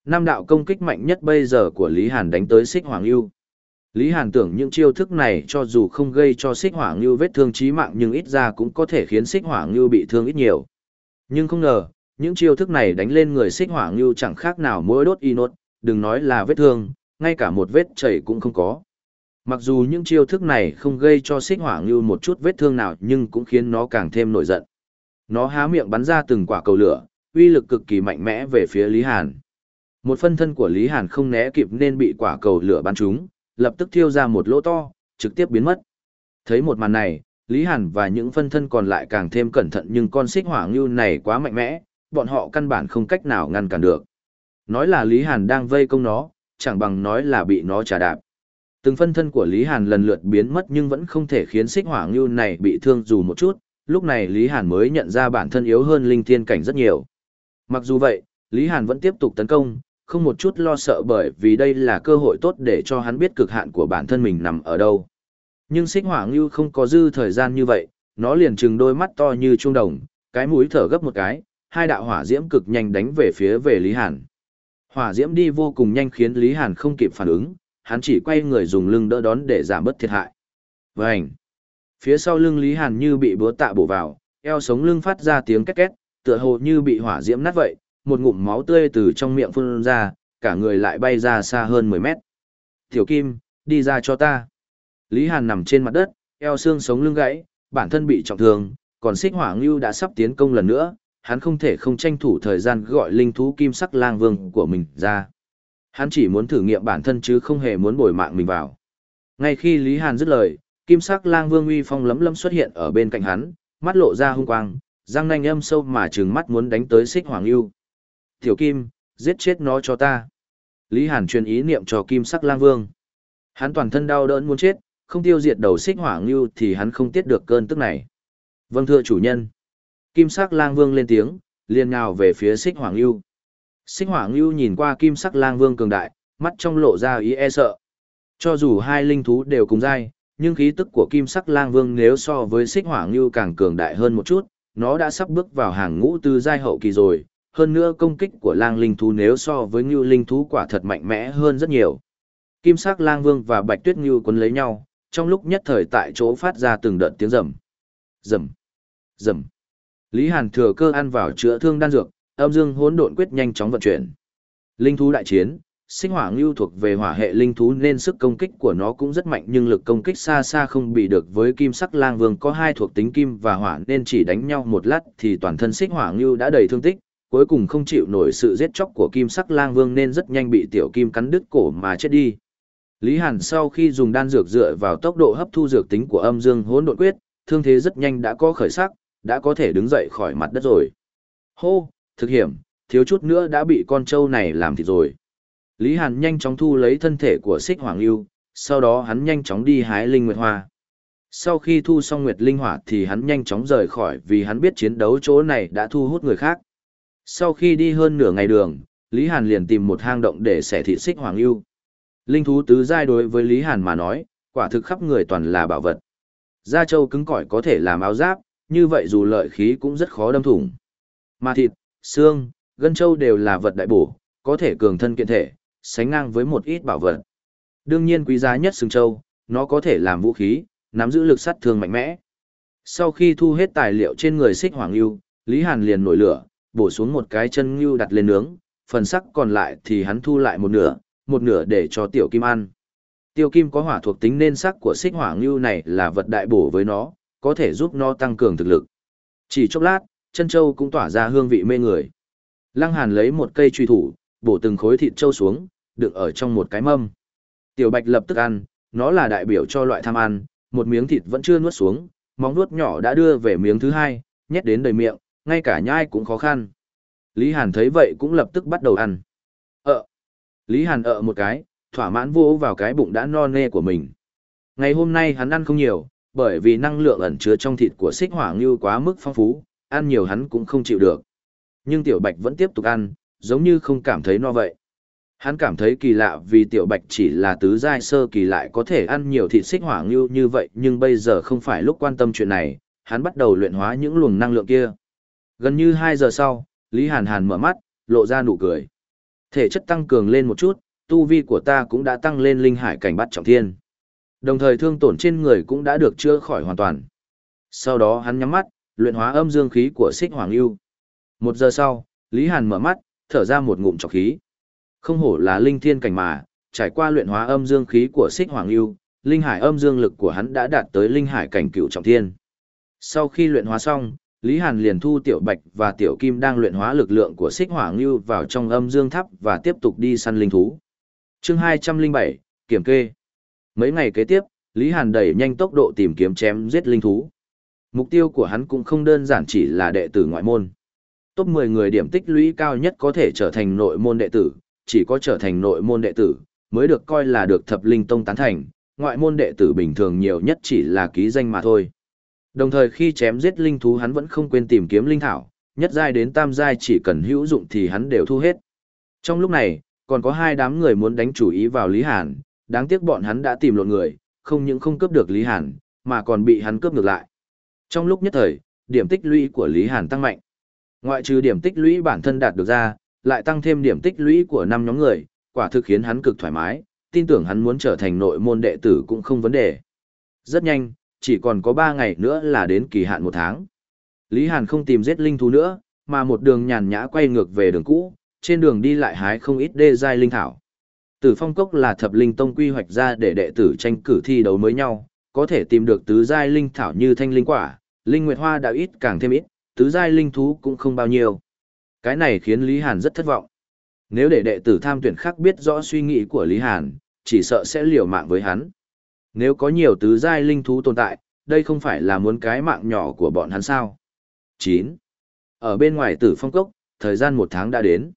Năm đạo công kích mạnh nhất bây giờ của Lý Hàn đánh tới xích hoàng lưu. Lý Hàn tưởng những chiêu thức này cho dù không gây cho xích hỏa ngưu vết thương chí mạng nhưng ít ra cũng có thể khiến xích hỏa ngưu bị thương ít nhiều. Nhưng không ngờ, những chiêu thức này đánh lên người xích hỏa ngưu chẳng khác nào mỗi đốt y nốt, đừng nói là vết thương, ngay cả một vết chảy cũng không có. Mặc dù những chiêu thức này không gây cho xích hỏa ngưu một chút vết thương nào nhưng cũng khiến nó càng thêm nổi giận. Nó há miệng bắn ra từng quả cầu lửa, uy lực cực kỳ mạnh mẽ về phía Lý Hàn. Một phân thân của Lý Hàn không né kịp nên bị quả cầu lửa bắn trúng, lập tức thiêu ra một lỗ to, trực tiếp biến mất. Thấy một màn này, Lý Hàn và những phân thân còn lại càng thêm cẩn thận nhưng con xích hỏa ngưu này quá mạnh mẽ, bọn họ căn bản không cách nào ngăn cản được. Nói là Lý Hàn đang vây công nó, chẳng bằng nói là bị nó trả đạp. Từng phân thân của Lý Hàn lần lượt biến mất nhưng vẫn không thể khiến xích hỏa ngưu này bị thương dù một chút, lúc này Lý Hàn mới nhận ra bản thân yếu hơn linh thiên cảnh rất nhiều. Mặc dù vậy, Lý Hàn vẫn tiếp tục tấn công, không một chút lo sợ bởi vì đây là cơ hội tốt để cho hắn biết cực hạn của bản thân mình nằm ở đâu. Nhưng xích hỏa ngưu không có dư thời gian như vậy, nó liền trừng đôi mắt to như trung đồng, cái mũi thở gấp một cái, hai đạo hỏa diễm cực nhanh đánh về phía về Lý Hàn. Hỏa diễm đi vô cùng nhanh khiến Lý Hàn không kịp phản ứng, hắn chỉ quay người dùng lưng đỡ đón để giảm bớt thiệt hại. Vành! Phía sau lưng Lý Hàn như bị búa tạ bổ vào, eo sống lưng phát ra tiếng két két, tựa hồ như bị hỏa diễm nát vậy, một ngụm máu tươi từ trong miệng phun ra, cả người lại bay ra xa hơn 10 mét. Tiểu Kim, đi ra cho ta. Lý Hàn nằm trên mặt đất, eo xương sống lưng gãy, bản thân bị trọng thương, còn xích hỏa ngưu đã sắp tiến công lần nữa, hắn không thể không tranh thủ thời gian gọi linh thú kim sắc lang vương của mình ra. Hắn chỉ muốn thử nghiệm bản thân chứ không hề muốn bồi mạng mình vào. Ngay khi Lý Hàn dứt lời, kim sắc lang vương uy phong lấm lấm xuất hiện ở bên cạnh hắn, mắt lộ ra hung quang, răng nanh âm sâu mà trừng mắt muốn đánh tới xích hoàng yêu. Tiểu Kim, giết chết nó cho ta. Lý Hàn truyền ý niệm cho Kim Sắc Lang Vương. Hắn toàn thân đau đớn muốn chết, không tiêu diệt đầu xích hỏa ngưu thì hắn không tiết được cơn tức này. Vâng thưa chủ nhân. Kim Sắc Lang Vương lên tiếng, liền nhào về phía xích hỏa ngưu. Xích hỏa ngưu nhìn qua Kim Sắc Lang Vương cường đại, mắt trong lộ ra ý e sợ. Cho dù hai linh thú đều cùng dai, nhưng khí tức của Kim Sắc Lang Vương nếu so với xích hỏa ngưu càng cường đại hơn một chút, nó đã sắp bước vào hàng ngũ tư giai hậu kỳ rồi, hơn nữa công kích của lang linh thú nếu so với ngưu linh thú quả thật mạnh mẽ hơn rất nhiều. Kim sắc lang vương và bạch tuyết ngưu quấn lấy nhau, trong lúc nhất thời tại chỗ phát ra từng đợt tiếng rầm. Rầm. Rầm. Lý Hàn thừa cơ ăn vào chữa thương đan dược, âm dương hỗn độn quyết nhanh chóng vận chuyển. Linh thú đại chiến, sinh hỏa ngưu thuộc về hỏa hệ linh thú nên sức công kích của nó cũng rất mạnh nhưng lực công kích xa xa không bị được với kim sắc lang vương có hai thuộc tính kim và hỏa nên chỉ đánh nhau một lát thì toàn thân xích hỏa ngưu đã đầy thương tích cuối cùng không chịu nổi sự giết chóc của kim sắc lang vương nên rất nhanh bị tiểu kim cắn đứt cổ mà chết đi. Lý Hàn sau khi dùng đan dược dựa vào tốc độ hấp thu dược tính của âm dương hỗn độn quyết, thương thế rất nhanh đã có khởi sắc, đã có thể đứng dậy khỏi mặt đất rồi. Hô, thực hiểm, thiếu chút nữa đã bị con trâu này làm thịt rồi. Lý Hàn nhanh chóng thu lấy thân thể của Sích hoàng lưu, sau đó hắn nhanh chóng đi hái linh nguyệt hoa. Sau khi thu xong Nguyệt Linh Hỏa thì hắn nhanh chóng rời khỏi vì hắn biết chiến đấu chỗ này đã thu hút người khác. Sau khi đi hơn nửa ngày đường, Lý Hàn liền tìm một hang động để xẻ thịt xích hoàng lưu. Linh thú tứ giai đối với Lý Hàn mà nói, quả thực khắp người toàn là bảo vật. Da trâu cứng cỏi có thể làm áo giáp, như vậy dù lợi khí cũng rất khó đâm thủng. Mà thịt, xương, gân trâu đều là vật đại bổ, có thể cường thân kiện thể, sánh ngang với một ít bảo vật. Đương nhiên quý giá nhất xương trâu, nó có thể làm vũ khí, nắm giữ lực sát thương mạnh mẽ. Sau khi thu hết tài liệu trên người xích hoàng lưu, Lý Hàn liền nổi lửa, bổ xuống một cái chân lưu đặt lên nướng, phần sắc còn lại thì hắn thu lại một nửa, một nửa để cho tiểu kim ăn. Tiêu kim có hỏa thuộc tính nên sắc của xích hỏa ngưu này là vật đại bổ với nó, có thể giúp nó tăng cường thực lực. Chỉ chốc lát, chân châu cũng tỏa ra hương vị mê người. Lăng Hàn lấy một cây truy thủ, bổ từng khối thịt châu xuống, đựng ở trong một cái mâm. Tiểu Bạch lập tức ăn, nó là đại biểu cho loại tham ăn, một miếng thịt vẫn chưa nuốt xuống, móng nuốt nhỏ đã đưa về miếng thứ hai, nhét đến đầy miệng, ngay cả nhai cũng khó khăn. Lý Hàn thấy vậy cũng lập tức bắt đầu ăn. Ờ. Lý Hàn ợ một cái, thỏa mãn vô vào cái bụng đã no nê của mình. Ngày hôm nay hắn ăn không nhiều, bởi vì năng lượng ẩn chứa trong thịt của xích hỏa ngưu quá mức phong phú, ăn nhiều hắn cũng không chịu được. Nhưng Tiểu Bạch vẫn tiếp tục ăn, giống như không cảm thấy no vậy. Hắn cảm thấy kỳ lạ vì Tiểu Bạch chỉ là tứ giai sơ kỳ lại có thể ăn nhiều thịt xích hỏa ngưu như vậy nhưng bây giờ không phải lúc quan tâm chuyện này, hắn bắt đầu luyện hóa những luồng năng lượng kia. Gần như 2 giờ sau, Lý Hàn Hàn mở mắt, lộ ra nụ cười. Thể chất tăng cường lên một chút, tu vi của ta cũng đã tăng lên linh hải cảnh bắt trọng thiên. Đồng thời thương tổn trên người cũng đã được chữa khỏi hoàn toàn. Sau đó hắn nhắm mắt, luyện hóa âm dương khí của xích hoàng Ưu. Một giờ sau, Lý Hàn mở mắt, thở ra một ngụm trọc khí. Không hổ là linh thiên cảnh mà, trải qua luyện hóa âm dương khí của xích hoàng Ưu, linh hải âm dương lực của hắn đã đạt tới linh hải cảnh cựu trọng thiên. Sau khi luyện hóa xong, Lý Hàn liền thu Tiểu Bạch và Tiểu Kim đang luyện hóa lực lượng của xích hỏa ngưu vào trong âm dương tháp và tiếp tục đi săn linh thú. chương 207, Kiểm kê. Mấy ngày kế tiếp, Lý Hàn đẩy nhanh tốc độ tìm kiếm chém giết linh thú. Mục tiêu của hắn cũng không đơn giản chỉ là đệ tử ngoại môn. Top 10 người điểm tích lũy cao nhất có thể trở thành nội môn đệ tử, chỉ có trở thành nội môn đệ tử, mới được coi là được thập linh tông tán thành, ngoại môn đệ tử bình thường nhiều nhất chỉ là ký danh mà thôi. Đồng thời khi chém giết linh thú hắn vẫn không quên tìm kiếm linh thảo, nhất giai đến tam giai chỉ cần hữu dụng thì hắn đều thu hết. Trong lúc này, còn có hai đám người muốn đánh chủ ý vào Lý Hàn, đáng tiếc bọn hắn đã tìm lộn người, không những không cướp được Lý Hàn, mà còn bị hắn cướp ngược lại. Trong lúc nhất thời, điểm tích lũy của Lý Hàn tăng mạnh. Ngoại trừ điểm tích lũy bản thân đạt được ra, lại tăng thêm điểm tích lũy của năm nhóm người, quả thực khiến hắn cực thoải mái, tin tưởng hắn muốn trở thành nội môn đệ tử cũng không vấn đề. Rất nhanh, chỉ còn có 3 ngày nữa là đến kỳ hạn một tháng. Lý Hàn không tìm giết linh thú nữa, mà một đường nhàn nhã quay ngược về đường cũ, trên đường đi lại hái không ít đê giai linh thảo. Tử phong cốc là thập linh tông quy hoạch ra để đệ tử tranh cử thi đấu mới nhau, có thể tìm được tứ giai linh thảo như thanh linh quả, linh nguyệt hoa đã ít càng thêm ít, tứ giai linh thú cũng không bao nhiêu. Cái này khiến Lý Hàn rất thất vọng. Nếu để đệ tử tham tuyển khác biết rõ suy nghĩ của Lý Hàn, chỉ sợ sẽ liều mạng với hắn. Nếu có nhiều tứ giai linh thú tồn tại, đây không phải là muốn cái mạng nhỏ của bọn hắn sao. 9. Ở bên ngoài tử phong cốc, thời gian một tháng đã đến.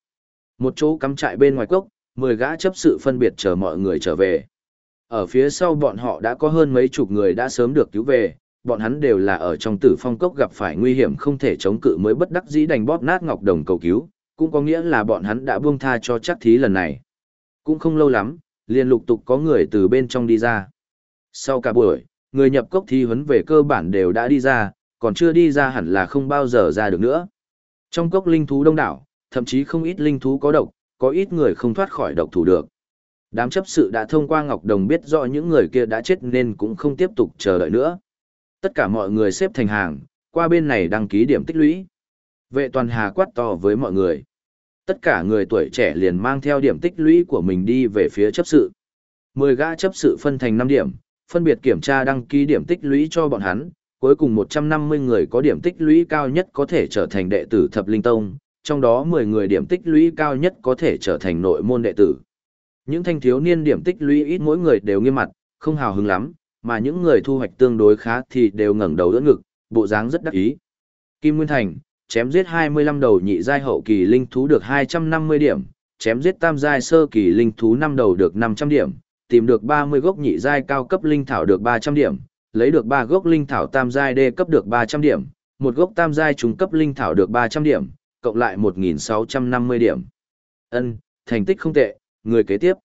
Một chỗ cắm trại bên ngoài cốc, 10 gã chấp sự phân biệt chờ mọi người trở về. Ở phía sau bọn họ đã có hơn mấy chục người đã sớm được cứu về, bọn hắn đều là ở trong tử phong cốc gặp phải nguy hiểm không thể chống cự mới bất đắc dĩ đành bóp nát ngọc đồng cầu cứu, cũng có nghĩa là bọn hắn đã buông tha cho chắc thí lần này. Cũng không lâu lắm, liền lục tục có người từ bên trong đi ra. Sau cả buổi, người nhập cốc thi huấn về cơ bản đều đã đi ra, còn chưa đi ra hẳn là không bao giờ ra được nữa. Trong cốc linh thú đông đảo, thậm chí không ít linh thú có độc, có ít người không thoát khỏi độc thủ được. Đám chấp sự đã thông qua Ngọc Đồng biết rõ những người kia đã chết nên cũng không tiếp tục chờ đợi nữa. Tất cả mọi người xếp thành hàng, qua bên này đăng ký điểm tích lũy. Vệ toàn hà quát to với mọi người. Tất cả người tuổi trẻ liền mang theo điểm tích lũy của mình đi về phía chấp sự. Mười gã chấp sự phân thành năm điểm, phân biệt kiểm tra đăng ký điểm tích lũy cho bọn hắn, cuối cùng 150 người có điểm tích lũy cao nhất có thể trở thành đệ tử Thập Linh Tông, trong đó 10 người điểm tích lũy cao nhất có thể trở thành nội môn đệ tử. Những thanh thiếu niên điểm tích lũy ít mỗi người đều nghiêm mặt, không hào hứng lắm, mà những người thu hoạch tương đối khá thì đều ngẩng đầu đỡ ngực, bộ dáng rất đắc ý. Kim Nguyên Thành, chém giết 25 đầu nhị giai hậu kỳ linh thú được 250 điểm, chém giết tam giai sơ kỳ linh thú năm đầu được 500 điểm, tìm được 30 gốc nhị giai cao cấp linh thảo được 300 điểm, lấy được 3 gốc linh thảo tam giai đê cấp được 300 điểm, một gốc tam giai trung cấp linh thảo được 300 điểm, cộng lại 1650 điểm. Ân, thành tích không tệ, người kế tiếp.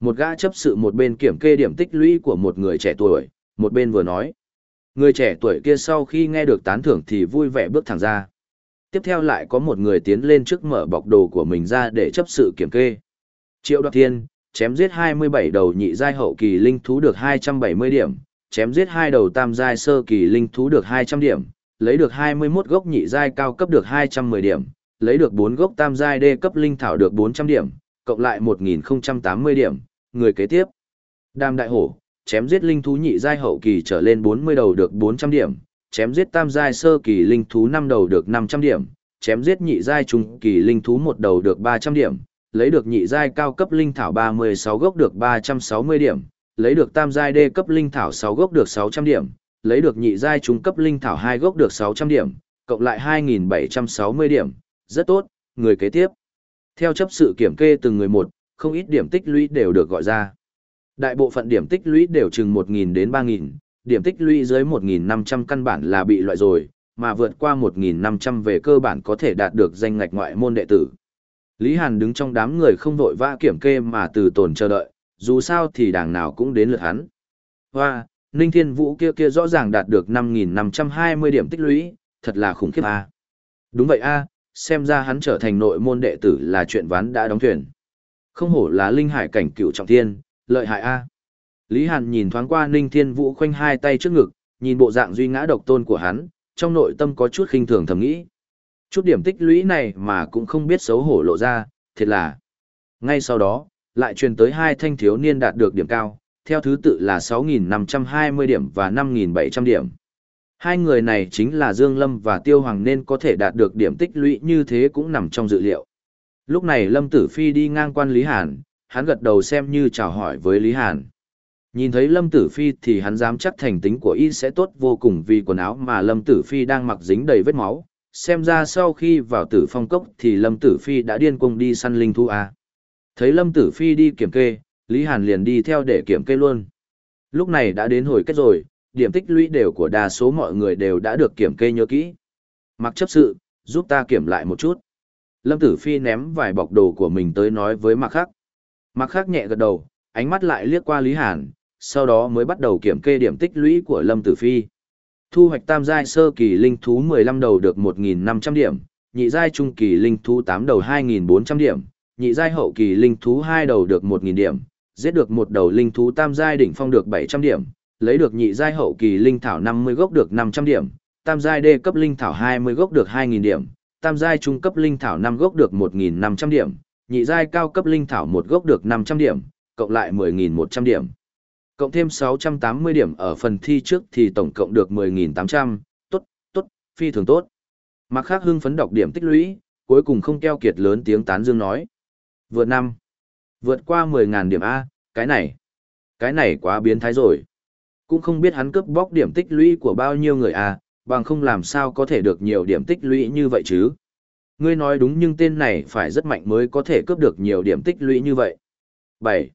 Một gã chấp sự một bên kiểm kê điểm tích lũy của một người trẻ tuổi, một bên vừa nói. Người trẻ tuổi kia sau khi nghe được tán thưởng thì vui vẻ bước thẳng ra. Tiếp theo lại có một người tiến lên trước mở bọc đồ của mình ra để chấp sự kiểm kê. Triệu Đoạt Thiên, chém giết 27 đầu nhị giai hậu kỳ linh thú được 270 điểm, chém giết hai đầu tam giai sơ kỳ linh thú được 200 điểm, lấy được 21 gốc nhị giai cao cấp được 210 điểm, lấy được 4 gốc tam giai đê cấp linh thảo được 400 điểm, cộng lại 1080 điểm, người kế tiếp. Đàm đại hổ, chém giết linh thú nhị giai hậu kỳ trở lên 40 đầu được 400 điểm, chém giết tam giai sơ kỳ linh thú 5 đầu được 500 điểm, chém giết nhị giai trung kỳ linh thú 1 đầu được 300 điểm, lấy được nhị giai cao cấp linh thảo 36 gốc được 360 điểm, lấy được tam giai đê cấp linh thảo 6 gốc được 600 điểm, lấy được nhị giai trung cấp linh thảo 2 gốc được 600 điểm, cộng lại 2760 điểm, rất tốt, người kế tiếp. Theo chấp sự kiểm kê từng người một, không ít điểm tích lũy đều được gọi ra. Đại bộ phận điểm tích lũy đều chừng 1000 đến 3000, điểm tích lũy dưới 1500 căn bản là bị loại rồi, mà vượt qua 1500 về cơ bản có thể đạt được danh ngạch ngoại môn đệ tử. Lý Hàn đứng trong đám người không vội vã kiểm kê mà từ tồn chờ đợi, dù sao thì đảng nào cũng đến lượt hắn. Hoa, Ninh Thiên Vũ kia kia rõ ràng đạt được 5.520 điểm tích lũy, thật là khủng khiếp a. Đúng vậy a, xem ra hắn trở thành nội môn đệ tử là chuyện ván đã đóng thuyền. Không hổ là linh hải cảnh cựu trọng thiên, lợi hại a. Lý Hàn nhìn thoáng qua Ninh Thiên Vũ khoanh hai tay trước ngực, nhìn bộ dạng duy ngã độc tôn của hắn, trong nội tâm có chút khinh thường thầm nghĩ. Chút điểm tích lũy này mà cũng không biết xấu hổ lộ ra, thiệt là. Ngay sau đó, lại truyền tới hai thanh thiếu niên đạt được điểm cao, theo thứ tự là 6.520 điểm và 5.700 điểm. Hai người này chính là Dương Lâm và Tiêu Hoàng nên có thể đạt được điểm tích lũy như thế cũng nằm trong dự liệu. Lúc này Lâm Tử Phi đi ngang quan Lý Hàn, hắn gật đầu xem như chào hỏi với Lý Hàn. Nhìn thấy Lâm Tử Phi thì hắn dám chắc thành tính của y sẽ tốt vô cùng vì quần áo mà Lâm Tử Phi đang mặc dính đầy vết máu. Xem ra sau khi vào tử phong cốc thì Lâm Tử Phi đã điên cuồng đi săn linh thú A. Thấy Lâm Tử Phi đi kiểm kê, Lý Hàn liền đi theo để kiểm kê luôn. Lúc này đã đến hồi kết rồi, điểm tích lũy đều của đa số mọi người đều đã được kiểm kê nhớ kỹ. Mặc chấp sự, giúp ta kiểm lại một chút. Lâm Tử Phi ném vài bọc đồ của mình tới nói với Mạc Khắc. Mạc Khắc nhẹ gật đầu, ánh mắt lại liếc qua Lý Hàn, sau đó mới bắt đầu kiểm kê điểm tích lũy của Lâm Tử Phi. Thu hoạch tam giai sơ kỳ linh thú 15 đầu được 1.500 điểm, nhị giai trung kỳ linh thú 8 đầu 2.400 điểm, nhị giai hậu kỳ linh thú 2 đầu được 1.000 điểm, giết được một đầu linh thú tam giai đỉnh phong được 700 điểm, lấy được nhị giai hậu kỳ linh thảo 50 gốc được 500 điểm, tam giai đê cấp linh thảo 20 gốc được 2.000 điểm, tam giai trung cấp linh thảo 5 gốc được 1.500 điểm, nhị giai cao cấp linh thảo 1 gốc được 500 điểm, cộng lại 10.100 điểm. Cộng thêm 680 điểm ở phần thi trước thì tổng cộng được 10.800, tốt, tốt, phi thường tốt. Mặc khác hưng phấn đọc điểm tích lũy, cuối cùng không keo kiệt lớn tiếng tán dương nói. Vượt năm, vượt qua 10.000 điểm A, cái này, cái này quá biến thái rồi. Cũng không biết hắn cướp bóc điểm tích lũy của bao nhiêu người A, bằng không làm sao có thể được nhiều điểm tích lũy như vậy chứ. Ngươi nói đúng nhưng tên này phải rất mạnh mới có thể cướp được nhiều điểm tích lũy như vậy. 7.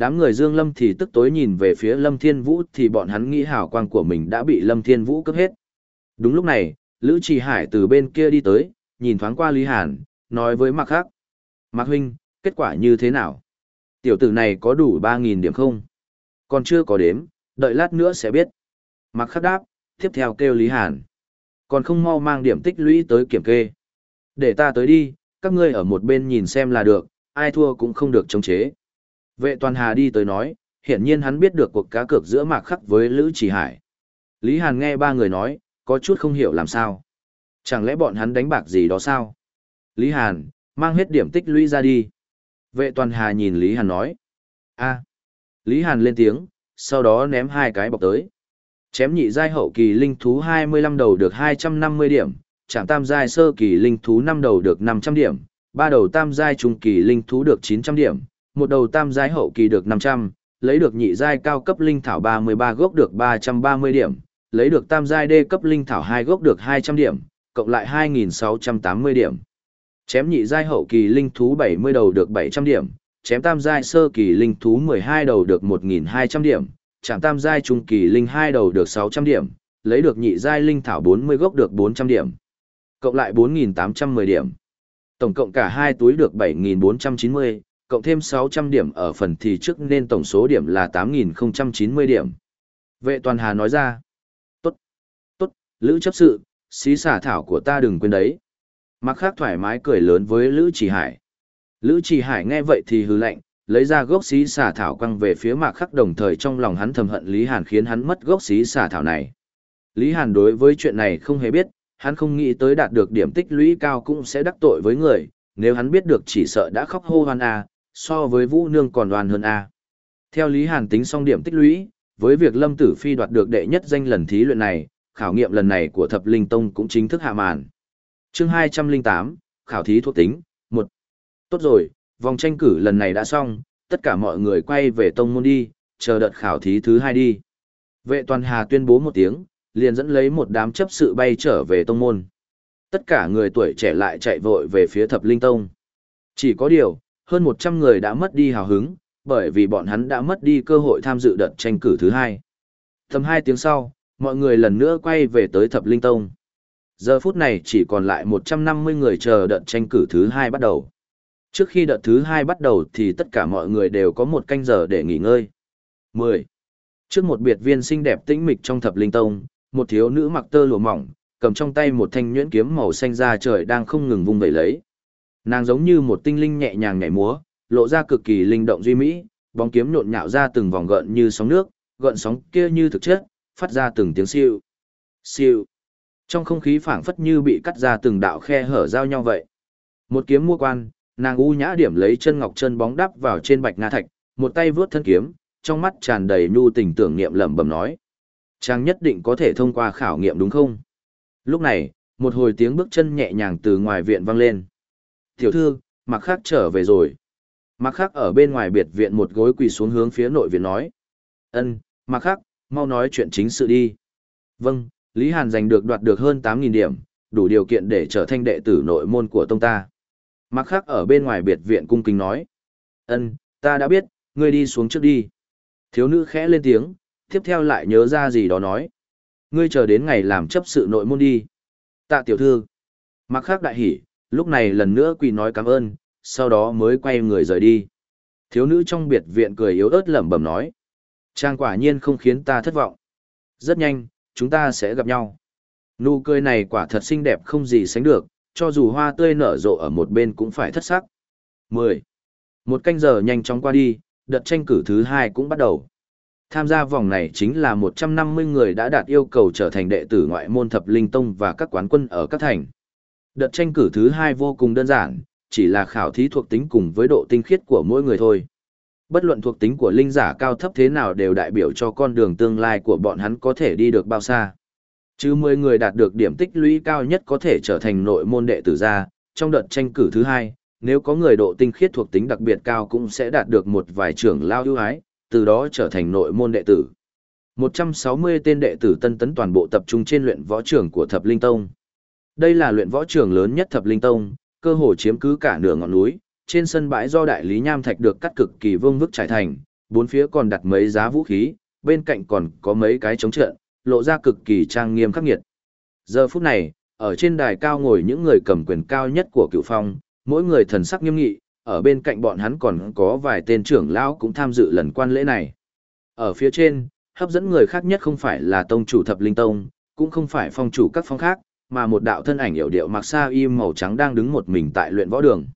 Đám người Dương Lâm thì tức tối nhìn về phía Lâm Thiên Vũ thì bọn hắn nghĩ hào quang của mình đã bị Lâm Thiên Vũ cướp hết. Đúng lúc này, Lữ Trì Hải từ bên kia đi tới, nhìn thoáng qua Lý Hàn, nói với Mạc Khắc. Mạc Huynh, kết quả như thế nào? Tiểu tử này có đủ 3.000 điểm không? Còn chưa có đếm, đợi lát nữa sẽ biết. Mạc Khắc đáp, tiếp theo kêu Lý Hàn. Còn không mau mang điểm tích lũy tới kiểm kê. Để ta tới đi, các ngươi ở một bên nhìn xem là được, ai thua cũng không được chống chế. Vệ toàn hà đi tới nói, hiển nhiên hắn biết được cuộc cá cược giữa Mạc Khắc với Lữ Chỉ Hải. Lý Hàn nghe ba người nói, có chút không hiểu làm sao. Chẳng lẽ bọn hắn đánh bạc gì đó sao? Lý Hàn, mang hết điểm tích lũy ra đi. Vệ toàn hà nhìn Lý Hàn nói. a Lý Hàn lên tiếng, sau đó ném hai cái bọc tới. Chém nhị giai hậu kỳ linh thú 25 đầu được 250 điểm, chạm tam giai sơ kỳ linh thú 5 đầu được 500 điểm, ba đầu tam giai trung kỳ linh thú được 900 điểm, một đầu tam giai hậu kỳ được 500, lấy được nhị giai cao cấp linh thảo 33 gốc được 330 điểm, lấy được tam giai đê cấp linh thảo 2 gốc được 200 điểm, cộng lại 2680 điểm. Chém nhị giai hậu kỳ linh thú 70 đầu được 700 điểm, chém tam giai sơ kỳ linh thú 12 đầu được 1200 điểm, chạm tam giai trung kỳ linh 2 đầu được 600 điểm, lấy được nhị giai linh thảo 40 gốc được 400 điểm. Cộng lại 4810 điểm. Tổng cộng cả hai túi được 7490, cộng thêm 600 điểm ở phần thì trước nên tổng số điểm là 8.090 điểm. Vệ toàn hà nói ra. Tốt, tốt, Lữ chấp sự, xí xả thảo của ta đừng quên đấy. Mặc khác thoải mái cười lớn với Lữ Chỉ Hải. Lữ Chỉ Hải nghe vậy thì hứ lạnh, lấy ra gốc xí xả thảo quăng về phía mạc khắc đồng thời trong lòng hắn thầm hận Lý Hàn khiến hắn mất gốc xí xả thảo này. Lý Hàn đối với chuyện này không hề biết, hắn không nghĩ tới đạt được điểm tích lũy cao cũng sẽ đắc tội với người, nếu hắn biết được chỉ sợ đã khóc hô hoan à so với Vũ Nương còn đoan hơn a. Theo Lý Hàn tính xong điểm tích lũy, với việc Lâm Tử Phi đoạt được đệ nhất danh lần thí luyện này, khảo nghiệm lần này của Thập Linh Tông cũng chính thức hạ màn. Chương 208, khảo thí thuộc tính, 1. Tốt rồi, vòng tranh cử lần này đã xong, tất cả mọi người quay về tông môn đi, chờ đợt khảo thí thứ hai đi. Vệ toàn hà tuyên bố một tiếng, liền dẫn lấy một đám chấp sự bay trở về tông môn. Tất cả người tuổi trẻ lại chạy vội về phía thập linh tông. Chỉ có điều, hơn 100 người đã mất đi hào hứng, bởi vì bọn hắn đã mất đi cơ hội tham dự đợt tranh cử thứ hai. Tầm 2 tiếng sau, mọi người lần nữa quay về tới thập linh tông. Giờ phút này chỉ còn lại 150 người chờ đợt tranh cử thứ hai bắt đầu. Trước khi đợt thứ hai bắt đầu thì tất cả mọi người đều có một canh giờ để nghỉ ngơi. 10. Trước một biệt viên xinh đẹp tĩnh mịch trong thập linh tông, một thiếu nữ mặc tơ lụa mỏng, cầm trong tay một thanh nhuyễn kiếm màu xanh da trời đang không ngừng vung vẩy lấy. Nàng giống như một tinh linh nhẹ nhàng nhảy múa, lộ ra cực kỳ linh động duy mỹ, bóng kiếm nhộn nhạo ra từng vòng gợn như sóng nước, gợn sóng kia như thực chất, phát ra từng tiếng siêu. Siêu. Trong không khí phảng phất như bị cắt ra từng đạo khe hở giao nhau vậy. Một kiếm mua quan, nàng u nhã điểm lấy chân ngọc chân bóng đắp vào trên bạch nga thạch, một tay vướt thân kiếm, trong mắt tràn đầy nhu tình tưởng niệm lẩm bẩm nói: Chàng nhất định có thể thông qua khảo nghiệm đúng không? Lúc này, một hồi tiếng bước chân nhẹ nhàng từ ngoài viện vang lên. Tiểu thư, mặc khắc trở về rồi. Mặc khắc ở bên ngoài biệt viện một gối quỳ xuống hướng phía nội viện nói. ân mặc khắc, mau nói chuyện chính sự đi. Vâng, Lý Hàn giành được đoạt được hơn 8.000 điểm, đủ điều kiện để trở thành đệ tử nội môn của tông ta. Mặc khắc ở bên ngoài biệt viện cung kính nói. ân ta đã biết, ngươi đi xuống trước đi. Thiếu nữ khẽ lên tiếng, tiếp theo lại nhớ ra gì đó nói. Ngươi chờ đến ngày làm chấp sự nội môn đi. Tạ tiểu thư. Mặc khác đại hỉ, lúc này lần nữa quỳ nói cảm ơn, sau đó mới quay người rời đi. Thiếu nữ trong biệt viện cười yếu ớt lẩm bẩm nói. Trang quả nhiên không khiến ta thất vọng. Rất nhanh, chúng ta sẽ gặp nhau. Nụ cười này quả thật xinh đẹp không gì sánh được, cho dù hoa tươi nở rộ ở một bên cũng phải thất sắc. 10. Một canh giờ nhanh chóng qua đi, đợt tranh cử thứ hai cũng bắt đầu. Tham gia vòng này chính là 150 người đã đạt yêu cầu trở thành đệ tử ngoại môn thập linh tông và các quán quân ở các thành. Đợt tranh cử thứ hai vô cùng đơn giản, chỉ là khảo thí thuộc tính cùng với độ tinh khiết của mỗi người thôi. Bất luận thuộc tính của linh giả cao thấp thế nào đều đại biểu cho con đường tương lai của bọn hắn có thể đi được bao xa. Chứ 10 người đạt được điểm tích lũy cao nhất có thể trở thành nội môn đệ tử ra, trong đợt tranh cử thứ hai, nếu có người độ tinh khiết thuộc tính đặc biệt cao cũng sẽ đạt được một vài trưởng lao ưu ái, từ đó trở thành nội môn đệ tử. 160 tên đệ tử tân tấn toàn bộ tập trung trên luyện võ trưởng của Thập Linh Tông. Đây là luyện võ trường lớn nhất Thập Linh Tông, cơ hồ chiếm cứ cả nửa ngọn núi, trên sân bãi do đại lý nham thạch được cắt cực kỳ vương vức trải thành, bốn phía còn đặt mấy giá vũ khí, bên cạnh còn có mấy cái chống trận, lộ ra cực kỳ trang nghiêm khắc nghiệt. Giờ phút này, ở trên đài cao ngồi những người cầm quyền cao nhất của cựu phong, mỗi người thần sắc nghiêm nghị, ở bên cạnh bọn hắn còn có vài tên trưởng lão cũng tham dự lần quan lễ này. Ở phía trên, hấp dẫn người khác nhất không phải là tông chủ thập linh tông, cũng không phải phong chủ các phong khác, mà một đạo thân ảnh hiểu điệu mặc xa y màu trắng đang đứng một mình tại luyện võ đường.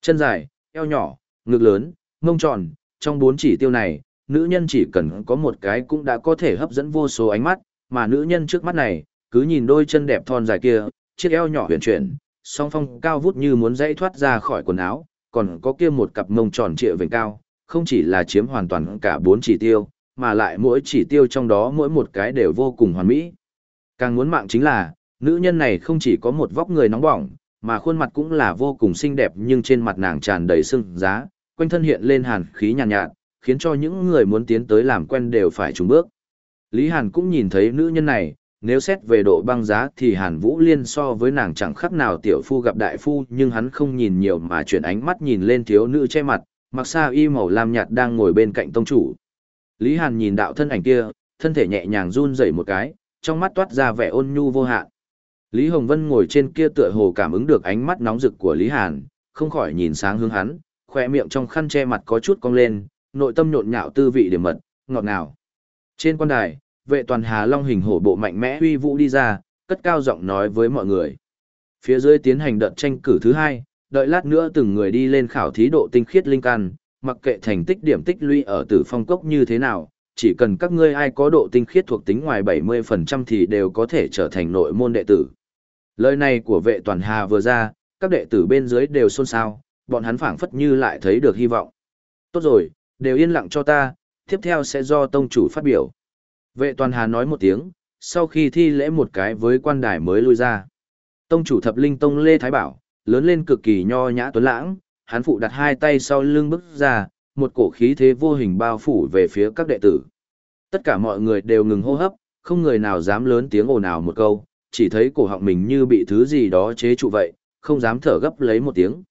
Chân dài, eo nhỏ, ngực lớn, mông tròn, trong bốn chỉ tiêu này, nữ nhân chỉ cần có một cái cũng đã có thể hấp dẫn vô số ánh mắt, mà nữ nhân trước mắt này, cứ nhìn đôi chân đẹp thon dài kia, chiếc eo nhỏ huyền chuyển, song phong cao vút như muốn dãy thoát ra khỏi quần áo, còn có kia một cặp mông tròn trịa vành cao, không chỉ là chiếm hoàn toàn cả bốn chỉ tiêu, mà lại mỗi chỉ tiêu trong đó mỗi một cái đều vô cùng hoàn mỹ. Càng muốn mạng chính là, nữ nhân này không chỉ có một vóc người nóng bỏng, mà khuôn mặt cũng là vô cùng xinh đẹp nhưng trên mặt nàng tràn đầy sưng giá, quanh thân hiện lên hàn khí nhàn nhạt, nhạt, khiến cho những người muốn tiến tới làm quen đều phải trùng bước. Lý Hàn cũng nhìn thấy nữ nhân này, nếu xét về độ băng giá thì Hàn Vũ Liên so với nàng chẳng khác nào tiểu phu gặp đại phu nhưng hắn không nhìn nhiều mà chuyển ánh mắt nhìn lên thiếu nữ che mặt, mặc xa y màu lam nhạt đang ngồi bên cạnh tông chủ. Lý Hàn nhìn đạo thân ảnh kia, thân thể nhẹ nhàng run rẩy một cái, trong mắt toát ra vẻ ôn nhu vô hạn. Lý Hồng Vân ngồi trên kia tựa hồ cảm ứng được ánh mắt nóng rực của Lý Hàn, không khỏi nhìn sáng hướng hắn, khỏe miệng trong khăn che mặt có chút cong lên, nội tâm nhộn nhạo tư vị điểm mật, ngọt ngào. Trên quan đài, vệ toàn Hà Long hình hổ bộ mạnh mẽ huy vũ đi ra, cất cao giọng nói với mọi người. Phía dưới tiến hành đợt tranh cử thứ hai, đợi lát nữa từng người đi lên khảo thí độ tinh khiết linh căn, mặc kệ thành tích điểm tích lũy ở tử phong cốc như thế nào, chỉ cần các ngươi ai có độ tinh khiết thuộc tính ngoài 70% thì đều có thể trở thành nội môn đệ tử. Lời này của vệ toàn hà vừa ra, các đệ tử bên dưới đều xôn xao, bọn hắn phảng phất như lại thấy được hy vọng. Tốt rồi, đều yên lặng cho ta, tiếp theo sẽ do tông chủ phát biểu. Vệ toàn hà nói một tiếng, sau khi thi lễ một cái với quan đài mới lui ra. Tông chủ thập linh tông Lê Thái Bảo, lớn lên cực kỳ nho nhã tuấn lãng, hắn phụ đặt hai tay sau lưng bước ra, một cổ khí thế vô hình bao phủ về phía các đệ tử. Tất cả mọi người đều ngừng hô hấp, không người nào dám lớn tiếng ồn ào một câu, chỉ thấy cổ họng mình như bị thứ gì đó chế trụ vậy, không dám thở gấp lấy một tiếng.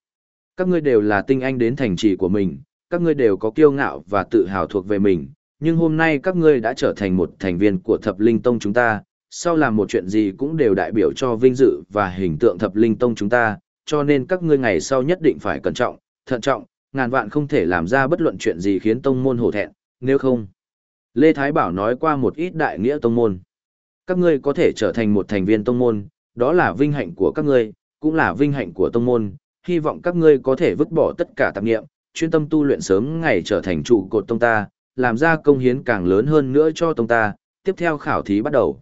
Các ngươi đều là tinh anh đến thành trì của mình, các ngươi đều có kiêu ngạo và tự hào thuộc về mình, nhưng hôm nay các ngươi đã trở thành một thành viên của thập linh tông chúng ta, sau làm một chuyện gì cũng đều đại biểu cho vinh dự và hình tượng thập linh tông chúng ta, cho nên các ngươi ngày sau nhất định phải cẩn trọng, thận trọng, ngàn vạn không thể làm ra bất luận chuyện gì khiến tông môn hổ thẹn, nếu không. Lê Thái Bảo nói qua một ít đại nghĩa tông môn. Các ngươi có thể trở thành một thành viên tông môn, đó là vinh hạnh của các ngươi, cũng là vinh hạnh của tông môn, hy vọng các ngươi có thể vứt bỏ tất cả tạp nghiệm, chuyên tâm tu luyện sớm ngày trở thành trụ cột tông ta, làm ra công hiến càng lớn hơn nữa cho tông ta, tiếp theo khảo thí bắt đầu.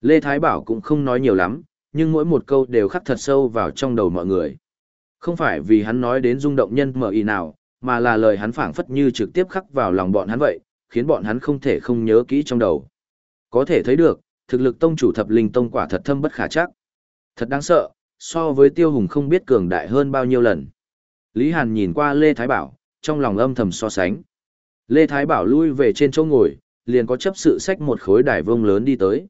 Lê Thái Bảo cũng không nói nhiều lắm, nhưng mỗi một câu đều khắc thật sâu vào trong đầu mọi người. Không phải vì hắn nói đến rung động nhân mở ý nào, mà là lời hắn phảng phất như trực tiếp khắc vào lòng bọn hắn vậy, khiến bọn hắn không thể không nhớ kỹ trong đầu. Có thể thấy được, thực lực tông chủ thập linh tông quả thật thâm bất khả chắc. Thật đáng sợ, so với tiêu hùng không biết cường đại hơn bao nhiêu lần. Lý Hàn nhìn qua Lê Thái Bảo, trong lòng âm thầm so sánh. Lê Thái Bảo lui về trên chỗ ngồi, liền có chấp sự sách một khối đài vương lớn đi tới.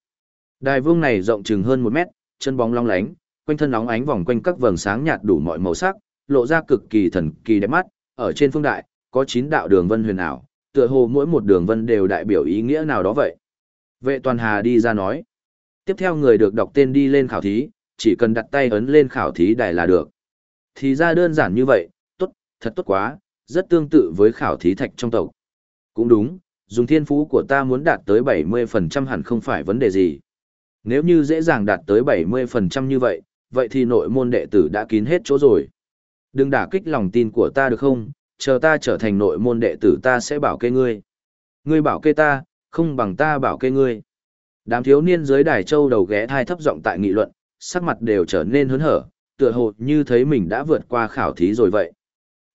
Đài vương này rộng chừng hơn một mét, chân bóng long lánh, quanh thân nóng ánh vòng quanh các vầng sáng nhạt đủ mọi màu sắc, lộ ra cực kỳ thần kỳ đẹp mắt, ở trên phương đại, có 9 đạo đường vân huyền ảo, tựa hồ mỗi một đường vân đều đại biểu ý nghĩa nào đó vậy. Vệ toàn hà đi ra nói. Tiếp theo người được đọc tên đi lên khảo thí, chỉ cần đặt tay ấn lên khảo thí đài là được. Thì ra đơn giản như vậy, tốt, thật tốt quá, rất tương tự với khảo thí thạch trong tộc. Cũng đúng, dùng thiên phú của ta muốn đạt tới 70% hẳn không phải vấn đề gì. Nếu như dễ dàng đạt tới 70% như vậy, vậy thì nội môn đệ tử đã kín hết chỗ rồi. Đừng đả kích lòng tin của ta được không, chờ ta trở thành nội môn đệ tử ta sẽ bảo kê ngươi. Ngươi bảo kê ta, không bằng ta bảo kê ngươi. Đám thiếu niên dưới đài châu đầu ghé thai thấp giọng tại nghị luận, sắc mặt đều trở nên hớn hở, tựa hồ như thấy mình đã vượt qua khảo thí rồi vậy.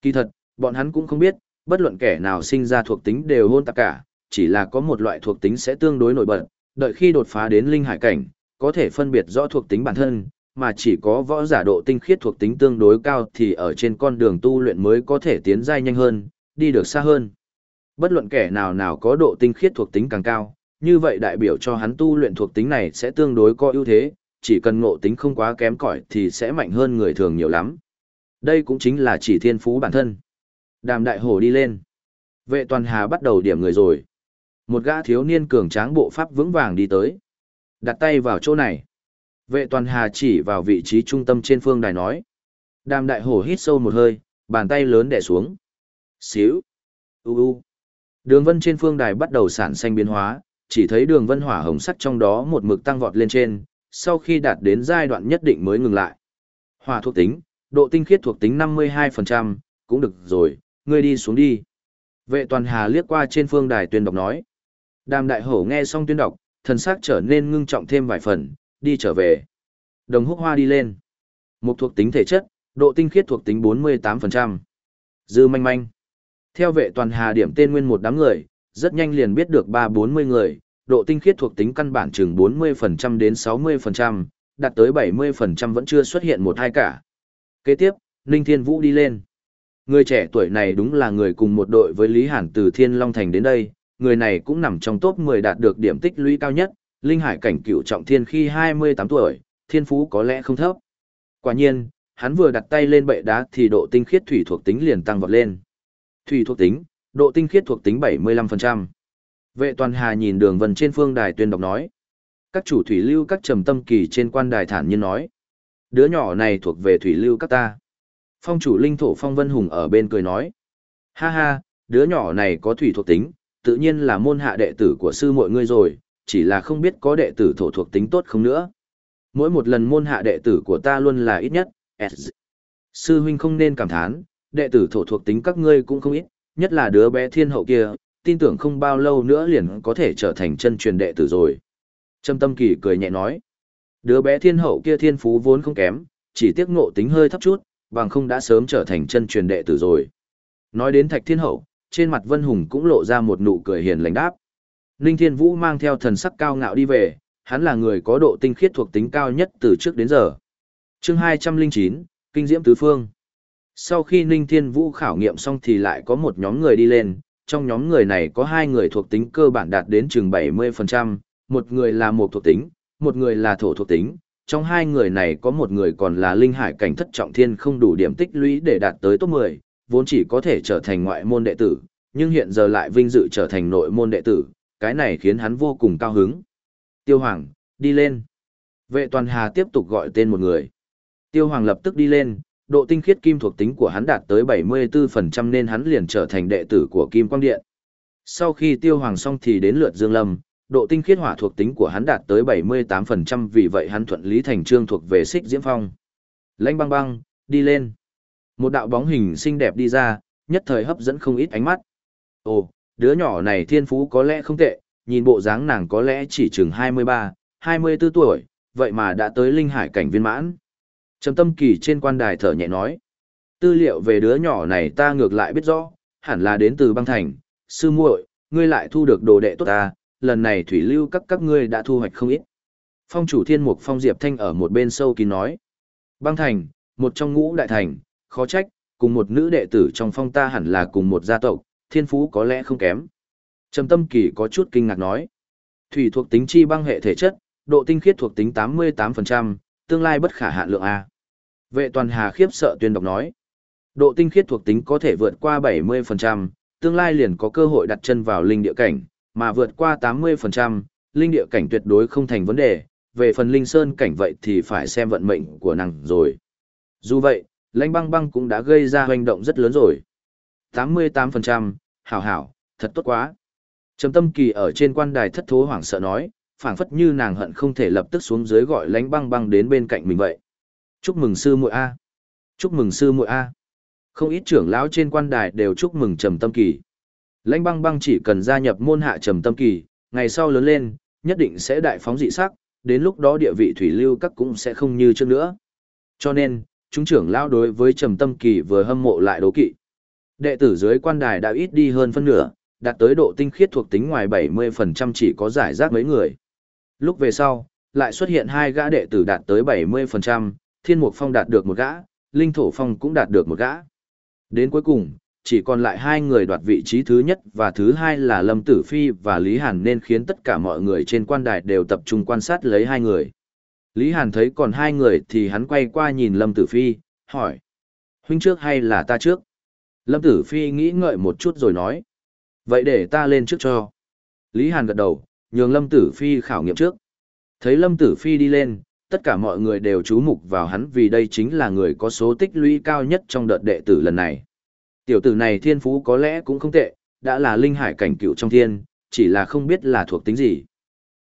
Kỳ thật, bọn hắn cũng không biết, bất luận kẻ nào sinh ra thuộc tính đều hôn tạp cả, chỉ là có một loại thuộc tính sẽ tương đối nổi bật, đợi khi đột phá đến linh hải cảnh, có thể phân biệt rõ thuộc tính bản thân, mà chỉ có võ giả độ tinh khiết thuộc tính tương đối cao thì ở trên con đường tu luyện mới có thể tiến giai nhanh hơn, đi được xa hơn. Bất luận kẻ nào nào có độ tinh khiết thuộc tính càng cao, như vậy đại biểu cho hắn tu luyện thuộc tính này sẽ tương đối có ưu thế, chỉ cần ngộ tính không quá kém cỏi thì sẽ mạnh hơn người thường nhiều lắm. Đây cũng chính là chỉ thiên phú bản thân. Đàm đại hổ đi lên. Vệ toàn hà bắt đầu điểm người rồi. Một gã thiếu niên cường tráng bộ pháp vững vàng đi tới. Đặt tay vào chỗ này. Vệ toàn hà chỉ vào vị trí trung tâm trên phương đài nói. Đàm đại hổ hít sâu một hơi, bàn tay lớn đè xuống. Xíu. U u. Đường vân trên phương đài bắt đầu sản sinh biến hóa, chỉ thấy đường vân hỏa hồng sắc trong đó một mực tăng vọt lên trên, sau khi đạt đến giai đoạn nhất định mới ngừng lại. Hỏa thuộc tính, độ tinh khiết thuộc tính 52%, cũng được rồi, ngươi đi xuống đi. Vệ toàn hà liếc qua trên phương đài tuyên đọc nói. Đàm đại hổ nghe xong tuyên đọc, thần sắc trở nên ngưng trọng thêm vài phần, đi trở về. Đồng húc hoa đi lên. Một thuộc tính thể chất, độ tinh khiết thuộc tính 48%. Dư manh manh. Theo vệ toàn hà điểm tên nguyên một đám người, rất nhanh liền biết được 3-40 người, độ tinh khiết thuộc tính căn bản chừng 40% đến 60%, đạt tới 70% vẫn chưa xuất hiện một hai cả. Kế tiếp, Ninh Thiên Vũ đi lên. Người trẻ tuổi này đúng là người cùng một đội với Lý Hàn từ Thiên Long Thành đến đây, người này cũng nằm trong top 10 đạt được điểm tích lũy cao nhất, linh hải cảnh cựu trọng thiên khi 28 tuổi, thiên phú có lẽ không thấp. Quả nhiên, hắn vừa đặt tay lên bệ đá thì độ tinh khiết thủy thuộc tính liền tăng vọt lên. Thủy thuộc tính, độ tinh khiết thuộc tính 75%. Vệ toàn hà nhìn đường vân trên phương đài tuyên đọc nói. Các chủ thủy lưu các trầm tâm kỳ trên quan đài thản nhiên nói. Đứa nhỏ này thuộc về thủy lưu các ta. Phong chủ linh thổ phong vân hùng ở bên cười nói. Ha ha, đứa nhỏ này có thủy thuộc tính, tự nhiên là môn hạ đệ tử của sư mọi ngươi rồi, chỉ là không biết có đệ tử thổ thuộc tính tốt không nữa. Mỗi một lần môn hạ đệ tử của ta luôn là ít nhất, S. Sư huynh không nên cảm thán, đệ tử thổ thuộc tính các ngươi cũng không ít, nhất là đứa bé thiên hậu kia, tin tưởng không bao lâu nữa liền có thể trở thành chân truyền đệ tử rồi. Trâm Tâm Kỳ cười nhẹ nói, đứa bé thiên hậu kia thiên phú vốn không kém, chỉ tiếc ngộ tính hơi thấp chút, bằng không đã sớm trở thành chân truyền đệ tử rồi. Nói đến Thạch Thiên Hậu, trên mặt Vân Hùng cũng lộ ra một nụ cười hiền lành đáp. Ninh Thiên Vũ mang theo thần sắc cao ngạo đi về, hắn là người có độ tinh khiết thuộc tính cao nhất từ trước đến giờ. Chương 209, Kinh Diễm Tứ Phương. Sau khi Ninh Thiên Vũ khảo nghiệm xong thì lại có một nhóm người đi lên, trong nhóm người này có hai người thuộc tính cơ bản đạt đến chừng 70%, một người là một thuộc tính, một người là thổ thuộc tính. Trong hai người này có một người còn là linh hải cảnh thất trọng thiên không đủ điểm tích lũy để đạt tới top 10, vốn chỉ có thể trở thành ngoại môn đệ tử, nhưng hiện giờ lại vinh dự trở thành nội môn đệ tử, cái này khiến hắn vô cùng cao hứng. Tiêu Hoàng, đi lên. Vệ toàn hà tiếp tục gọi tên một người. Tiêu Hoàng lập tức đi lên, độ tinh khiết kim thuộc tính của hắn đạt tới 74% nên hắn liền trở thành đệ tử của Kim Quang Điện. Sau khi Tiêu Hoàng xong thì đến lượt Dương Lâm, độ tinh khiết hỏa thuộc tính của hắn đạt tới 78% vì vậy hắn thuận lý thành trương thuộc về xích diễm phong. Lanh băng băng, đi lên. Một đạo bóng hình xinh đẹp đi ra, nhất thời hấp dẫn không ít ánh mắt. Ồ, đứa nhỏ này thiên phú có lẽ không tệ, nhìn bộ dáng nàng có lẽ chỉ chừng 23, 24 tuổi, vậy mà đã tới linh hải cảnh viên mãn. Trầm tâm kỳ trên quan đài thở nhẹ nói. Tư liệu về đứa nhỏ này ta ngược lại biết rõ, hẳn là đến từ băng thành. Sư muội, ngươi lại thu được đồ đệ tốt ta, lần này thủy lưu các các ngươi đã thu hoạch không ít. Phong chủ thiên mục phong diệp thanh ở một bên sâu kín nói. Băng thành, một trong ngũ đại thành, khó trách, cùng một nữ đệ tử trong phong ta hẳn là cùng một gia tộc, thiên phú có lẽ không kém. Trầm tâm kỳ có chút kinh ngạc nói. Thủy thuộc tính chi băng hệ thể chất, độ tinh khiết thuộc tính 88%, tương lai bất khả hạn lượng A. Vệ toàn hà khiếp sợ tuyên đọc nói. Độ tinh khiết thuộc tính có thể vượt qua 70%, tương lai liền có cơ hội đặt chân vào linh địa cảnh, mà vượt qua 80%, linh địa cảnh tuyệt đối không thành vấn đề, về phần linh sơn cảnh vậy thì phải xem vận mệnh của nàng rồi. Dù vậy, lãnh băng băng cũng đã gây ra hoành động rất lớn rồi. 88%, hảo hảo, thật tốt quá. Trầm tâm kỳ ở trên quan đài thất thố hoảng sợ nói, phảng phất như nàng hận không thể lập tức xuống dưới gọi lãnh băng băng đến bên cạnh mình vậy. Chúc mừng sư muội A. Chúc mừng sư muội A. Không ít trưởng lão trên quan đài đều chúc mừng trầm tâm kỳ. Lãnh băng băng chỉ cần gia nhập môn hạ trầm tâm kỳ, ngày sau lớn lên, nhất định sẽ đại phóng dị sắc, đến lúc đó địa vị thủy lưu các cũng sẽ không như trước nữa. Cho nên, chúng trưởng lão đối với trầm tâm kỳ vừa hâm mộ lại đố kỵ. Đệ tử dưới quan đài đã ít đi hơn phân nửa, đạt tới độ tinh khiết thuộc tính ngoài 70% chỉ có giải rác mấy người. Lúc về sau, lại xuất hiện hai gã đệ tử đạt tới 70%, Thiên Mục Phong đạt được một gã, Linh Thổ Phong cũng đạt được một gã. Đến cuối cùng, chỉ còn lại hai người đoạt vị trí thứ nhất và thứ hai là Lâm Tử Phi và Lý Hàn nên khiến tất cả mọi người trên quan đài đều tập trung quan sát lấy hai người. Lý Hàn thấy còn hai người thì hắn quay qua nhìn Lâm Tử Phi, hỏi. Huynh trước hay là ta trước? Lâm Tử Phi nghĩ ngợi một chút rồi nói. Vậy để ta lên trước cho. Lý Hàn gật đầu, nhường Lâm Tử Phi khảo nghiệm trước. Thấy Lâm Tử Phi đi lên, tất cả mọi người đều chú mục vào hắn vì đây chính là người có số tích lũy cao nhất trong đợt đệ tử lần này. Tiểu tử này thiên phú có lẽ cũng không tệ, đã là linh hải cảnh cựu trong thiên, chỉ là không biết là thuộc tính gì.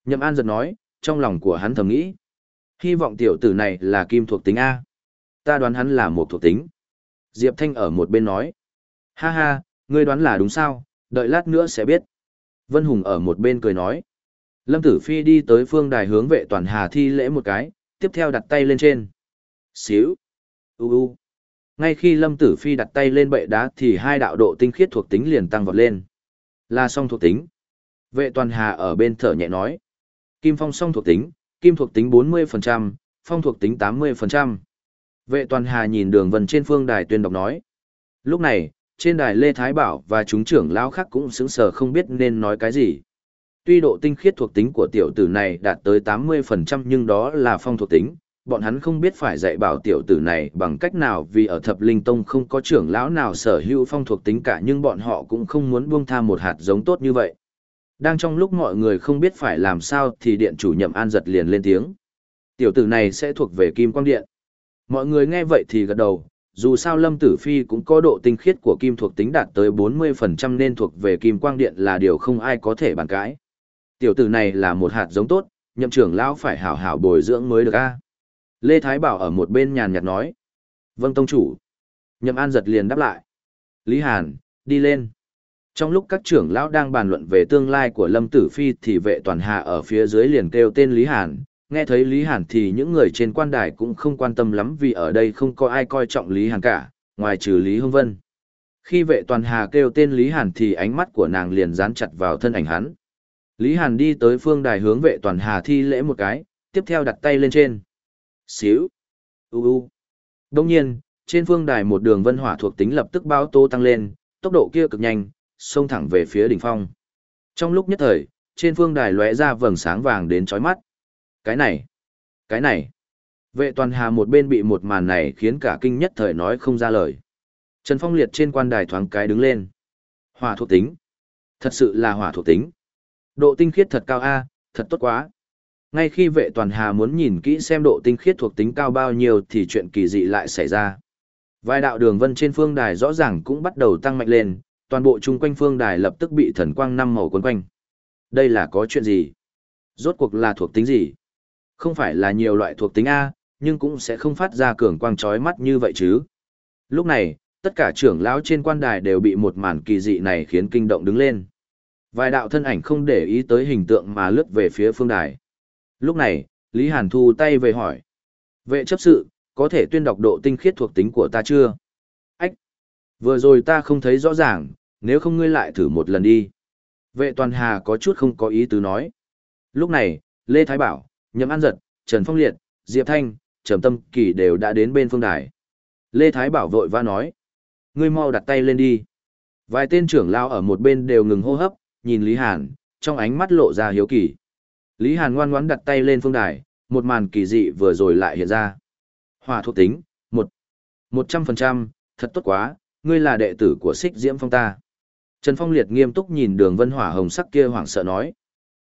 Nhậm An giật nói, trong lòng của hắn thầm nghĩ. Hy vọng tiểu tử này là kim thuộc tính A. Ta đoán hắn là một thuộc tính. Diệp Thanh ở một bên nói. Ha ha, ngươi đoán là đúng sao, đợi lát nữa sẽ biết. Vân Hùng ở một bên cười nói. Lâm Tử Phi đi tới phương đài hướng vệ toàn hà thi lễ một cái, tiếp theo đặt tay lên trên. Xíu. U u. Ngay khi Lâm Tử Phi đặt tay lên bệ đá thì hai đạo độ tinh khiết thuộc tính liền tăng vọt lên. Là song thuộc tính. Vệ toàn hà ở bên thở nhẹ nói. Kim phong song thuộc tính, kim thuộc tính 40%, phong thuộc tính 80%. Vệ toàn hà nhìn đường vần trên phương đài tuyên đọc nói. Lúc này, trên đài Lê Thái Bảo và chúng trưởng lão khác cũng sững sờ không biết nên nói cái gì. Tuy độ tinh khiết thuộc tính của tiểu tử này đạt tới 80% nhưng đó là phong thuộc tính, bọn hắn không biết phải dạy bảo tiểu tử này bằng cách nào vì ở thập linh tông không có trưởng lão nào sở hữu phong thuộc tính cả nhưng bọn họ cũng không muốn buông tha một hạt giống tốt như vậy. Đang trong lúc mọi người không biết phải làm sao thì điện chủ nhậm an giật liền lên tiếng. Tiểu tử này sẽ thuộc về kim quang điện. Mọi người nghe vậy thì gật đầu, dù sao Lâm Tử Phi cũng có độ tinh khiết của kim thuộc tính đạt tới 40% nên thuộc về kim quang điện là điều không ai có thể bàn cãi. Tiểu tử này là một hạt giống tốt, nhậm trưởng lão phải hảo hảo bồi dưỡng mới được a. Lê Thái Bảo ở một bên nhàn nhạt nói. Vâng tông chủ. Nhậm An giật liền đáp lại. Lý Hàn, đi lên. Trong lúc các trưởng lão đang bàn luận về tương lai của Lâm Tử Phi thì vệ toàn hạ ở phía dưới liền kêu tên Lý Hàn. Nghe thấy Lý Hàn thì những người trên quan đài cũng không quan tâm lắm vì ở đây không có ai coi trọng Lý Hàn cả, ngoài trừ Lý Hưng Vân. Khi vệ toàn hà kêu tên Lý Hàn thì ánh mắt của nàng liền dán chặt vào thân ảnh hắn. Lý Hàn đi tới phương đài hướng vệ toàn hà thi lễ một cái, tiếp theo đặt tay lên trên. Xíu. U u. Đông nhiên, trên phương đài một đường vân hỏa thuộc tính lập tức bao tô tăng lên, tốc độ kia cực nhanh, xông thẳng về phía đỉnh phong. Trong lúc nhất thời, trên phương đài lóe ra vầng sáng vàng đến chói mắt. Cái này, cái này. Vệ toàn hà một bên bị một màn này khiến cả kinh nhất thời nói không ra lời. Trần Phong liệt trên quan đài thoáng cái đứng lên. Hỏa thuộc tính. Thật sự là hỏa thuộc tính. Độ tinh khiết thật cao a, thật tốt quá. Ngay khi vệ toàn hà muốn nhìn kỹ xem độ tinh khiết thuộc tính cao bao nhiêu thì chuyện kỳ dị lại xảy ra. Vài đạo đường vân trên phương đài rõ ràng cũng bắt đầu tăng mạnh lên, toàn bộ chung quanh phương đài lập tức bị thần quang năm màu quấn quanh. Đây là có chuyện gì? Rốt cuộc là thuộc tính gì? Không phải là nhiều loại thuộc tính A, nhưng cũng sẽ không phát ra cường quang chói mắt như vậy chứ. Lúc này, tất cả trưởng lão trên quan đài đều bị một màn kỳ dị này khiến kinh động đứng lên. Vài đạo thân ảnh không để ý tới hình tượng mà lướt về phía phương đài. Lúc này, Lý Hàn thu tay về hỏi. Vệ chấp sự, có thể tuyên đọc độ tinh khiết thuộc tính của ta chưa? Ách! Vừa rồi ta không thấy rõ ràng, nếu không ngươi lại thử một lần đi. Vệ toàn hà có chút không có ý tứ nói. Lúc này, Lê Thái Bảo, Nhậm An Giật, Trần Phong Liệt, Diệp Thanh, Trầm Tâm Kỳ đều đã đến bên phương đài. Lê Thái Bảo vội vã nói. Ngươi mau đặt tay lên đi. Vài tên trưởng lao ở một bên đều ngừng hô hấp, nhìn Lý Hàn, trong ánh mắt lộ ra hiếu kỳ. Lý Hàn ngoan ngoãn đặt tay lên phương đài, một màn kỳ dị vừa rồi lại hiện ra. Hỏa thuộc tính, một một trăm phần trăm, thật tốt quá, ngươi là đệ tử của Sích Diễm Phong ta. Trần Phong Liệt nghiêm túc nhìn đường vân hỏa hồng sắc kia hoảng sợ nói.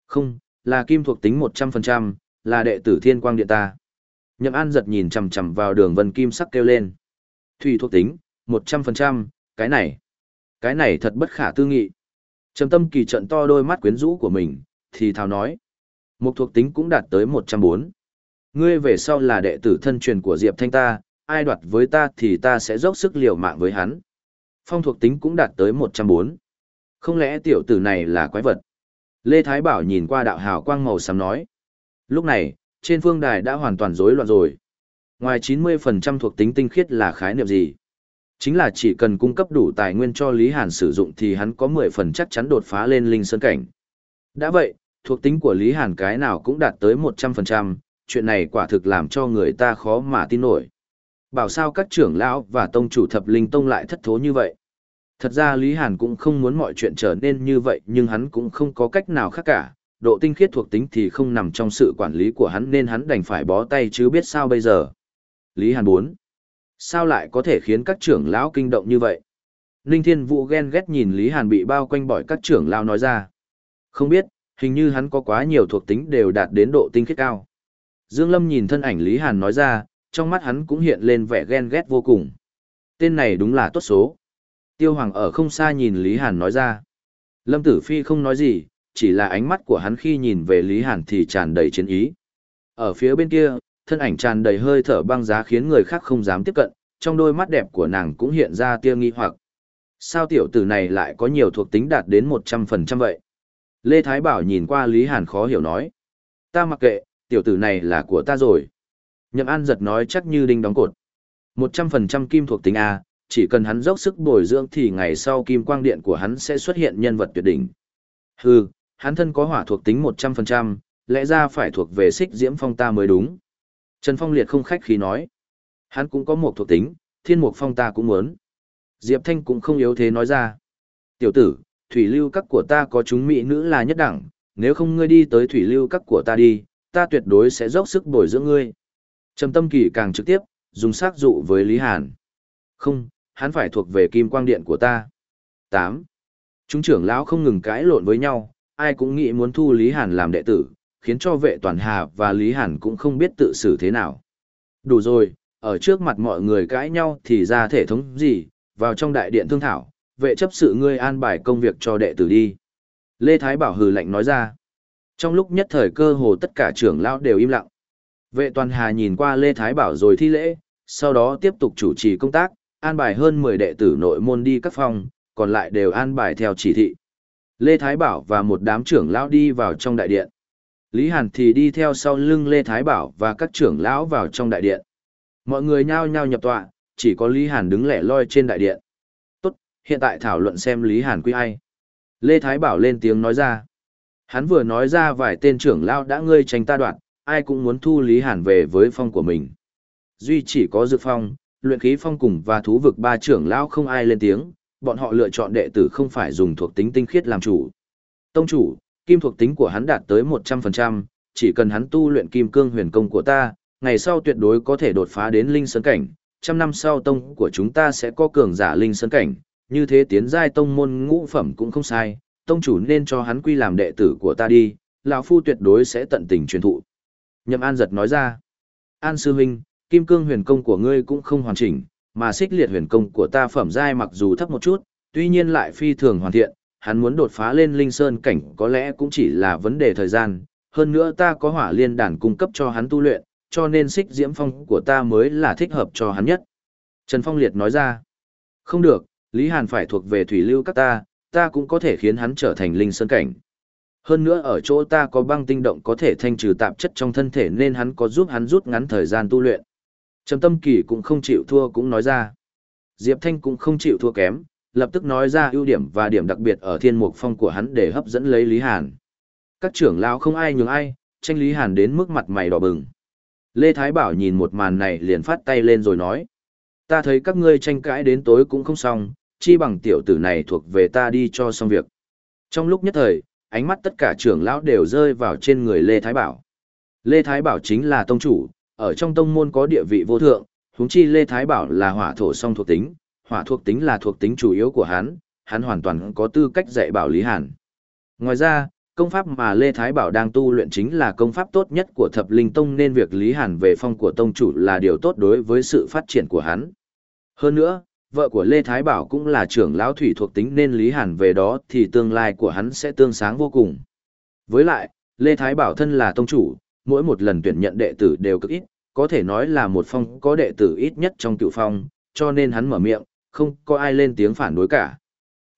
Không, là kim thuộc tính một trăm phần trăm, là đệ tử thiên quang điện ta. Nhậm An giật nhìn chằm chằm vào đường vân kim sắc kêu lên. Thủy thuộc tính, một trăm phần trăm, cái này, cái này thật bất khả tư nghị. Trầm tâm kỳ trận to đôi mắt quyến rũ của mình, thì thào nói. Một thuộc tính cũng đạt tới một trăm bốn. Ngươi về sau là đệ tử thân truyền của Diệp Thanh ta, ai đoạt với ta thì ta sẽ dốc sức liều mạng với hắn. Phong thuộc tính cũng đạt tới một trăm bốn. Không lẽ tiểu tử này là quái vật? Lê Thái Bảo nhìn qua đạo hào quang màu xám nói. Lúc này, trên phương đài đã hoàn toàn rối loạn rồi. Ngoài 90% thuộc tính tinh khiết là khái niệm gì? Chính là chỉ cần cung cấp đủ tài nguyên cho Lý Hàn sử dụng thì hắn có 10 phần chắc chắn đột phá lên linh sơn cảnh. Đã vậy, thuộc tính của Lý Hàn cái nào cũng đạt tới 100%, chuyện này quả thực làm cho người ta khó mà tin nổi. Bảo sao các trưởng lão và tông chủ thập linh tông lại thất thố như vậy? Thật ra Lý Hàn cũng không muốn mọi chuyện trở nên như vậy nhưng hắn cũng không có cách nào khác cả, độ tinh khiết thuộc tính thì không nằm trong sự quản lý của hắn nên hắn đành phải bó tay chứ biết sao bây giờ. Lý Hàn 4. Sao lại có thể khiến các trưởng lão kinh động như vậy? Ninh Thiên Vũ ghen ghét nhìn Lý Hàn bị bao quanh bởi các trưởng lão nói ra. Không biết, hình như hắn có quá nhiều thuộc tính đều đạt đến độ tinh khiết cao. Dương Lâm nhìn thân ảnh Lý Hàn nói ra, trong mắt hắn cũng hiện lên vẻ ghen ghét vô cùng. Tên này đúng là tốt số. Tiêu Hoàng ở không xa nhìn Lý Hàn nói ra. Lâm Tử Phi không nói gì, chỉ là ánh mắt của hắn khi nhìn về Lý Hàn thì tràn đầy chiến ý. Ở phía bên kia, thân ảnh tràn đầy hơi thở băng giá khiến người khác không dám tiếp cận, trong đôi mắt đẹp của nàng cũng hiện ra tia nghi hoặc. Sao tiểu tử này lại có nhiều thuộc tính đạt đến 100% vậy? Lê Thái Bảo nhìn qua Lý Hàn khó hiểu nói. Ta mặc kệ, tiểu tử này là của ta rồi. Nhậm An giật nói chắc như đinh đóng cột. 100% kim thuộc tính A, chỉ cần hắn dốc sức bồi dưỡng thì ngày sau kim quang điện của hắn sẽ xuất hiện nhân vật tuyệt đỉnh. Hừ, hắn thân có hỏa thuộc tính 100%, lẽ ra phải thuộc về xích diễm phong ta mới đúng. Trần Phong Liệt không khách khí nói. Hắn cũng có một thuộc tính, thiên mục phong ta cũng muốn. Diệp Thanh cũng không yếu thế nói ra. Tiểu tử, thủy lưu các của ta có chúng mỹ nữ là nhất đẳng, nếu không ngươi đi tới thủy lưu các của ta đi, ta tuyệt đối sẽ dốc sức bồi dưỡng ngươi. Trầm tâm kỳ càng trực tiếp, dùng sát dụ với Lý Hàn. Không, hắn phải thuộc về kim quang điện của ta. 8. Chúng trưởng lão không ngừng cãi lộn với nhau, ai cũng nghĩ muốn thu Lý Hàn làm đệ tử, khiến cho vệ toàn hà và Lý Hàn cũng không biết tự xử thế nào. Đủ rồi, ở trước mặt mọi người cãi nhau thì ra thể thống gì, vào trong đại điện thương thảo, vệ chấp sự ngươi an bài công việc cho đệ tử đi. Lê Thái Bảo hừ lạnh nói ra. Trong lúc nhất thời cơ hồ tất cả trưởng lão đều im lặng. Vệ toàn hà nhìn qua Lê Thái Bảo rồi thi lễ, sau đó tiếp tục chủ trì công tác, an bài hơn 10 đệ tử nội môn đi các phòng, còn lại đều an bài theo chỉ thị. Lê Thái Bảo và một đám trưởng lão đi vào trong đại điện. Lý Hàn thì đi theo sau lưng Lê Thái Bảo và các trưởng lão vào trong đại điện. Mọi người nhao nhao nhập tọa, chỉ có Lý Hàn đứng lẻ loi trên đại điện. Tốt, hiện tại thảo luận xem Lý Hàn quy ai. Lê Thái Bảo lên tiếng nói ra. Hắn vừa nói ra vài tên trưởng lão đã ngươi tranh ta đoạn, ai cũng muốn thu Lý Hàn về với phong của mình. Duy chỉ có dược phong, luyện khí phong cùng và thú vực ba trưởng lão không ai lên tiếng, bọn họ lựa chọn đệ tử không phải dùng thuộc tính tinh khiết làm chủ. Tông chủ, kim thuộc tính của hắn đạt tới 100%, chỉ cần hắn tu luyện kim cương huyền công của ta, ngày sau tuyệt đối có thể đột phá đến linh sơn cảnh, trăm năm sau tông của chúng ta sẽ có cường giả linh sơn cảnh, như thế tiến giai tông môn ngũ phẩm cũng không sai, tông chủ nên cho hắn quy làm đệ tử của ta đi, lão phu tuyệt đối sẽ tận tình truyền thụ. Nhậm An giật nói ra, An sư huynh, kim cương huyền công của ngươi cũng không hoàn chỉnh, mà xích liệt huyền công của ta phẩm giai mặc dù thấp một chút, tuy nhiên lại phi thường hoàn thiện, hắn muốn đột phá lên linh sơn cảnh có lẽ cũng chỉ là vấn đề thời gian, hơn nữa ta có hỏa liên đàn cung cấp cho hắn tu luyện, cho nên xích diễm phong của ta mới là thích hợp cho hắn nhất. Trần Phong Liệt nói ra, không được, Lý Hàn phải thuộc về thủy lưu các ta, ta cũng có thể khiến hắn trở thành linh sơn cảnh. Hơn nữa ở chỗ ta có băng tinh động có thể thanh trừ tạp chất trong thân thể nên hắn có giúp hắn rút ngắn thời gian tu luyện. Trầm tâm kỳ cũng không chịu thua cũng nói ra. Diệp Thanh cũng không chịu thua kém, lập tức nói ra ưu điểm và điểm đặc biệt ở thiên mục phong của hắn để hấp dẫn lấy Lý Hàn. Các trưởng lão không ai nhường ai, tranh Lý Hàn đến mức mặt mày đỏ bừng. Lê Thái Bảo nhìn một màn này liền phát tay lên rồi nói. Ta thấy các ngươi tranh cãi đến tối cũng không xong, chi bằng tiểu tử này thuộc về ta đi cho xong việc. Trong lúc nhất thời, ánh mắt tất cả trưởng lão đều rơi vào trên người Lê Thái Bảo. Lê Thái Bảo chính là tông chủ, ở trong tông môn có địa vị vô thượng, huống chi Lê Thái Bảo là hỏa thổ song thuộc tính, hỏa thuộc tính là thuộc tính chủ yếu của hắn, hắn hoàn toàn có tư cách dạy bảo Lý Hàn. Ngoài ra, công pháp mà Lê Thái Bảo đang tu luyện chính là công pháp tốt nhất của Thập Linh Tông nên việc Lý Hàn về phong của tông chủ là điều tốt đối với sự phát triển của hắn. Hơn nữa, vợ của Lê Thái Bảo cũng là trưởng lão thủy thuộc tính nên Lý Hàn về đó thì tương lai của hắn sẽ tương sáng vô cùng. Với lại, Lê Thái Bảo thân là tông chủ, mỗi một lần tuyển nhận đệ tử đều cực ít, có thể nói là một phong có đệ tử ít nhất trong cựu phong, cho nên hắn mở miệng, không có ai lên tiếng phản đối cả.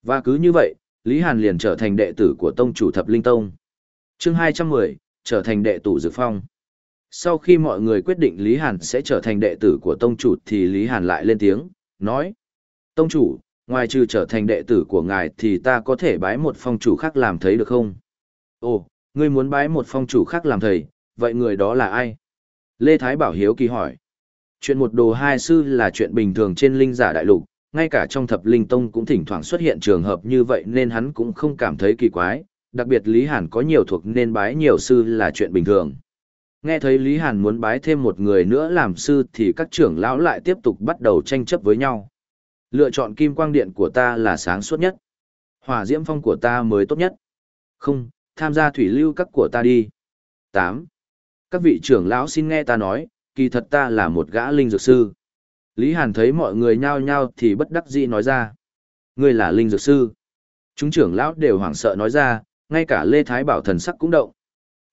Và cứ như vậy, Lý Hàn liền trở thành đệ tử của tông chủ thập linh tông. chương 210, trở thành đệ tử dược phong. Sau khi mọi người quyết định Lý Hàn sẽ trở thành đệ tử của tông chủ thì Lý Hàn lại lên tiếng, nói. Tông chủ, ngoài trừ trở thành đệ tử của ngài thì ta có thể bái một phong chủ khác làm thấy được không? Ồ, ngươi muốn bái một phong chủ khác làm thầy, vậy người đó là ai? Lê Thái Bảo Hiếu kỳ hỏi. Chuyện một đồ hai sư là chuyện bình thường trên linh giả đại lục, ngay cả trong thập linh tông cũng thỉnh thoảng xuất hiện trường hợp như vậy nên hắn cũng không cảm thấy kỳ quái, đặc biệt Lý Hàn có nhiều thuộc nên bái nhiều sư là chuyện bình thường. Nghe thấy Lý Hàn muốn bái thêm một người nữa làm sư thì các trưởng lão lại tiếp tục bắt đầu tranh chấp với nhau. Lựa chọn kim quang điện của ta là sáng suốt nhất. Hỏa diễm phong của ta mới tốt nhất. Không, tham gia thủy lưu các của ta đi. 8. Các vị trưởng lão xin nghe ta nói, kỳ thật ta là một gã linh dược sư. Lý Hàn thấy mọi người nhao nhao thì bất đắc dĩ nói ra. Ngươi là linh dược sư. Chúng trưởng lão đều hoảng sợ nói ra, ngay cả Lê Thái Bảo thần sắc cũng động.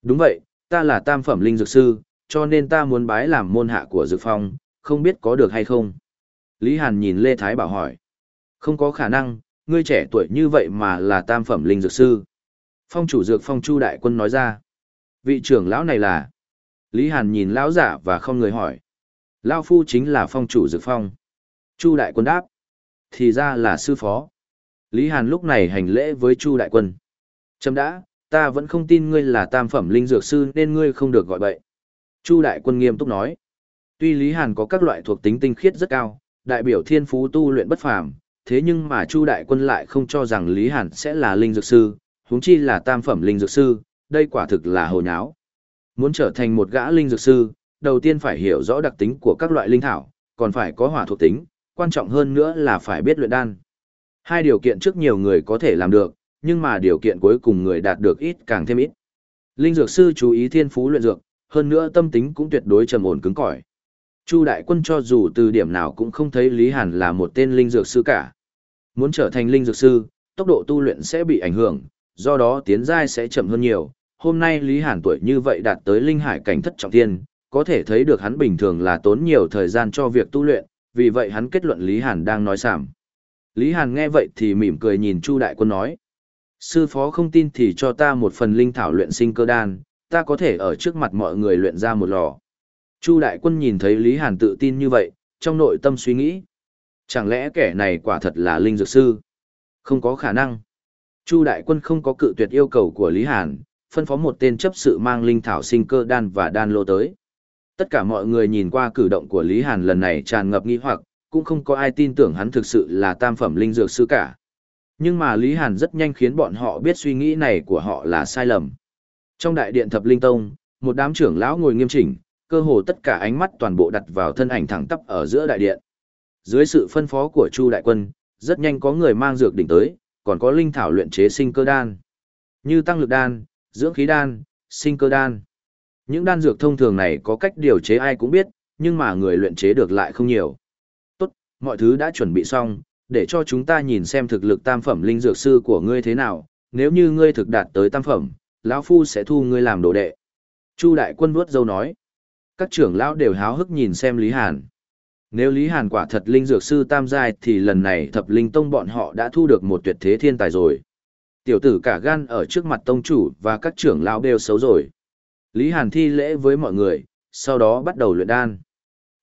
Đúng vậy, ta là tam phẩm linh dược sư, cho nên ta muốn bái làm môn hạ của dược phong, không biết có được hay không. Lý Hàn nhìn Lê Thái Bảo hỏi. Không có khả năng, ngươi trẻ tuổi như vậy mà là tam phẩm linh dược sư. Phong chủ dược phong Chu Đại Quân nói ra. Vị trưởng lão này là... Lý Hàn nhìn lão giả và không người hỏi. Lão phu chính là phong chủ dược phong. Chu đại quân đáp. Thì ra là sư phó. Lý Hàn lúc này hành lễ với Chu đại quân. Chấm đã, ta vẫn không tin ngươi là tam phẩm linh dược sư nên ngươi không được gọi bậy. Chu đại quân nghiêm túc nói. Tuy Lý Hàn có các loại thuộc tính tinh khiết rất cao, đại biểu thiên phú tu luyện bất phàm, thế nhưng mà Chu đại quân lại không cho rằng Lý Hàn sẽ là linh dược sư, huống chi là tam phẩm linh dược sư, đây quả thực là hồ nháo. Muốn trở thành một gã linh dược sư, đầu tiên phải hiểu rõ đặc tính của các loại linh thảo, còn phải có hỏa thuộc tính, quan trọng hơn nữa là phải biết luyện đan. Hai điều kiện trước nhiều người có thể làm được, nhưng mà điều kiện cuối cùng người đạt được ít càng thêm ít. Linh dược sư chú ý thiên phú luyện dược, hơn nữa tâm tính cũng tuyệt đối trầm ổn cứng cỏi. Chu đại quân cho dù từ điểm nào cũng không thấy Lý Hàn là một tên linh dược sư cả. Muốn trở thành linh dược sư, tốc độ tu luyện sẽ bị ảnh hưởng, do đó tiến giai sẽ chậm hơn nhiều. Hôm nay Lý Hàn tuổi như vậy đạt tới linh hải cảnh thất trọng thiên, có thể thấy được hắn bình thường là tốn nhiều thời gian cho việc tu luyện, vì vậy hắn kết luận Lý Hàn đang nói sảm. Lý Hàn nghe vậy thì mỉm cười nhìn Chu đại quân nói: "Sư phó không tin thì cho ta một phần linh thảo luyện sinh cơ đan, ta có thể ở trước mặt mọi người luyện ra một lò." Chu đại quân nhìn thấy Lý Hàn tự tin như vậy, trong nội tâm suy nghĩ. Chẳng lẽ kẻ này quả thật là linh dược sư? Không có khả năng. Chu đại quân không có cự tuyệt yêu cầu của Lý Hàn, phân phó một tên chấp sự mang linh thảo sinh cơ đan và đan lô tới. Tất cả mọi người nhìn qua cử động của Lý Hàn lần này tràn ngập nghi hoặc, cũng không có ai tin tưởng hắn thực sự là tam phẩm linh dược sư cả. Nhưng mà Lý Hàn rất nhanh khiến bọn họ biết suy nghĩ này của họ là sai lầm. Trong đại điện thập linh tông, một đám trưởng lão ngồi nghiêm chỉnh, cơ hồ tất cả ánh mắt toàn bộ đặt vào thân ảnh thẳng tắp ở giữa đại điện. Dưới sự phân phó của Chu đại quân, rất nhanh có người mang dược đỉnh tới, còn có linh thảo luyện chế sinh cơ đan, như tăng lực đan, dưỡng khí đan, sinh cơ đan. Những đan dược thông thường này có cách điều chế ai cũng biết, nhưng mà người luyện chế được lại không nhiều. Tốt, mọi thứ đã chuẩn bị xong, để cho chúng ta nhìn xem thực lực tam phẩm linh dược sư của ngươi thế nào, nếu như ngươi thực đạt tới tam phẩm, lão phu sẽ thu ngươi làm đồ đệ. Chu đại quân vuốt dâu nói. Các trưởng lão đều háo hức nhìn xem Lý Hàn. Nếu Lý Hàn quả thật linh dược sư tam giai thì lần này thập linh tông bọn họ đã thu được một tuyệt thế thiên tài rồi. Tiểu tử cả gan ở trước mặt tông chủ và các trưởng lão đều xấu rồi. Lý Hàn thi lễ với mọi người, sau đó bắt đầu luyện đan.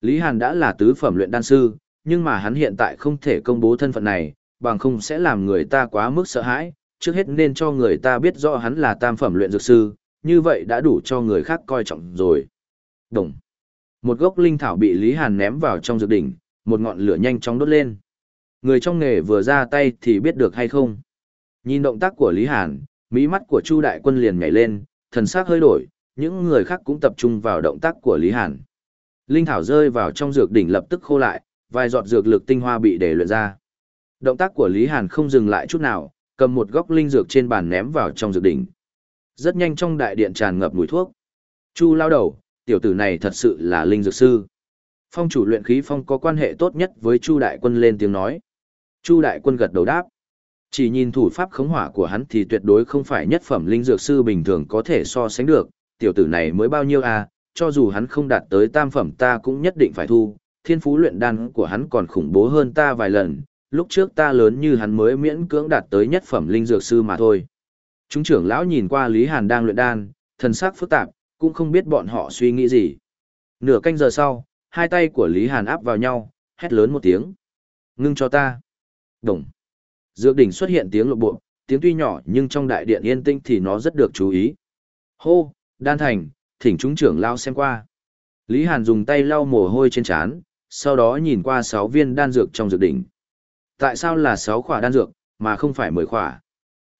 Lý Hàn đã là tứ phẩm luyện đan sư, nhưng mà hắn hiện tại không thể công bố thân phận này, bằng không sẽ làm người ta quá mức sợ hãi, trước hết nên cho người ta biết rõ hắn là tam phẩm luyện dược sư, như vậy đã đủ cho người khác coi trọng rồi. Đồng. Một gốc linh thảo bị Lý Hàn ném vào trong dược đỉnh, một ngọn lửa nhanh chóng đốt lên. Người trong nghề vừa ra tay thì biết được hay không. Nhìn động tác của Lý Hàn, mỹ mắt của Chu đại quân liền nhảy lên, thần sắc hơi đổi, những người khác cũng tập trung vào động tác của Lý Hàn. Linh thảo rơi vào trong dược đỉnh lập tức khô lại, vài giọt dược lực tinh hoa bị để luyện ra. Động tác của Lý Hàn không dừng lại chút nào, cầm một góc linh dược trên bàn ném vào trong dược đỉnh. Rất nhanh trong đại điện tràn ngập mùi thuốc. Chu lao đầu, tiểu tử này thật sự là linh dược sư. Phong chủ luyện khí phong có quan hệ tốt nhất với Chu đại quân lên tiếng nói. Chu đại quân gật đầu đáp. Chỉ nhìn thủ pháp khống hỏa của hắn thì tuyệt đối không phải nhất phẩm linh dược sư bình thường có thể so sánh được, tiểu tử này mới bao nhiêu à, cho dù hắn không đạt tới tam phẩm ta cũng nhất định phải thu, thiên phú luyện đan của hắn còn khủng bố hơn ta vài lần, lúc trước ta lớn như hắn mới miễn cưỡng đạt tới nhất phẩm linh dược sư mà thôi. Chúng trưởng lão nhìn qua Lý Hàn đang luyện đan, thần sắc phức tạp, cũng không biết bọn họ suy nghĩ gì. Nửa canh giờ sau, hai tay của Lý Hàn áp vào nhau, hét lớn một tiếng. Ngưng cho ta. Đồng. Dược đỉnh xuất hiện tiếng lộ bộ, tiếng tuy nhỏ nhưng trong đại điện yên tĩnh thì nó rất được chú ý. Hô, đan thành, thỉnh chúng trưởng lao xem qua. Lý Hàn dùng tay lau mồ hôi trên trán, sau đó nhìn qua sáu viên đan dược trong dược đỉnh. Tại sao là sáu khỏa đan dược, mà không phải mười khỏa?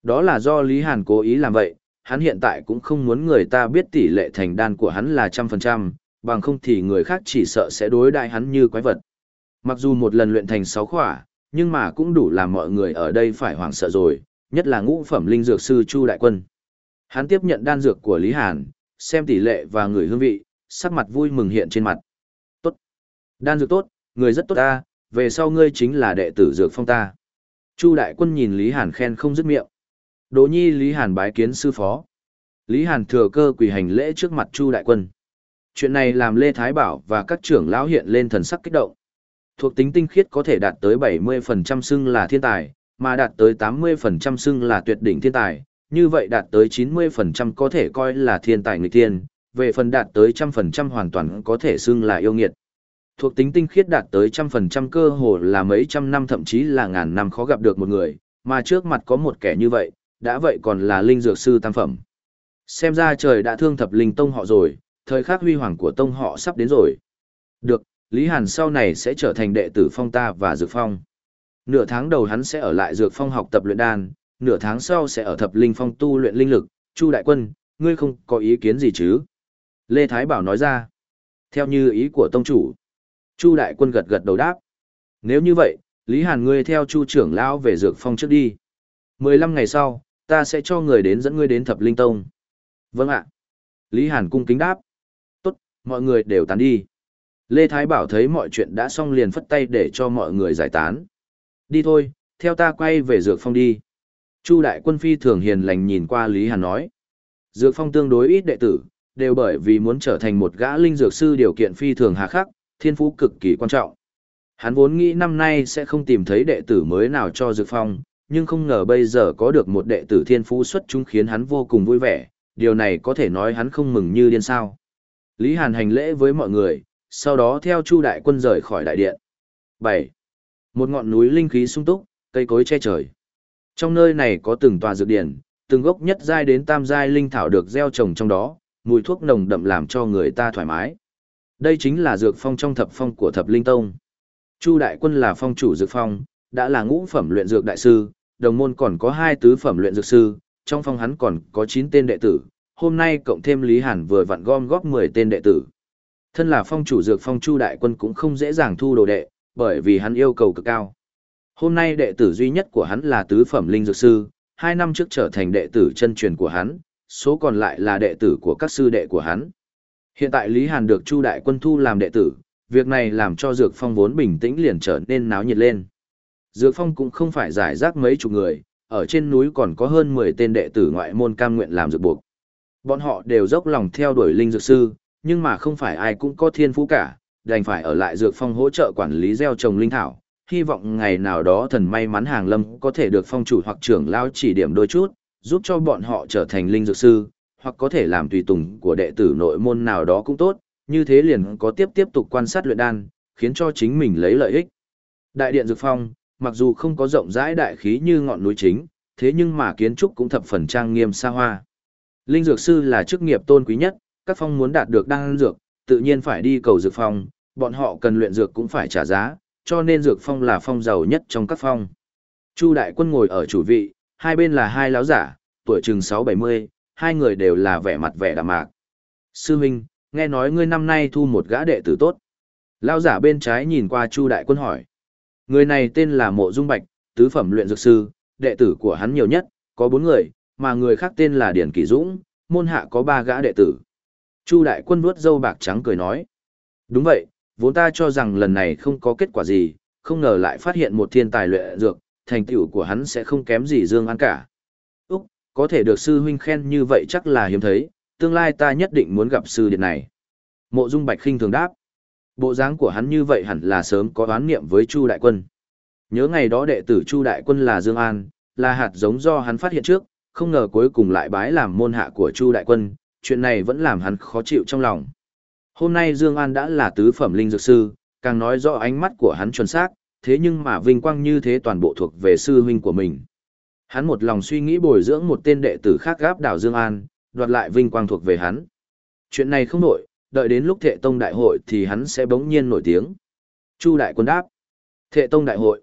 Đó là do Lý Hàn cố ý làm vậy, hắn hiện tại cũng không muốn người ta biết tỷ lệ thành đan của hắn là trăm phần trăm, bằng không thì người khác chỉ sợ sẽ đối đại hắn như quái vật. Mặc dù một lần luyện thành sáu khỏa, nhưng mà cũng đủ làm mọi người ở đây phải hoảng sợ rồi, nhất là ngũ phẩm linh dược sư Chu Đại Quân. Hắn tiếp nhận đan dược của Lý Hàn, xem tỷ lệ và người hương vị, sắc mặt vui mừng hiện trên mặt. Tốt. Đan dược tốt, người rất tốt ta, về sau ngươi chính là đệ tử dược phong ta. Chu Đại Quân nhìn Lý Hàn khen không dứt miệng. Đỗ nhi Lý Hàn bái kiến sư phó. Lý Hàn thừa cơ quỳ hành lễ trước mặt Chu Đại Quân. Chuyện này làm Lê Thái Bảo và các trưởng lão hiện lên thần sắc kích động. Thuộc tính tinh khiết có thể đạt tới 70% xưng là thiên tài, mà đạt tới 80% xưng là tuyệt đỉnh thiên tài, như vậy đạt tới 90% có thể coi là thiên tài người tiên, về phần đạt tới 100% hoàn toàn có thể xưng là yêu nghiệt. Thuộc tính tinh khiết đạt tới 100% cơ hồ là mấy trăm năm thậm chí là ngàn năm khó gặp được một người, mà trước mặt có một kẻ như vậy, đã vậy còn là linh dược sư tam phẩm. Xem ra trời đã thương thập linh tông họ rồi, thời khắc huy hoàng của tông họ sắp đến rồi. Được, Lý Hàn sau này sẽ trở thành đệ tử phong ta và dược phong. Nửa tháng đầu hắn sẽ ở lại dược phong học tập luyện đan, nửa tháng sau sẽ ở thập linh phong tu luyện linh lực. Chu đại quân, ngươi không có ý kiến gì chứ? Lê Thái Bảo nói ra. Theo như ý của tông chủ. Chu đại quân gật gật đầu đáp. Nếu như vậy, Lý Hàn ngươi theo Chu trưởng lão về dược phong trước đi. 15 ngày sau, ta sẽ cho người đến dẫn ngươi đến thập linh tông. Vâng ạ. Lý Hàn cung kính đáp. Tốt, mọi người đều tán đi. Lê Thái Bảo thấy mọi chuyện đã xong liền phất tay để cho mọi người giải tán. Đi thôi, theo ta quay về Dược Phong đi. Chu đại quân phi thường hiền lành nhìn qua Lý Hàn nói. Dược Phong tương đối ít đệ tử, đều bởi vì muốn trở thành một gã linh dược sư điều kiện phi thường hà khắc, thiên phú cực kỳ quan trọng. Hắn vốn nghĩ năm nay sẽ không tìm thấy đệ tử mới nào cho Dược Phong, nhưng không ngờ bây giờ có được một đệ tử thiên phú xuất chúng khiến hắn vô cùng vui vẻ, điều này có thể nói hắn không mừng như điên sao. Lý Hàn hành lễ với mọi người, sau đó theo Chu đại quân rời khỏi đại điện. 7. Một ngọn núi linh khí sung túc, cây cối che trời. Trong nơi này có từng tòa dược điển, từng gốc nhất giai đến tam giai linh thảo được gieo trồng trong đó, mùi thuốc nồng đậm làm cho người ta thoải mái. Đây chính là dược phong trong thập phong của thập linh tông. Chu đại quân là phong chủ dược phong, đã là ngũ phẩm luyện dược đại sư, đồng môn còn có hai tứ phẩm luyện dược sư, trong phong hắn còn có 9 tên đệ tử, hôm nay cộng thêm Lý Hàn vừa vặn gom góp 10 tên đệ tử. Thân là phong chủ dược phong Chu đại quân cũng không dễ dàng thu đồ đệ, bởi vì hắn yêu cầu cực cao. Hôm nay đệ tử duy nhất của hắn là tứ phẩm linh dược sư, hai năm trước trở thành đệ tử chân truyền của hắn, số còn lại là đệ tử của các sư đệ của hắn. Hiện tại Lý Hàn được Chu đại quân thu làm đệ tử, việc này làm cho Dược Phong vốn bình tĩnh liền trở nên náo nhiệt lên. Dược Phong cũng không phải giải rác mấy chục người, ở trên núi còn có hơn 10 tên đệ tử ngoại môn cam nguyện làm dược buộc. Bọn họ đều dốc lòng theo đuổi linh dược sư, nhưng mà không phải ai cũng có thiên phú cả, đành phải ở lại Dược Phong hỗ trợ quản lý gieo trồng linh thảo, hy vọng ngày nào đó thần may mắn hàng lâm có thể được phong chủ hoặc trưởng lao chỉ điểm đôi chút, giúp cho bọn họ trở thành linh dược sư, hoặc có thể làm tùy tùng của đệ tử nội môn nào đó cũng tốt, như thế liền có tiếp tiếp tục quan sát luyện đan, khiến cho chính mình lấy lợi ích. Đại điện dược phong, mặc dù không có rộng rãi đại khí như ngọn núi chính, thế nhưng mà kiến trúc cũng thập phần trang nghiêm xa hoa. Linh dược sư là chức nghiệp tôn quý nhất, các phong muốn đạt được đan dược, tự nhiên phải đi cầu dược phong, bọn họ cần luyện dược cũng phải trả giá, cho nên dược phong là phong giàu nhất trong các phong. Chu đại quân ngồi ở chủ vị, hai bên là hai lão giả, tuổi chừng 6-70, hai người đều là vẻ mặt vẻ đạm mạc. Sư huynh, nghe nói ngươi năm nay thu một gã đệ tử tốt. Lão giả bên trái nhìn qua Chu đại quân hỏi. Người này tên là Mộ Dung Bạch, tứ phẩm luyện dược sư, đệ tử của hắn nhiều nhất, có bốn người, mà người khác tên là Điển Kỳ Dũng, môn hạ có ba gã đệ tử. Chu đại quân vuốt râu bạc trắng cười nói. Đúng vậy, vốn ta cho rằng lần này không có kết quả gì, không ngờ lại phát hiện một thiên tài luyện dược, thành tựu của hắn sẽ không kém gì Dương An cả. Úc, có thể được sư huynh khen như vậy chắc là hiếm thấy, tương lai ta nhất định muốn gặp sư điện này. Mộ Dung Bạch khinh thường đáp. Bộ dáng của hắn như vậy hẳn là sớm có đoán niệm với Chu Đại Quân. Nhớ ngày đó đệ tử Chu Đại Quân là Dương An, là hạt giống do hắn phát hiện trước, không ngờ cuối cùng lại bái làm môn hạ của Chu Đại Quân, chuyện này vẫn làm hắn khó chịu trong lòng. Hôm nay Dương An đã là tứ phẩm linh dược sư, càng nói rõ ánh mắt của hắn chuẩn xác, thế nhưng mà vinh quang như thế toàn bộ thuộc về sư huynh của mình. Hắn một lòng suy nghĩ bồi dưỡng một tên đệ tử khác gáp đảo Dương An, đoạt lại vinh quang thuộc về hắn. Chuyện này không nổi, đợi đến lúc thệ tông đại hội thì hắn sẽ bỗng nhiên nổi tiếng. Chu đại quân đáp. Thệ tông đại hội.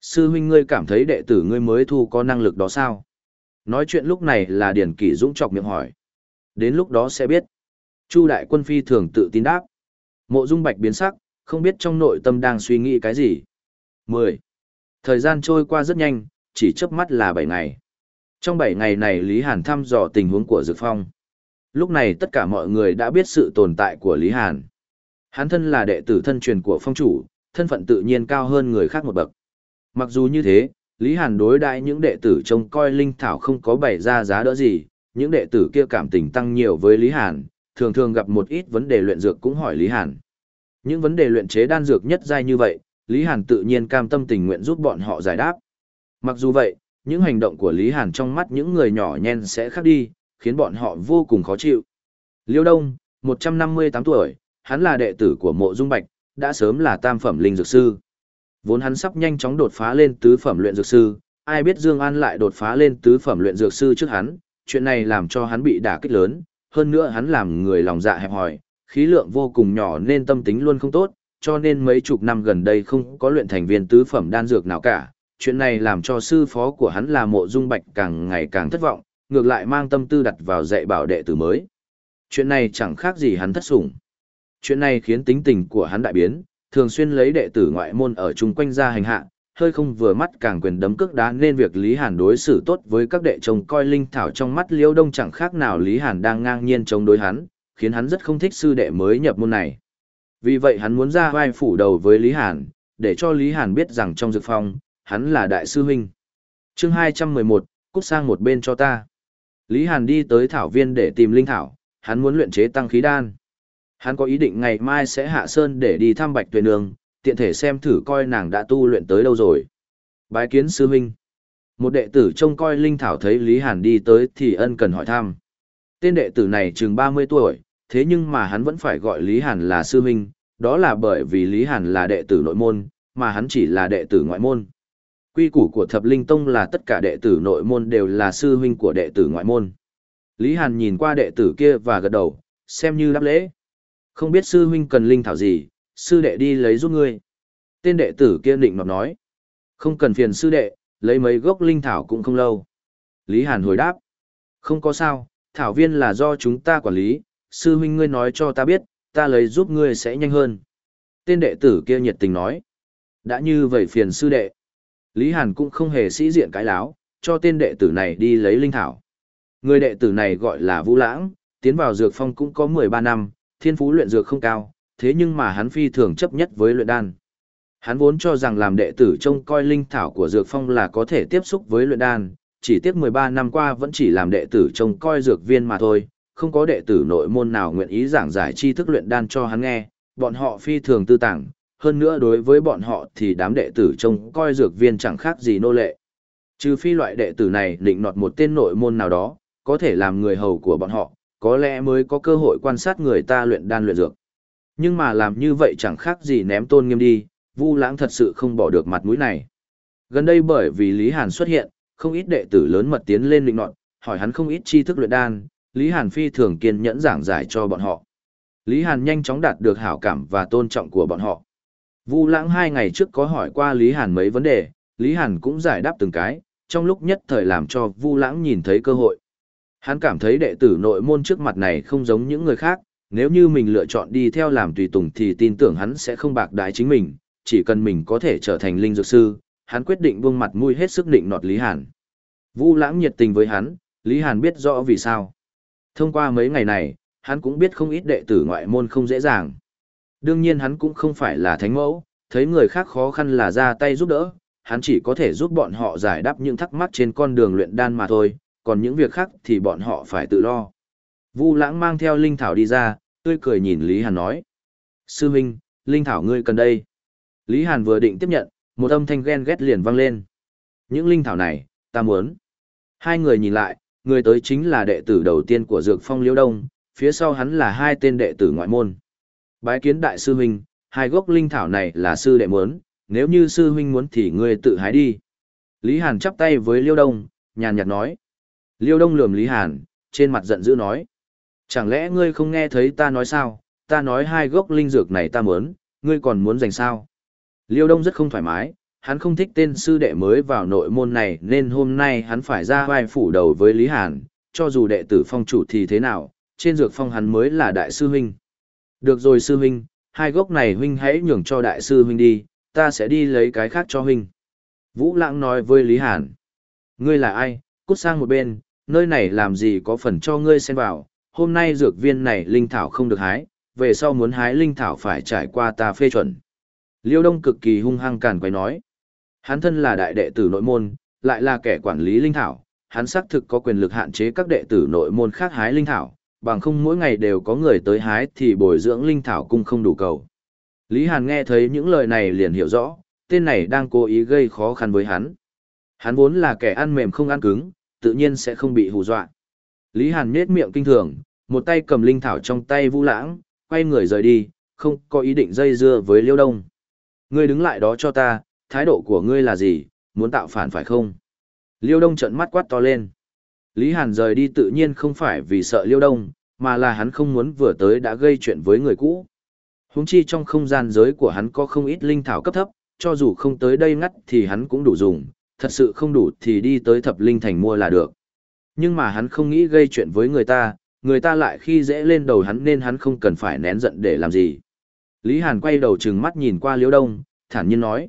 Sư huynh ngươi cảm thấy đệ tử ngươi mới thu có năng lực đó sao? Nói chuyện lúc này là Điền Kỷ Dũng chọc miệng hỏi. Đến lúc đó sẽ biết. Chu đại quân phi thường tự tin đáp. Mộ Dung Bạch biến sắc, không biết trong nội tâm đang suy nghĩ cái gì. 10. Thời gian trôi qua rất nhanh, chỉ chớp mắt là 7 ngày. Trong 7 ngày này Lý Hàn thăm dò tình huống của Dược Phong. Lúc này tất cả mọi người đã biết sự tồn tại của Lý Hàn. Hắn thân là đệ tử thân truyền của phong chủ, thân phận tự nhiên cao hơn người khác một bậc. Mặc dù như thế, Lý Hàn đối đãi những đệ tử trông coi linh thảo không có bày ra giá đỡ gì, những đệ tử kia cảm tình tăng nhiều với Lý Hàn, thường thường gặp một ít vấn đề luyện dược cũng hỏi Lý Hàn. Những vấn đề luyện chế đan dược nhất giai như vậy, Lý Hàn tự nhiên cam tâm tình nguyện giúp bọn họ giải đáp. Mặc dù vậy, những hành động của Lý Hàn trong mắt những người nhỏ nhen sẽ khác đi, khiến bọn họ vô cùng khó chịu. Liêu Đông, 158 tuổi, hắn là đệ tử của Mộ Dung Bạch, đã sớm là tam phẩm linh dược sư. Vốn hắn sắp nhanh chóng đột phá lên tứ phẩm luyện dược sư, ai biết Dương An lại đột phá lên tứ phẩm luyện dược sư trước hắn, chuyện này làm cho hắn bị đả kích lớn, hơn nữa hắn làm người lòng dạ hẹp hòi, khí lượng vô cùng nhỏ nên tâm tính luôn không tốt, cho nên mấy chục năm gần đây không có luyện thành viên tứ phẩm đan dược nào cả. Chuyện này làm cho sư phó của hắn là mộ dung bạch càng ngày càng thất vọng, ngược lại mang tâm tư đặt vào dạy bảo đệ tử mới. Chuyện này chẳng khác gì hắn thất sủng. Chuyện này khiến tính tình của hắn đại biến, thường xuyên lấy đệ tử ngoại môn ở chung quanh ra hành hạ, hơi không vừa mắt càng quyền đấm cước đá nên việc Lý Hàn đối xử tốt với các đệ chồng coi linh thảo trong mắt Liêu Đông chẳng khác nào Lý Hàn đang ngang nhiên chống đối hắn, khiến hắn rất không thích sư đệ mới nhập môn này. Vì vậy hắn muốn ra vai phủ đầu với Lý Hàn, để cho Lý Hàn biết rằng trong dược phong, hắn là đại sư huynh. chương 211, cút sang một bên cho ta. Lý Hàn đi tới thảo viên để tìm linh thảo, hắn muốn luyện chế tăng khí đan. Hắn có ý định ngày mai sẽ hạ sơn để đi thăm Bạch Tuyền Nương, tiện thể xem thử coi nàng đã tu luyện tới đâu rồi. Bái kiến sư huynh. Một đệ tử trông coi linh thảo thấy Lý Hàn đi tới thì ân cần hỏi thăm. Tên đệ tử này chừng 30 tuổi, thế nhưng mà hắn vẫn phải gọi Lý Hàn là sư huynh, đó là bởi vì Lý Hàn là đệ tử nội môn, mà hắn chỉ là đệ tử ngoại môn. Quy củ của Thập Linh Tông là tất cả đệ tử nội môn đều là sư huynh của đệ tử ngoại môn. Lý Hàn nhìn qua đệ tử kia và gật đầu, xem như đáp lễ. Không biết sư huynh cần linh thảo gì, sư đệ đi lấy giúp ngươi. Tên đệ tử kia định nọt nói. Không cần phiền sư đệ, lấy mấy gốc linh thảo cũng không lâu. Lý Hàn hồi đáp. Không có sao, thảo viên là do chúng ta quản lý, sư huynh ngươi nói cho ta biết, ta lấy giúp ngươi sẽ nhanh hơn. Tên đệ tử kia nhiệt tình nói. Đã như vậy phiền sư đệ. Lý Hàn cũng không hề sĩ diện cái láo, cho tên đệ tử này đi lấy linh thảo. Người đệ tử này gọi là Vũ Lãng, tiến vào dược phong cũng có 13 năm, thiên phú luyện dược không cao, thế nhưng mà hắn phi thường chấp nhất với luyện đan. Hắn vốn cho rằng làm đệ tử trông coi linh thảo của dược phong là có thể tiếp xúc với luyện đan, chỉ tiếc 13 năm qua vẫn chỉ làm đệ tử trông coi dược viên mà thôi, không có đệ tử nội môn nào nguyện ý giảng giải tri thức luyện đan cho hắn nghe, bọn họ phi thường tư tàng, hơn nữa đối với bọn họ thì đám đệ tử trông coi dược viên chẳng khác gì nô lệ. Trừ phi loại đệ tử này định nọt một tên nội môn nào đó, có thể làm người hầu của bọn họ, có lẽ mới có cơ hội quan sát người ta luyện đan luyện dược. Nhưng mà làm như vậy chẳng khác gì ném tôn nghiêm đi, Vu Lãng thật sự không bỏ được mặt mũi này. Gần đây bởi vì Lý Hàn xuất hiện, không ít đệ tử lớn mật tiến lên định nọt, hỏi hắn không ít tri thức luyện đan, Lý Hàn phi thường kiên nhẫn giảng giải cho bọn họ. Lý Hàn nhanh chóng đạt được hảo cảm và tôn trọng của bọn họ. Vu Lãng hai ngày trước có hỏi qua Lý Hàn mấy vấn đề, Lý Hàn cũng giải đáp từng cái, trong lúc nhất thời làm cho Vu Lãng nhìn thấy cơ hội. Hắn cảm thấy đệ tử nội môn trước mặt này không giống những người khác, nếu như mình lựa chọn đi theo làm tùy tùng thì tin tưởng hắn sẽ không bạc đái chính mình, chỉ cần mình có thể trở thành linh dược sư, hắn quyết định buông mặt mũi hết sức định nọt Lý Hàn. Vu Lãng nhiệt tình với hắn, Lý Hàn biết rõ vì sao. Thông qua mấy ngày này, hắn cũng biết không ít đệ tử ngoại môn không dễ dàng. Đương nhiên hắn cũng không phải là thánh mẫu, thấy người khác khó khăn là ra tay giúp đỡ, hắn chỉ có thể giúp bọn họ giải đáp những thắc mắc trên con đường luyện đan mà thôi, còn những việc khác thì bọn họ phải tự lo. Vu lãng mang theo Linh Thảo đi ra, tươi cười nhìn Lý Hàn nói. Sư Minh, Linh Thảo ngươi cần đây. Lý Hàn vừa định tiếp nhận, một âm thanh ghen ghét liền vang lên. Những Linh Thảo này, ta muốn. Hai người nhìn lại, người tới chính là đệ tử đầu tiên của Dược Phong Liễu Đông, phía sau hắn là hai tên đệ tử ngoại môn. Bái kiến đại sư huynh, hai gốc linh thảo này là sư đệ muốn, nếu như sư huynh muốn thì ngươi tự hái đi. Lý Hàn chắp tay với Liêu Đông, nhàn nhạt nói. Liêu Đông lườm Lý Hàn, trên mặt giận dữ nói. Chẳng lẽ ngươi không nghe thấy ta nói sao, ta nói hai gốc linh dược này ta muốn, ngươi còn muốn giành sao? Liêu Đông rất không thoải mái, hắn không thích tên sư đệ mới vào nội môn này nên hôm nay hắn phải ra vai phủ đầu với Lý Hàn, cho dù đệ tử phong chủ thì thế nào, trên dược phong hắn mới là đại sư huynh. Được rồi sư huynh, hai gốc này huynh hãy nhường cho đại sư huynh đi, ta sẽ đi lấy cái khác cho huynh. Vũ Lãng nói với Lý Hàn. Ngươi là ai, cút sang một bên, nơi này làm gì có phần cho ngươi xen vào, hôm nay dược viên này linh thảo không được hái, về sau muốn hái linh thảo phải trải qua ta phê chuẩn. Liêu Đông cực kỳ hung hăng càn quay nói. Hắn thân là đại đệ tử nội môn, lại là kẻ quản lý linh thảo, hắn xác thực có quyền lực hạn chế các đệ tử nội môn khác hái linh thảo, bằng không mỗi ngày đều có người tới hái thì bồi dưỡng linh thảo cung không đủ cầu. Lý Hàn nghe thấy những lời này liền hiểu rõ, tên này đang cố ý gây khó khăn với hắn. Hắn vốn là kẻ ăn mềm không ăn cứng, tự nhiên sẽ không bị hù dọa. Lý Hàn nhếch miệng kinh thường, một tay cầm linh thảo trong tay Vu Lãng, quay người rời đi, không có ý định dây dưa với Liêu Đông. Ngươi đứng lại đó cho ta, thái độ của ngươi là gì, muốn tạo phản phải không? Liêu Đông trợn mắt quát to lên. Lý Hàn rời đi tự nhiên không phải vì sợ Liêu Đông, mà là hắn không muốn vừa tới đã gây chuyện với người cũ. Huống chi trong không gian giới của hắn có không ít linh thảo cấp thấp, cho dù không tới đây ngắt thì hắn cũng đủ dùng, thật sự không đủ thì đi tới thập linh thành mua là được. Nhưng mà hắn không nghĩ gây chuyện với người ta, người ta lại khi dễ lên đầu hắn nên hắn không cần phải nén giận để làm gì. Lý Hàn quay đầu trừng mắt nhìn qua Liễu Đông, thản nhiên nói.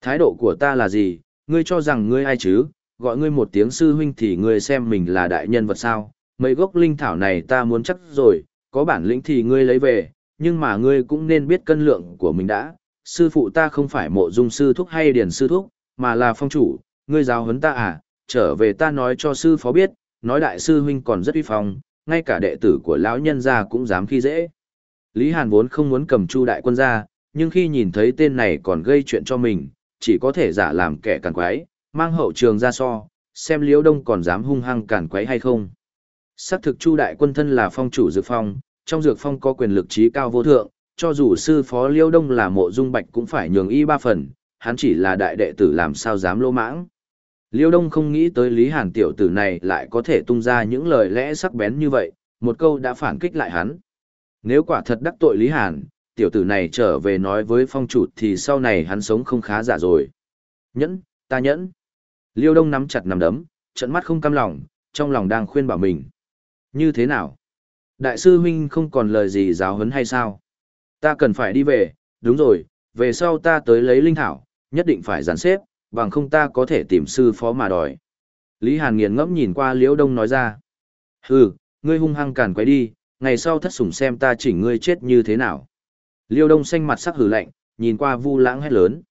Thái độ của ta là gì, ngươi cho rằng ngươi ai chứ, gọi ngươi một tiếng sư huynh thì ngươi xem mình là đại nhân vật sao, mấy gốc linh thảo này ta muốn chắc rồi, có bản lĩnh thì ngươi lấy về, nhưng mà ngươi cũng nên biết cân lượng của mình đã, sư phụ ta không phải mộ dung sư thúc hay điển sư thúc, mà là phong chủ, ngươi giáo huấn ta à, trở về ta nói cho sư phó biết, nói đại sư huynh còn rất uy phong, ngay cả đệ tử của lão nhân gia cũng dám khi dễ. Lý Hàn vốn không muốn cầm Chu đại quân ra, nhưng khi nhìn thấy tên này còn gây chuyện cho mình, chỉ có thể giả làm kẻ càn quái, mang hậu trường ra so, xem Liễu Đông còn dám hung hăng càn quái hay không. Xác thực Chu đại quân thân là phong chủ dược phong, trong dược phong có quyền lực trí cao vô thượng, cho dù sư phó Liễu Đông là mộ dung bạch cũng phải nhường y ba phần, hắn chỉ là đại đệ tử làm sao dám lô mãng. Liêu Đông không nghĩ tới Lý Hàn tiểu tử này lại có thể tung ra những lời lẽ sắc bén như vậy, một câu đã phản kích lại hắn. Nếu quả thật đắc tội Lý Hàn, tiểu tử này trở về nói với phong chủ thì sau này hắn sống không khá giả rồi. Nhẫn, ta nhẫn. Liêu Đông nắm chặt nắm đấm, trận mắt không cam lòng, trong lòng đang khuyên bảo mình. Như thế nào? Đại sư huynh không còn lời gì giáo huấn hay sao? Ta cần phải đi về, đúng rồi, về sau ta tới lấy linh thảo, nhất định phải dàn xếp, bằng không ta có thể tìm sư phó mà đòi. Lý Hàn nghiền ngẫm nhìn qua Liễu Đông nói ra. Hừ, ngươi hung hăng càn quấy đi, ngày sau thất sủng xem ta chỉnh ngươi chết như thế nào. Liêu Đông xanh mặt sắc hừ lạnh, nhìn qua Vu Lãng hét lớn.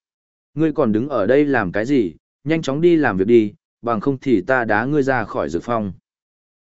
Ngươi còn đứng ở đây làm cái gì, nhanh chóng đi làm việc đi, bằng không thì ta đá ngươi ra khỏi dược phong.